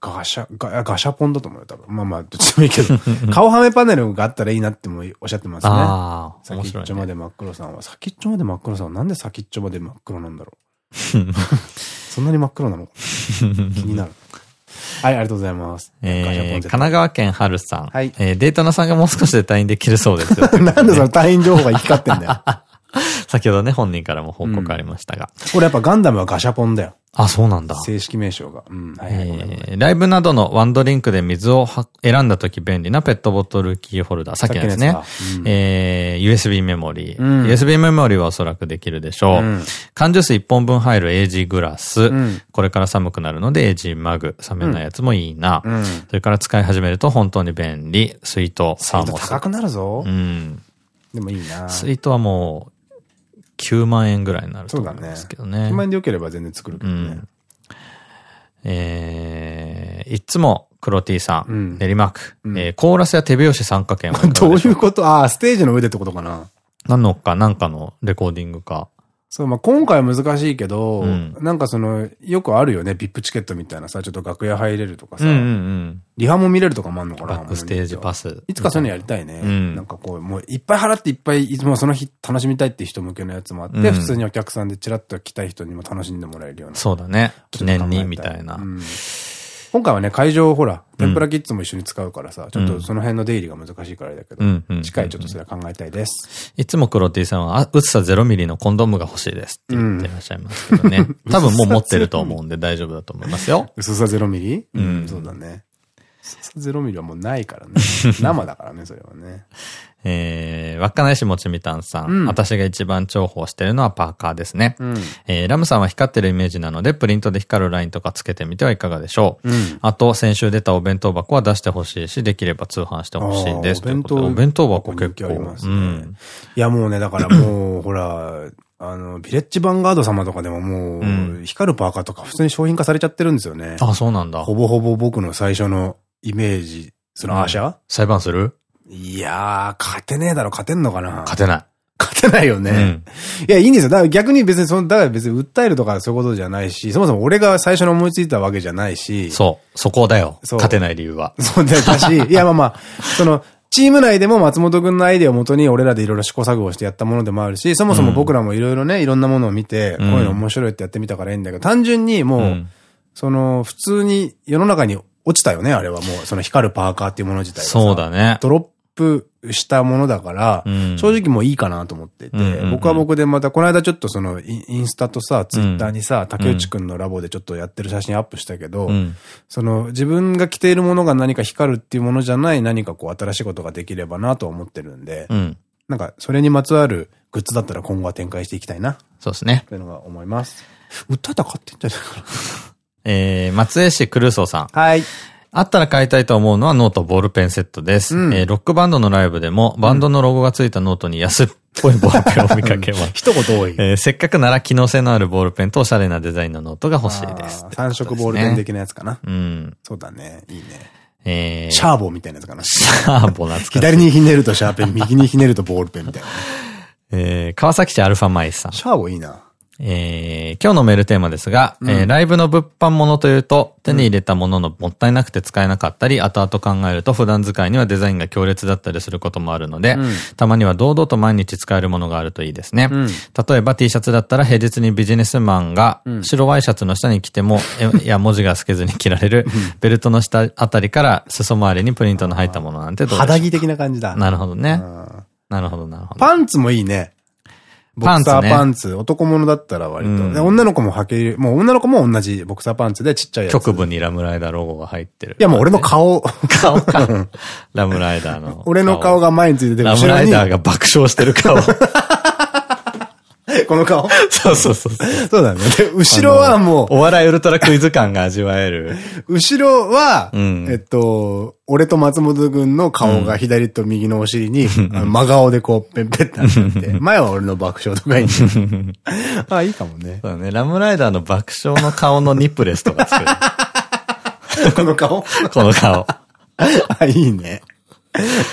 S1: ガシャ、ガガシャポンだと思うよ、多分。まあまあ、どっちでもいいけど。顔はめパネルがあったらいいなってもおっしゃってますね。ああ、先っちょまで真っ黒さんは。先っちょまで真っ黒さんはなんで先っちょまで真っ黒なんだろう。そんなに真っ黒なの？気になる。はい、ありがとうございます。
S2: えー、神奈川県春さん。はい。えー、データナさんがもう少しで退院できるそうですよ。
S1: なんでその退院情報が行き交ってんだよ。
S2: 先ほどね、本人からも報告ありましたが。
S1: うん、これやっぱガンダムはガシャポンだよ。
S2: あ、そうなんだ。
S1: 正式名称が。うん。はい、
S2: ライブなどのワンドリンクで水を選んだ時便利なペットボトルキーホルダー。さっきのですね。うん、えー、USB メモリー、うん、USB メモリーはおそらくできるでしょう。うん、缶ジュース1本分入る AG グラス。うん、これから寒くなるので AG マグ。冷めないやつもいいな。うん、それから使い始めると本当に便利。水筒、
S1: サーモス。高くなるぞ。うん。でもいいな。
S2: 水筒はもう、9万円ぐらいになると思うんですけどね。ね。
S1: 9万円でよければ全然作るけどね。うん。
S2: えー、いつも黒 T さん、練馬区、えコーラスや手拍子参加券は
S1: どういう？ことああ、ステージの上でってことかな。
S2: 何のか、なんかのレコーディングか。
S1: そう、まあ、今回は難しいけど、うん、なんかその、よくあるよね、ビップチケットみたいなさ、ちょっと楽屋入れるとかさ、リハも見れるとかもあんのかな
S2: バックステージパス。
S1: いつかそういうのやりたいね。うん、なんかこう、もういっぱい払っていっぱい、いつもその日楽しみたいって人向けのやつもあって、うん、普通にお客さんでチラッと来たい人にも楽しんでもらえるような。
S2: そうだね。記念に、みたいな。
S1: 今回はね、会場ほら、天ぷらキッズも一緒に使うからさ、ちょっとその辺の出入りが難しいからだけど、次回ちょっとそれは考えたいです。
S2: いつも黒 T さんは、薄さ0ミリのコンドームが欲しいですって言ってらっしゃいますけどね。多分もう持ってると思うんで大丈夫だと思いますよ。
S1: 薄さ0ミリ？うん、そうだね。薄さ0ミリはもうないからね。生だからね、それはね。
S2: えー、稚内市もちみたんさん。うん、私が一番重宝してるのはパーカーですね。うん、えー、ラムさんは光ってるイメージなので、プリントで光るラインとかつけてみてはいかがでしょう。うん、あと、先週出たお弁当箱は出してほしいし、できれば通販してほしいです。お弁当お弁当箱結構ありますね。うん、
S1: いや、もうね、だからもう、ほら、あの、ビレッジヴァンガード様とかでももう、光るパーカーとか普通に商品化されちゃってるんですよね。
S2: あ、そうなんだ。
S1: ほぼほぼ僕の最初のイメージ、そのアーシャ、
S2: 裁判する？
S1: いやー、勝てねえだろ、勝てんのかな？
S2: 勝てない。
S1: 勝てないよね。うん、いや、いいんですよ。だから逆に別にその、だから別に訴えるとかそういうことじゃないし、そもそも俺が最初に思いついたわけじゃないし。
S2: そう。そこだよ。勝てない理由は。
S1: そうだし、いやまあまあ、その、チーム内でも松本くんのアイデアをもとに俺らでいろいろ試行錯誤してやったものでもあるし、そもそも僕らもいろいろね、いろんなものを見て、こういうの面白いってやってみたからいいんだけど、単純にもう、うん、その、普通に世の中に落ちたよね、あれはもう、その光るパーカーっていうもの自体
S2: そうだね。
S1: ドロップしたものだから、うん、正直もういいかなと思ってて、僕は僕でまた、この間ちょっとそのインスタとさ、ツイッターにさ、竹内くんのラボでちょっとやってる写真アップしたけど、うん、その自分が着ているものが何か光るっていうものじゃない何かこう新しいことができればなと思ってるんで、うん、なんかそれにまつわるグッズだったら今後は展開していきたいな。
S2: そうですね。
S1: というのが思います。歌ったら買ってんじゃないかな。
S2: えー、松江市クルーソーさん。
S1: はい。
S2: あったら買いたいと思うのはノートボールペンセットです。うん、えー、ロックバンドのライブでも、バンドのロゴがついたノートに安っぽいボールペンを見かけます。
S1: 一言多い。
S2: えー、せっかくなら機能性のあるボールペンとおしゃれなデザインのノートが欲しいです。
S1: 三色ボールペン的なやつかな。
S2: うん。
S1: そうだね。いいね。
S2: え
S1: ー、シャーボみたいなやつかな。
S2: シャーボ懐か
S1: 左にひねるとシャーペン、右にひねるとボールペンみたいな。
S2: えー、川崎市アルファマイスさん。
S1: シャーボいいな。
S2: えー、今日のメールテーマですが、うん、えー、ライブの物販物というと、手に入れたもののもったいなくて使えなかったり、後々考えると普段使いにはデザインが強烈だったりすることもあるので、うん、たまには堂々と毎日使えるものがあるといいですね。うん、例えば T シャツだったら平日にビジネスマンが白ワイシャツの下に着ても、いや文字が透けずに着られる、ベルトの下あたりから裾周りにプリントの入ったものなんてどうでしょう
S1: 肌着的な感じだ。
S2: なるほどね。なるほど、なるほど。
S1: パンツもいいね。ボクサーパンツ、男物だったら割と。うん、女の子も履ける、もう女の子も同じボクサーパンツでちっちゃいやつ。
S2: 局部にラムライダーロゴが入ってる。
S1: いやもう俺の顔。
S2: 顔か。ラムライダーの。
S1: 俺の顔が前についてて
S2: ラムライダーが爆笑してる顔。
S1: この顔
S2: そうそうそう。
S1: そうだね。で、後ろはも
S2: う。お笑いウルトラクイズ感が味わえる。
S1: 後ろは、うん、えっと、俺と松本くんの顔が左と右のお尻に、真顔でこう、ペンペンってなってて、前は俺の爆笑とかいいあ、いいかもね。
S2: そうだね。ラムライダーの爆笑の顔のニップレスとか作
S1: る。この顔？
S2: この顔。
S1: あ、いいね。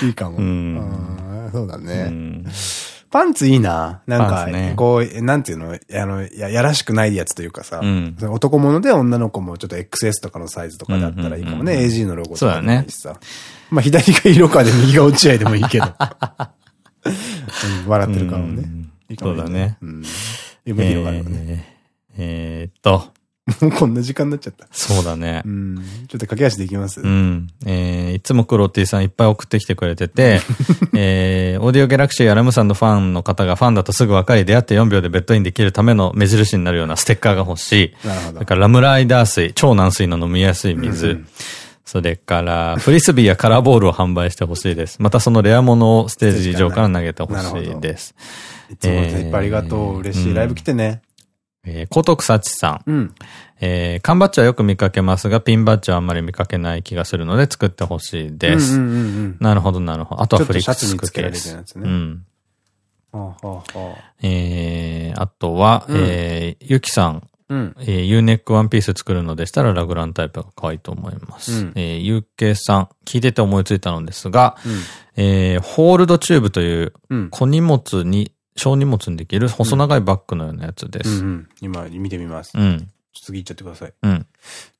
S1: いいかも。うん、そうだね。うんパンツいいな。なんか、ね、こう、なんていうの、あの、や、やらしくないやつというかさ、うん、男物で女の子もちょっと XS とかのサイズとかだったらいいかもね。AG のロゴとか
S2: もいいし
S1: さ。まあ左が色かで右が落合でもいいけど。うん、笑ってる顔ね。
S2: いいそうだね。
S1: うん。夢広がるね。
S2: えー、っと。
S1: もうこんな時間になっちゃった。
S2: そうだね。
S1: うん。ちょっと駆け足できます
S2: うん。えー、いつもクロッティさんいっぱい送ってきてくれてて、えー、オーディオギャラクシーやラムさんのファンの方がファンだとすぐ分かり出会って4秒でベッドインできるための目印になるようなステッカーが欲しい。なるほど。それからラムライダー水、超軟水の飲みやすい水。うんそれから、フリスビーやカラーボールを販売してほしいです。またそのレアものをステージ上から投げてほしいです。
S1: いつもいっぱいありがとう。嬉しい。ライブ来てね。
S2: えー、コトクサチさん。うん。えー、缶バッジはよく見かけますが、ピンバッジはあんまり見かけない気がするので作ってほしいです。なるほど、なるほど。あとはフリックスケース。やつね。うん。えー、あとは、うん、えー、ゆきさん。うん、えー、U ネックワンピース作るのでしたらラグランタイプが可愛いと思います。うん、えー、ゆうけいさん、聞いてて思いついたのですが、うん、えー、ホールドチューブという小荷物に小荷物にできる細長いバッグのようなやつです。うんうん、
S1: 今見てみます。うん。次行っちゃってください。うん。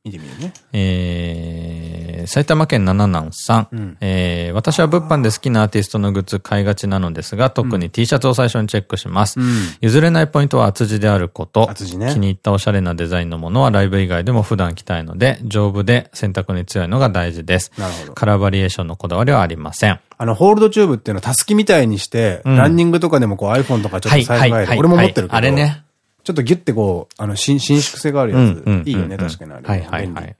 S1: 見てみるね。
S2: えー、埼玉県七南さん。うん、えー、私は物販で好きなアーティストのグッズ買いがちなのですが、特に T シャツを最初にチェックします。うん、譲れないポイントは厚地であること。厚地ね。気に入ったおしゃれなデザインのものはライブ以外でも普段着たいので、丈夫で洗濯に強いのが大事です。なるほど。カラーバリエーションのこだわりはありません。
S1: あの、ホールドチューブっていうのはたすきみたいにして、うん、ランニングとかでもこう iPhone とかちょっと最後俺も持ってるけど。
S2: あれね。
S1: ちょっとギュッてこう、あの、伸縮性があるやつ。いいよね、確かにあれ。はいはいはい。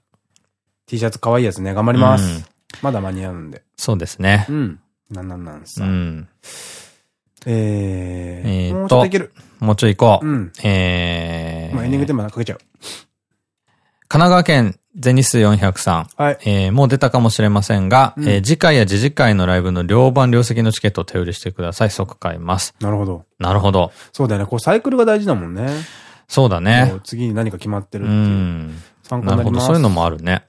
S1: T シャツ可愛いやつね、頑張ります。まだ間に合うんで。
S2: そうですね。
S1: うん。なんなんなんさ。うん。えー、もうちょっといける。
S2: もうちょい行こう。うん。え
S1: ー。まあエンディングテーマかけちゃう。
S2: 神奈川県ゼニス400さん。はい。えー、もう出たかもしれませんが、うん、えー、次回や次次回のライブの両番両席のチケットを手売りしてください。即買います。
S1: なるほど。
S2: なるほど。
S1: そうだよね。こうサイクルが大事だもんね。
S2: そうだね。
S1: 次に何か決まってるっていう。うん。
S2: 参考になります。なるほど。そういうのもあるね。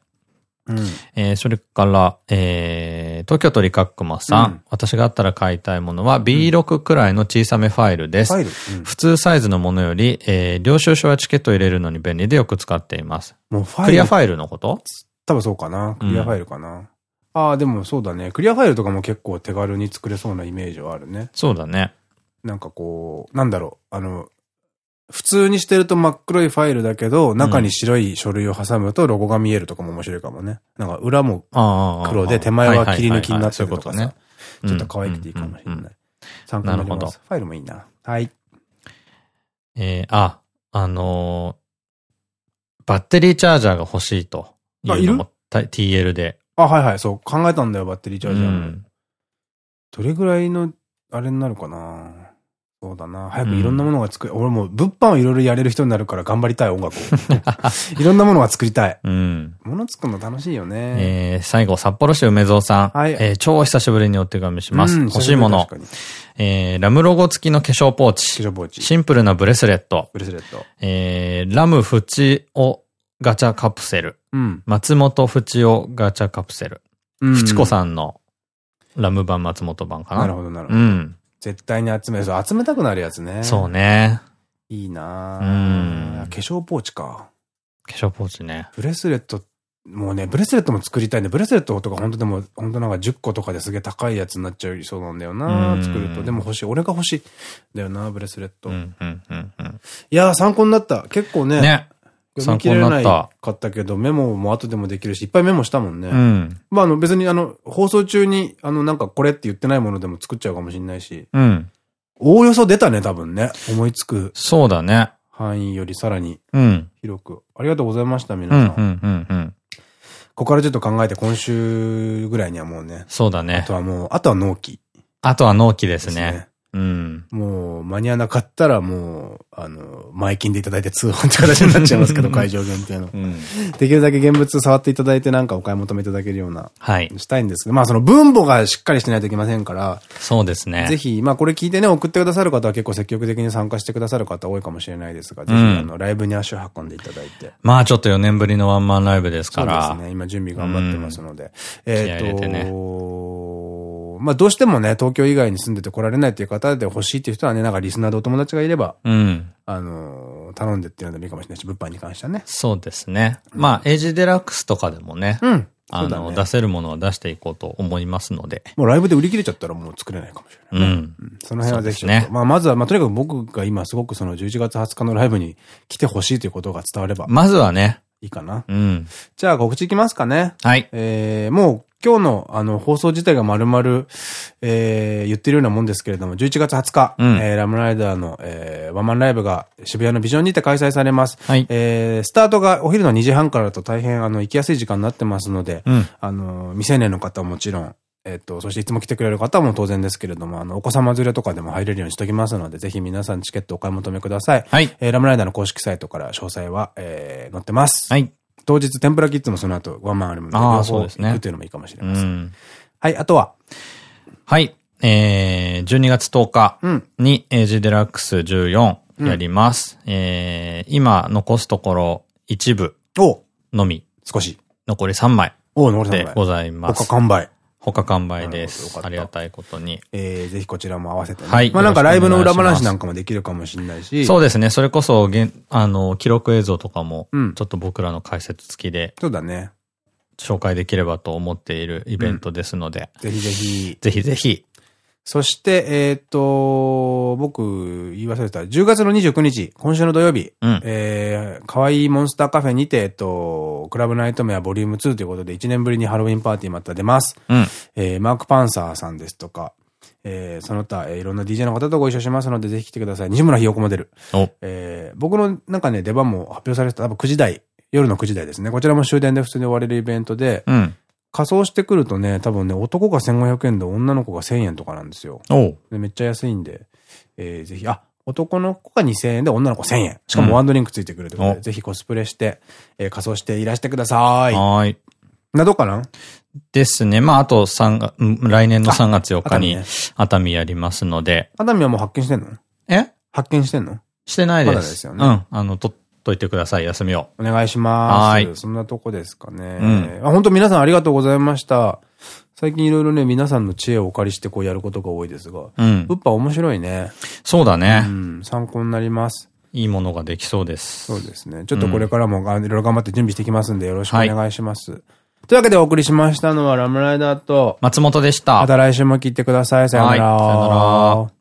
S2: うん、えー、それから、えー、東京都リカックマさん。うん、私があったら買いたいものは B6 くらいの小さめファイルです。ファイル、うん、普通サイズのものより、えー、領収書やチケットを入れるのに便利でよく使っています。もうファイルクリアファイルのこと？
S1: 多分そうかな。クリアファイルかな。うん、ああ、でもそうだね。クリアファイルとかも結構手軽に作れそうなイメージはあるね。
S2: そうだね。
S1: なんかこう、なんだろう。あの、普通にしてると真っ黒いファイルだけど、中に白い書類を挟むとロゴが見えるとかも面白いかもね。なんか裏も黒で手前は切り抜きになってるとかさ。ちょっと可愛くていいかもしれない。参考になります。ファイルもいいな。はい。
S2: えー、あ、あのー、バッテリーチャージャーが欲しいというのも TL で。
S1: あ、はいはい、そう。考えたんだよ、バッテリーチャージャーも。どれぐらいの、あれになるかなそうだな。早くいろんなものが作る。うん、俺も物販をいろいろやれる人になるから頑張りたい、音楽を。いろんなものが作りたい。うん。もの作るの楽しいよね。
S2: えー、最後、札幌市梅蔵さん。はい。えー、超久しぶりにお手紙します。うん、欲しいもの。えー、ラムロゴ付きの化粧ポーチ。化粧ポーチ。シンプルなブレスレット。ブレスレット。えー、ラムフチオガチャカプセル。うん。松本フチオガチャカプセル。うん。フチコさんのラム版松本版かな。
S1: なるほど、なるほど。うん。絶対に集める。集めたくなるやつね。
S2: そうね。
S1: いいなうん。化粧ポーチか。
S2: 化粧ポーチね。
S1: ブレスレット、もうね、ブレスレットも作りたいんで、ブレスレットとか本当でも、本当なんか10個とかですげえ高いやつになっちゃいそうなんだよな作ると。でも欲しい。俺が欲しい。だよなブレスレット。いやー、参考になった。結構ね。ね。読み切れないかったけど、メモも後でもできるし、いっぱいメモしたもんね。うん。まあ、あの、別にあの、放送中に、あの、なんかこれって言ってないものでも作っちゃうかもしれないし。うん。おおよそ出たね、多分ね。思いつく。
S2: そうだね。
S1: 範囲よりさらに。うん。広く。ありがとうございました、皆さん。うん、うん、うん。ここからちょっと考えて、今週ぐらいにはもうね。
S2: そうだね。
S1: あとはもう、あとは納期。
S2: あとは納期ですね。うん。
S1: もう、間に合わなかったらもう、あの、前金でいただいて通販って形になっちゃいますけど、会場限定の。うん、できるだけ現物触っていただいてなんかお買い求めいただけるような、はい。したいんですけど、まあその分母がしっかりしてないといけませんから、
S2: そうですね。
S1: ぜひ、まあこれ聞いてね、送ってくださる方は結構積極的に参加してくださる方多いかもしれないですが、ぜひ、あの、ライブに足を運んでいただいて。
S2: まあちょっと4年ぶりのワンマンライブですから。
S1: そうですね。今準備頑張ってますので。えっと、ね、まあどうしてもね、東京以外に住んでて来られないっていう方で欲しいっていう人はね、なんかリスナーでお友達がいれば、うん。あの、頼んでっていうのでもいいかもしれないし、物販に関してはね。
S2: そうですね。うん、まあ、エイジデラックスとかでもね。うん。あの、ね、出せるものは出していこうと思いますので。
S1: もうライブで売り切れちゃったらもう作れないかもしれない、ね。うん。うん、その辺はぜひね。まあ、まずは、まあ、とにかく僕が今すごくその11月20日のライブに来てほしいということが伝われば。
S2: まずはね。
S1: いいかな。うん。じゃあ告知いきますかね。
S2: はい。
S1: えー、もう今日のあの放送自体が丸々、えー、言ってるようなもんですけれども、11月20日、うん、えー、ラムライダーの、えー、ワンマンライブが渋谷のビジョンにて開催されます。はい。えー、スタートがお昼の2時半からだと大変あの行きやすい時間になってますので、うん、あの、未成年の方はもちろん、えっと、そしていつも来てくれる方も当然ですけれども、あの、お子様連れとかでも入れるようにしときますので、ぜひ皆さんチケットお買い求めください。はい。えー、ラムライダーの公式サイトから詳細は、えー、載ってます。はい。当日、天ぷらキッズもその後、ワンマンあるので、両方行くというのもいいかもしれません。はい、あとは
S2: はい、えー、12月10日に、エイジデラックス14やります。うん、えー、今残すところ一部のみ。
S1: 少し。
S2: 残り3枚。
S1: お残り3
S2: 枚。でございます。
S1: 他完売。
S2: 他完売です。ありがたいことに。
S1: えー、ぜひこちらも合わせて、ね。はい。まあなんかライブの裏話なんかもできるかもしれないし。
S2: そうですね。それこそ、あの、記録映像とかも、ちょっと僕らの解説付きで。
S1: そうだね。
S2: 紹介できればと思っているイベントですので。
S1: ぜひぜひ。
S2: ぜひぜひ。
S1: そして、えっと、僕、言い忘れた。10月の29日、今週の土曜日、うん、えー、かわいいモンスターカフェにて、えっと、クラブナイトメアボリューム2ということで、1年ぶりにハロウィンパーティーまた出ます。うん、えー、マーク・パンサーさんですとか、えー、その他、えー、いろんな DJ の方とご一緒しますので、ぜひ来てください。西村ひよこも出る。えー、僕のなんかね、出番も発表されてた、多分9時台、夜の9時台ですね。こちらも終電で普通に終われるイベントで、うん、仮装してくるとね、多分ね、男が1500円で女の子が1000円とかなんですよ。でめっちゃ安いんで、えー、ぜひ、あ、男の子が2000円で女の子1000円。しかもワンドリンクついてくるということで、うん、ぜひコスプレして、えー、仮装していらしてください。はい。などかな？
S2: ですね。まあ、あと3月、来年の3月4日に熱海やりますので。
S1: 熱海はもう発見してんの？え？発見してんの？
S2: してないです。まだですよね。うん。あの、とといてください、休みを。
S1: お願いします。はい。そんなとこですかね。うん。あ、本当皆さんありがとうございました。最近いろいろね、皆さんの知恵をお借りしてこうやることが多いですが。うん。物販面白いね。
S2: そうだね。う
S1: ん。参考になります。
S2: いいものができそうです。
S1: そうですね。ちょっとこれからも、いろいろ頑張って準備してきますんで、よろしくお願いします。はい、というわけでお送りしましたのはラムライダーと、
S2: 松本でした。
S1: また来週も聞いてください。さよなら。はい、さよなら。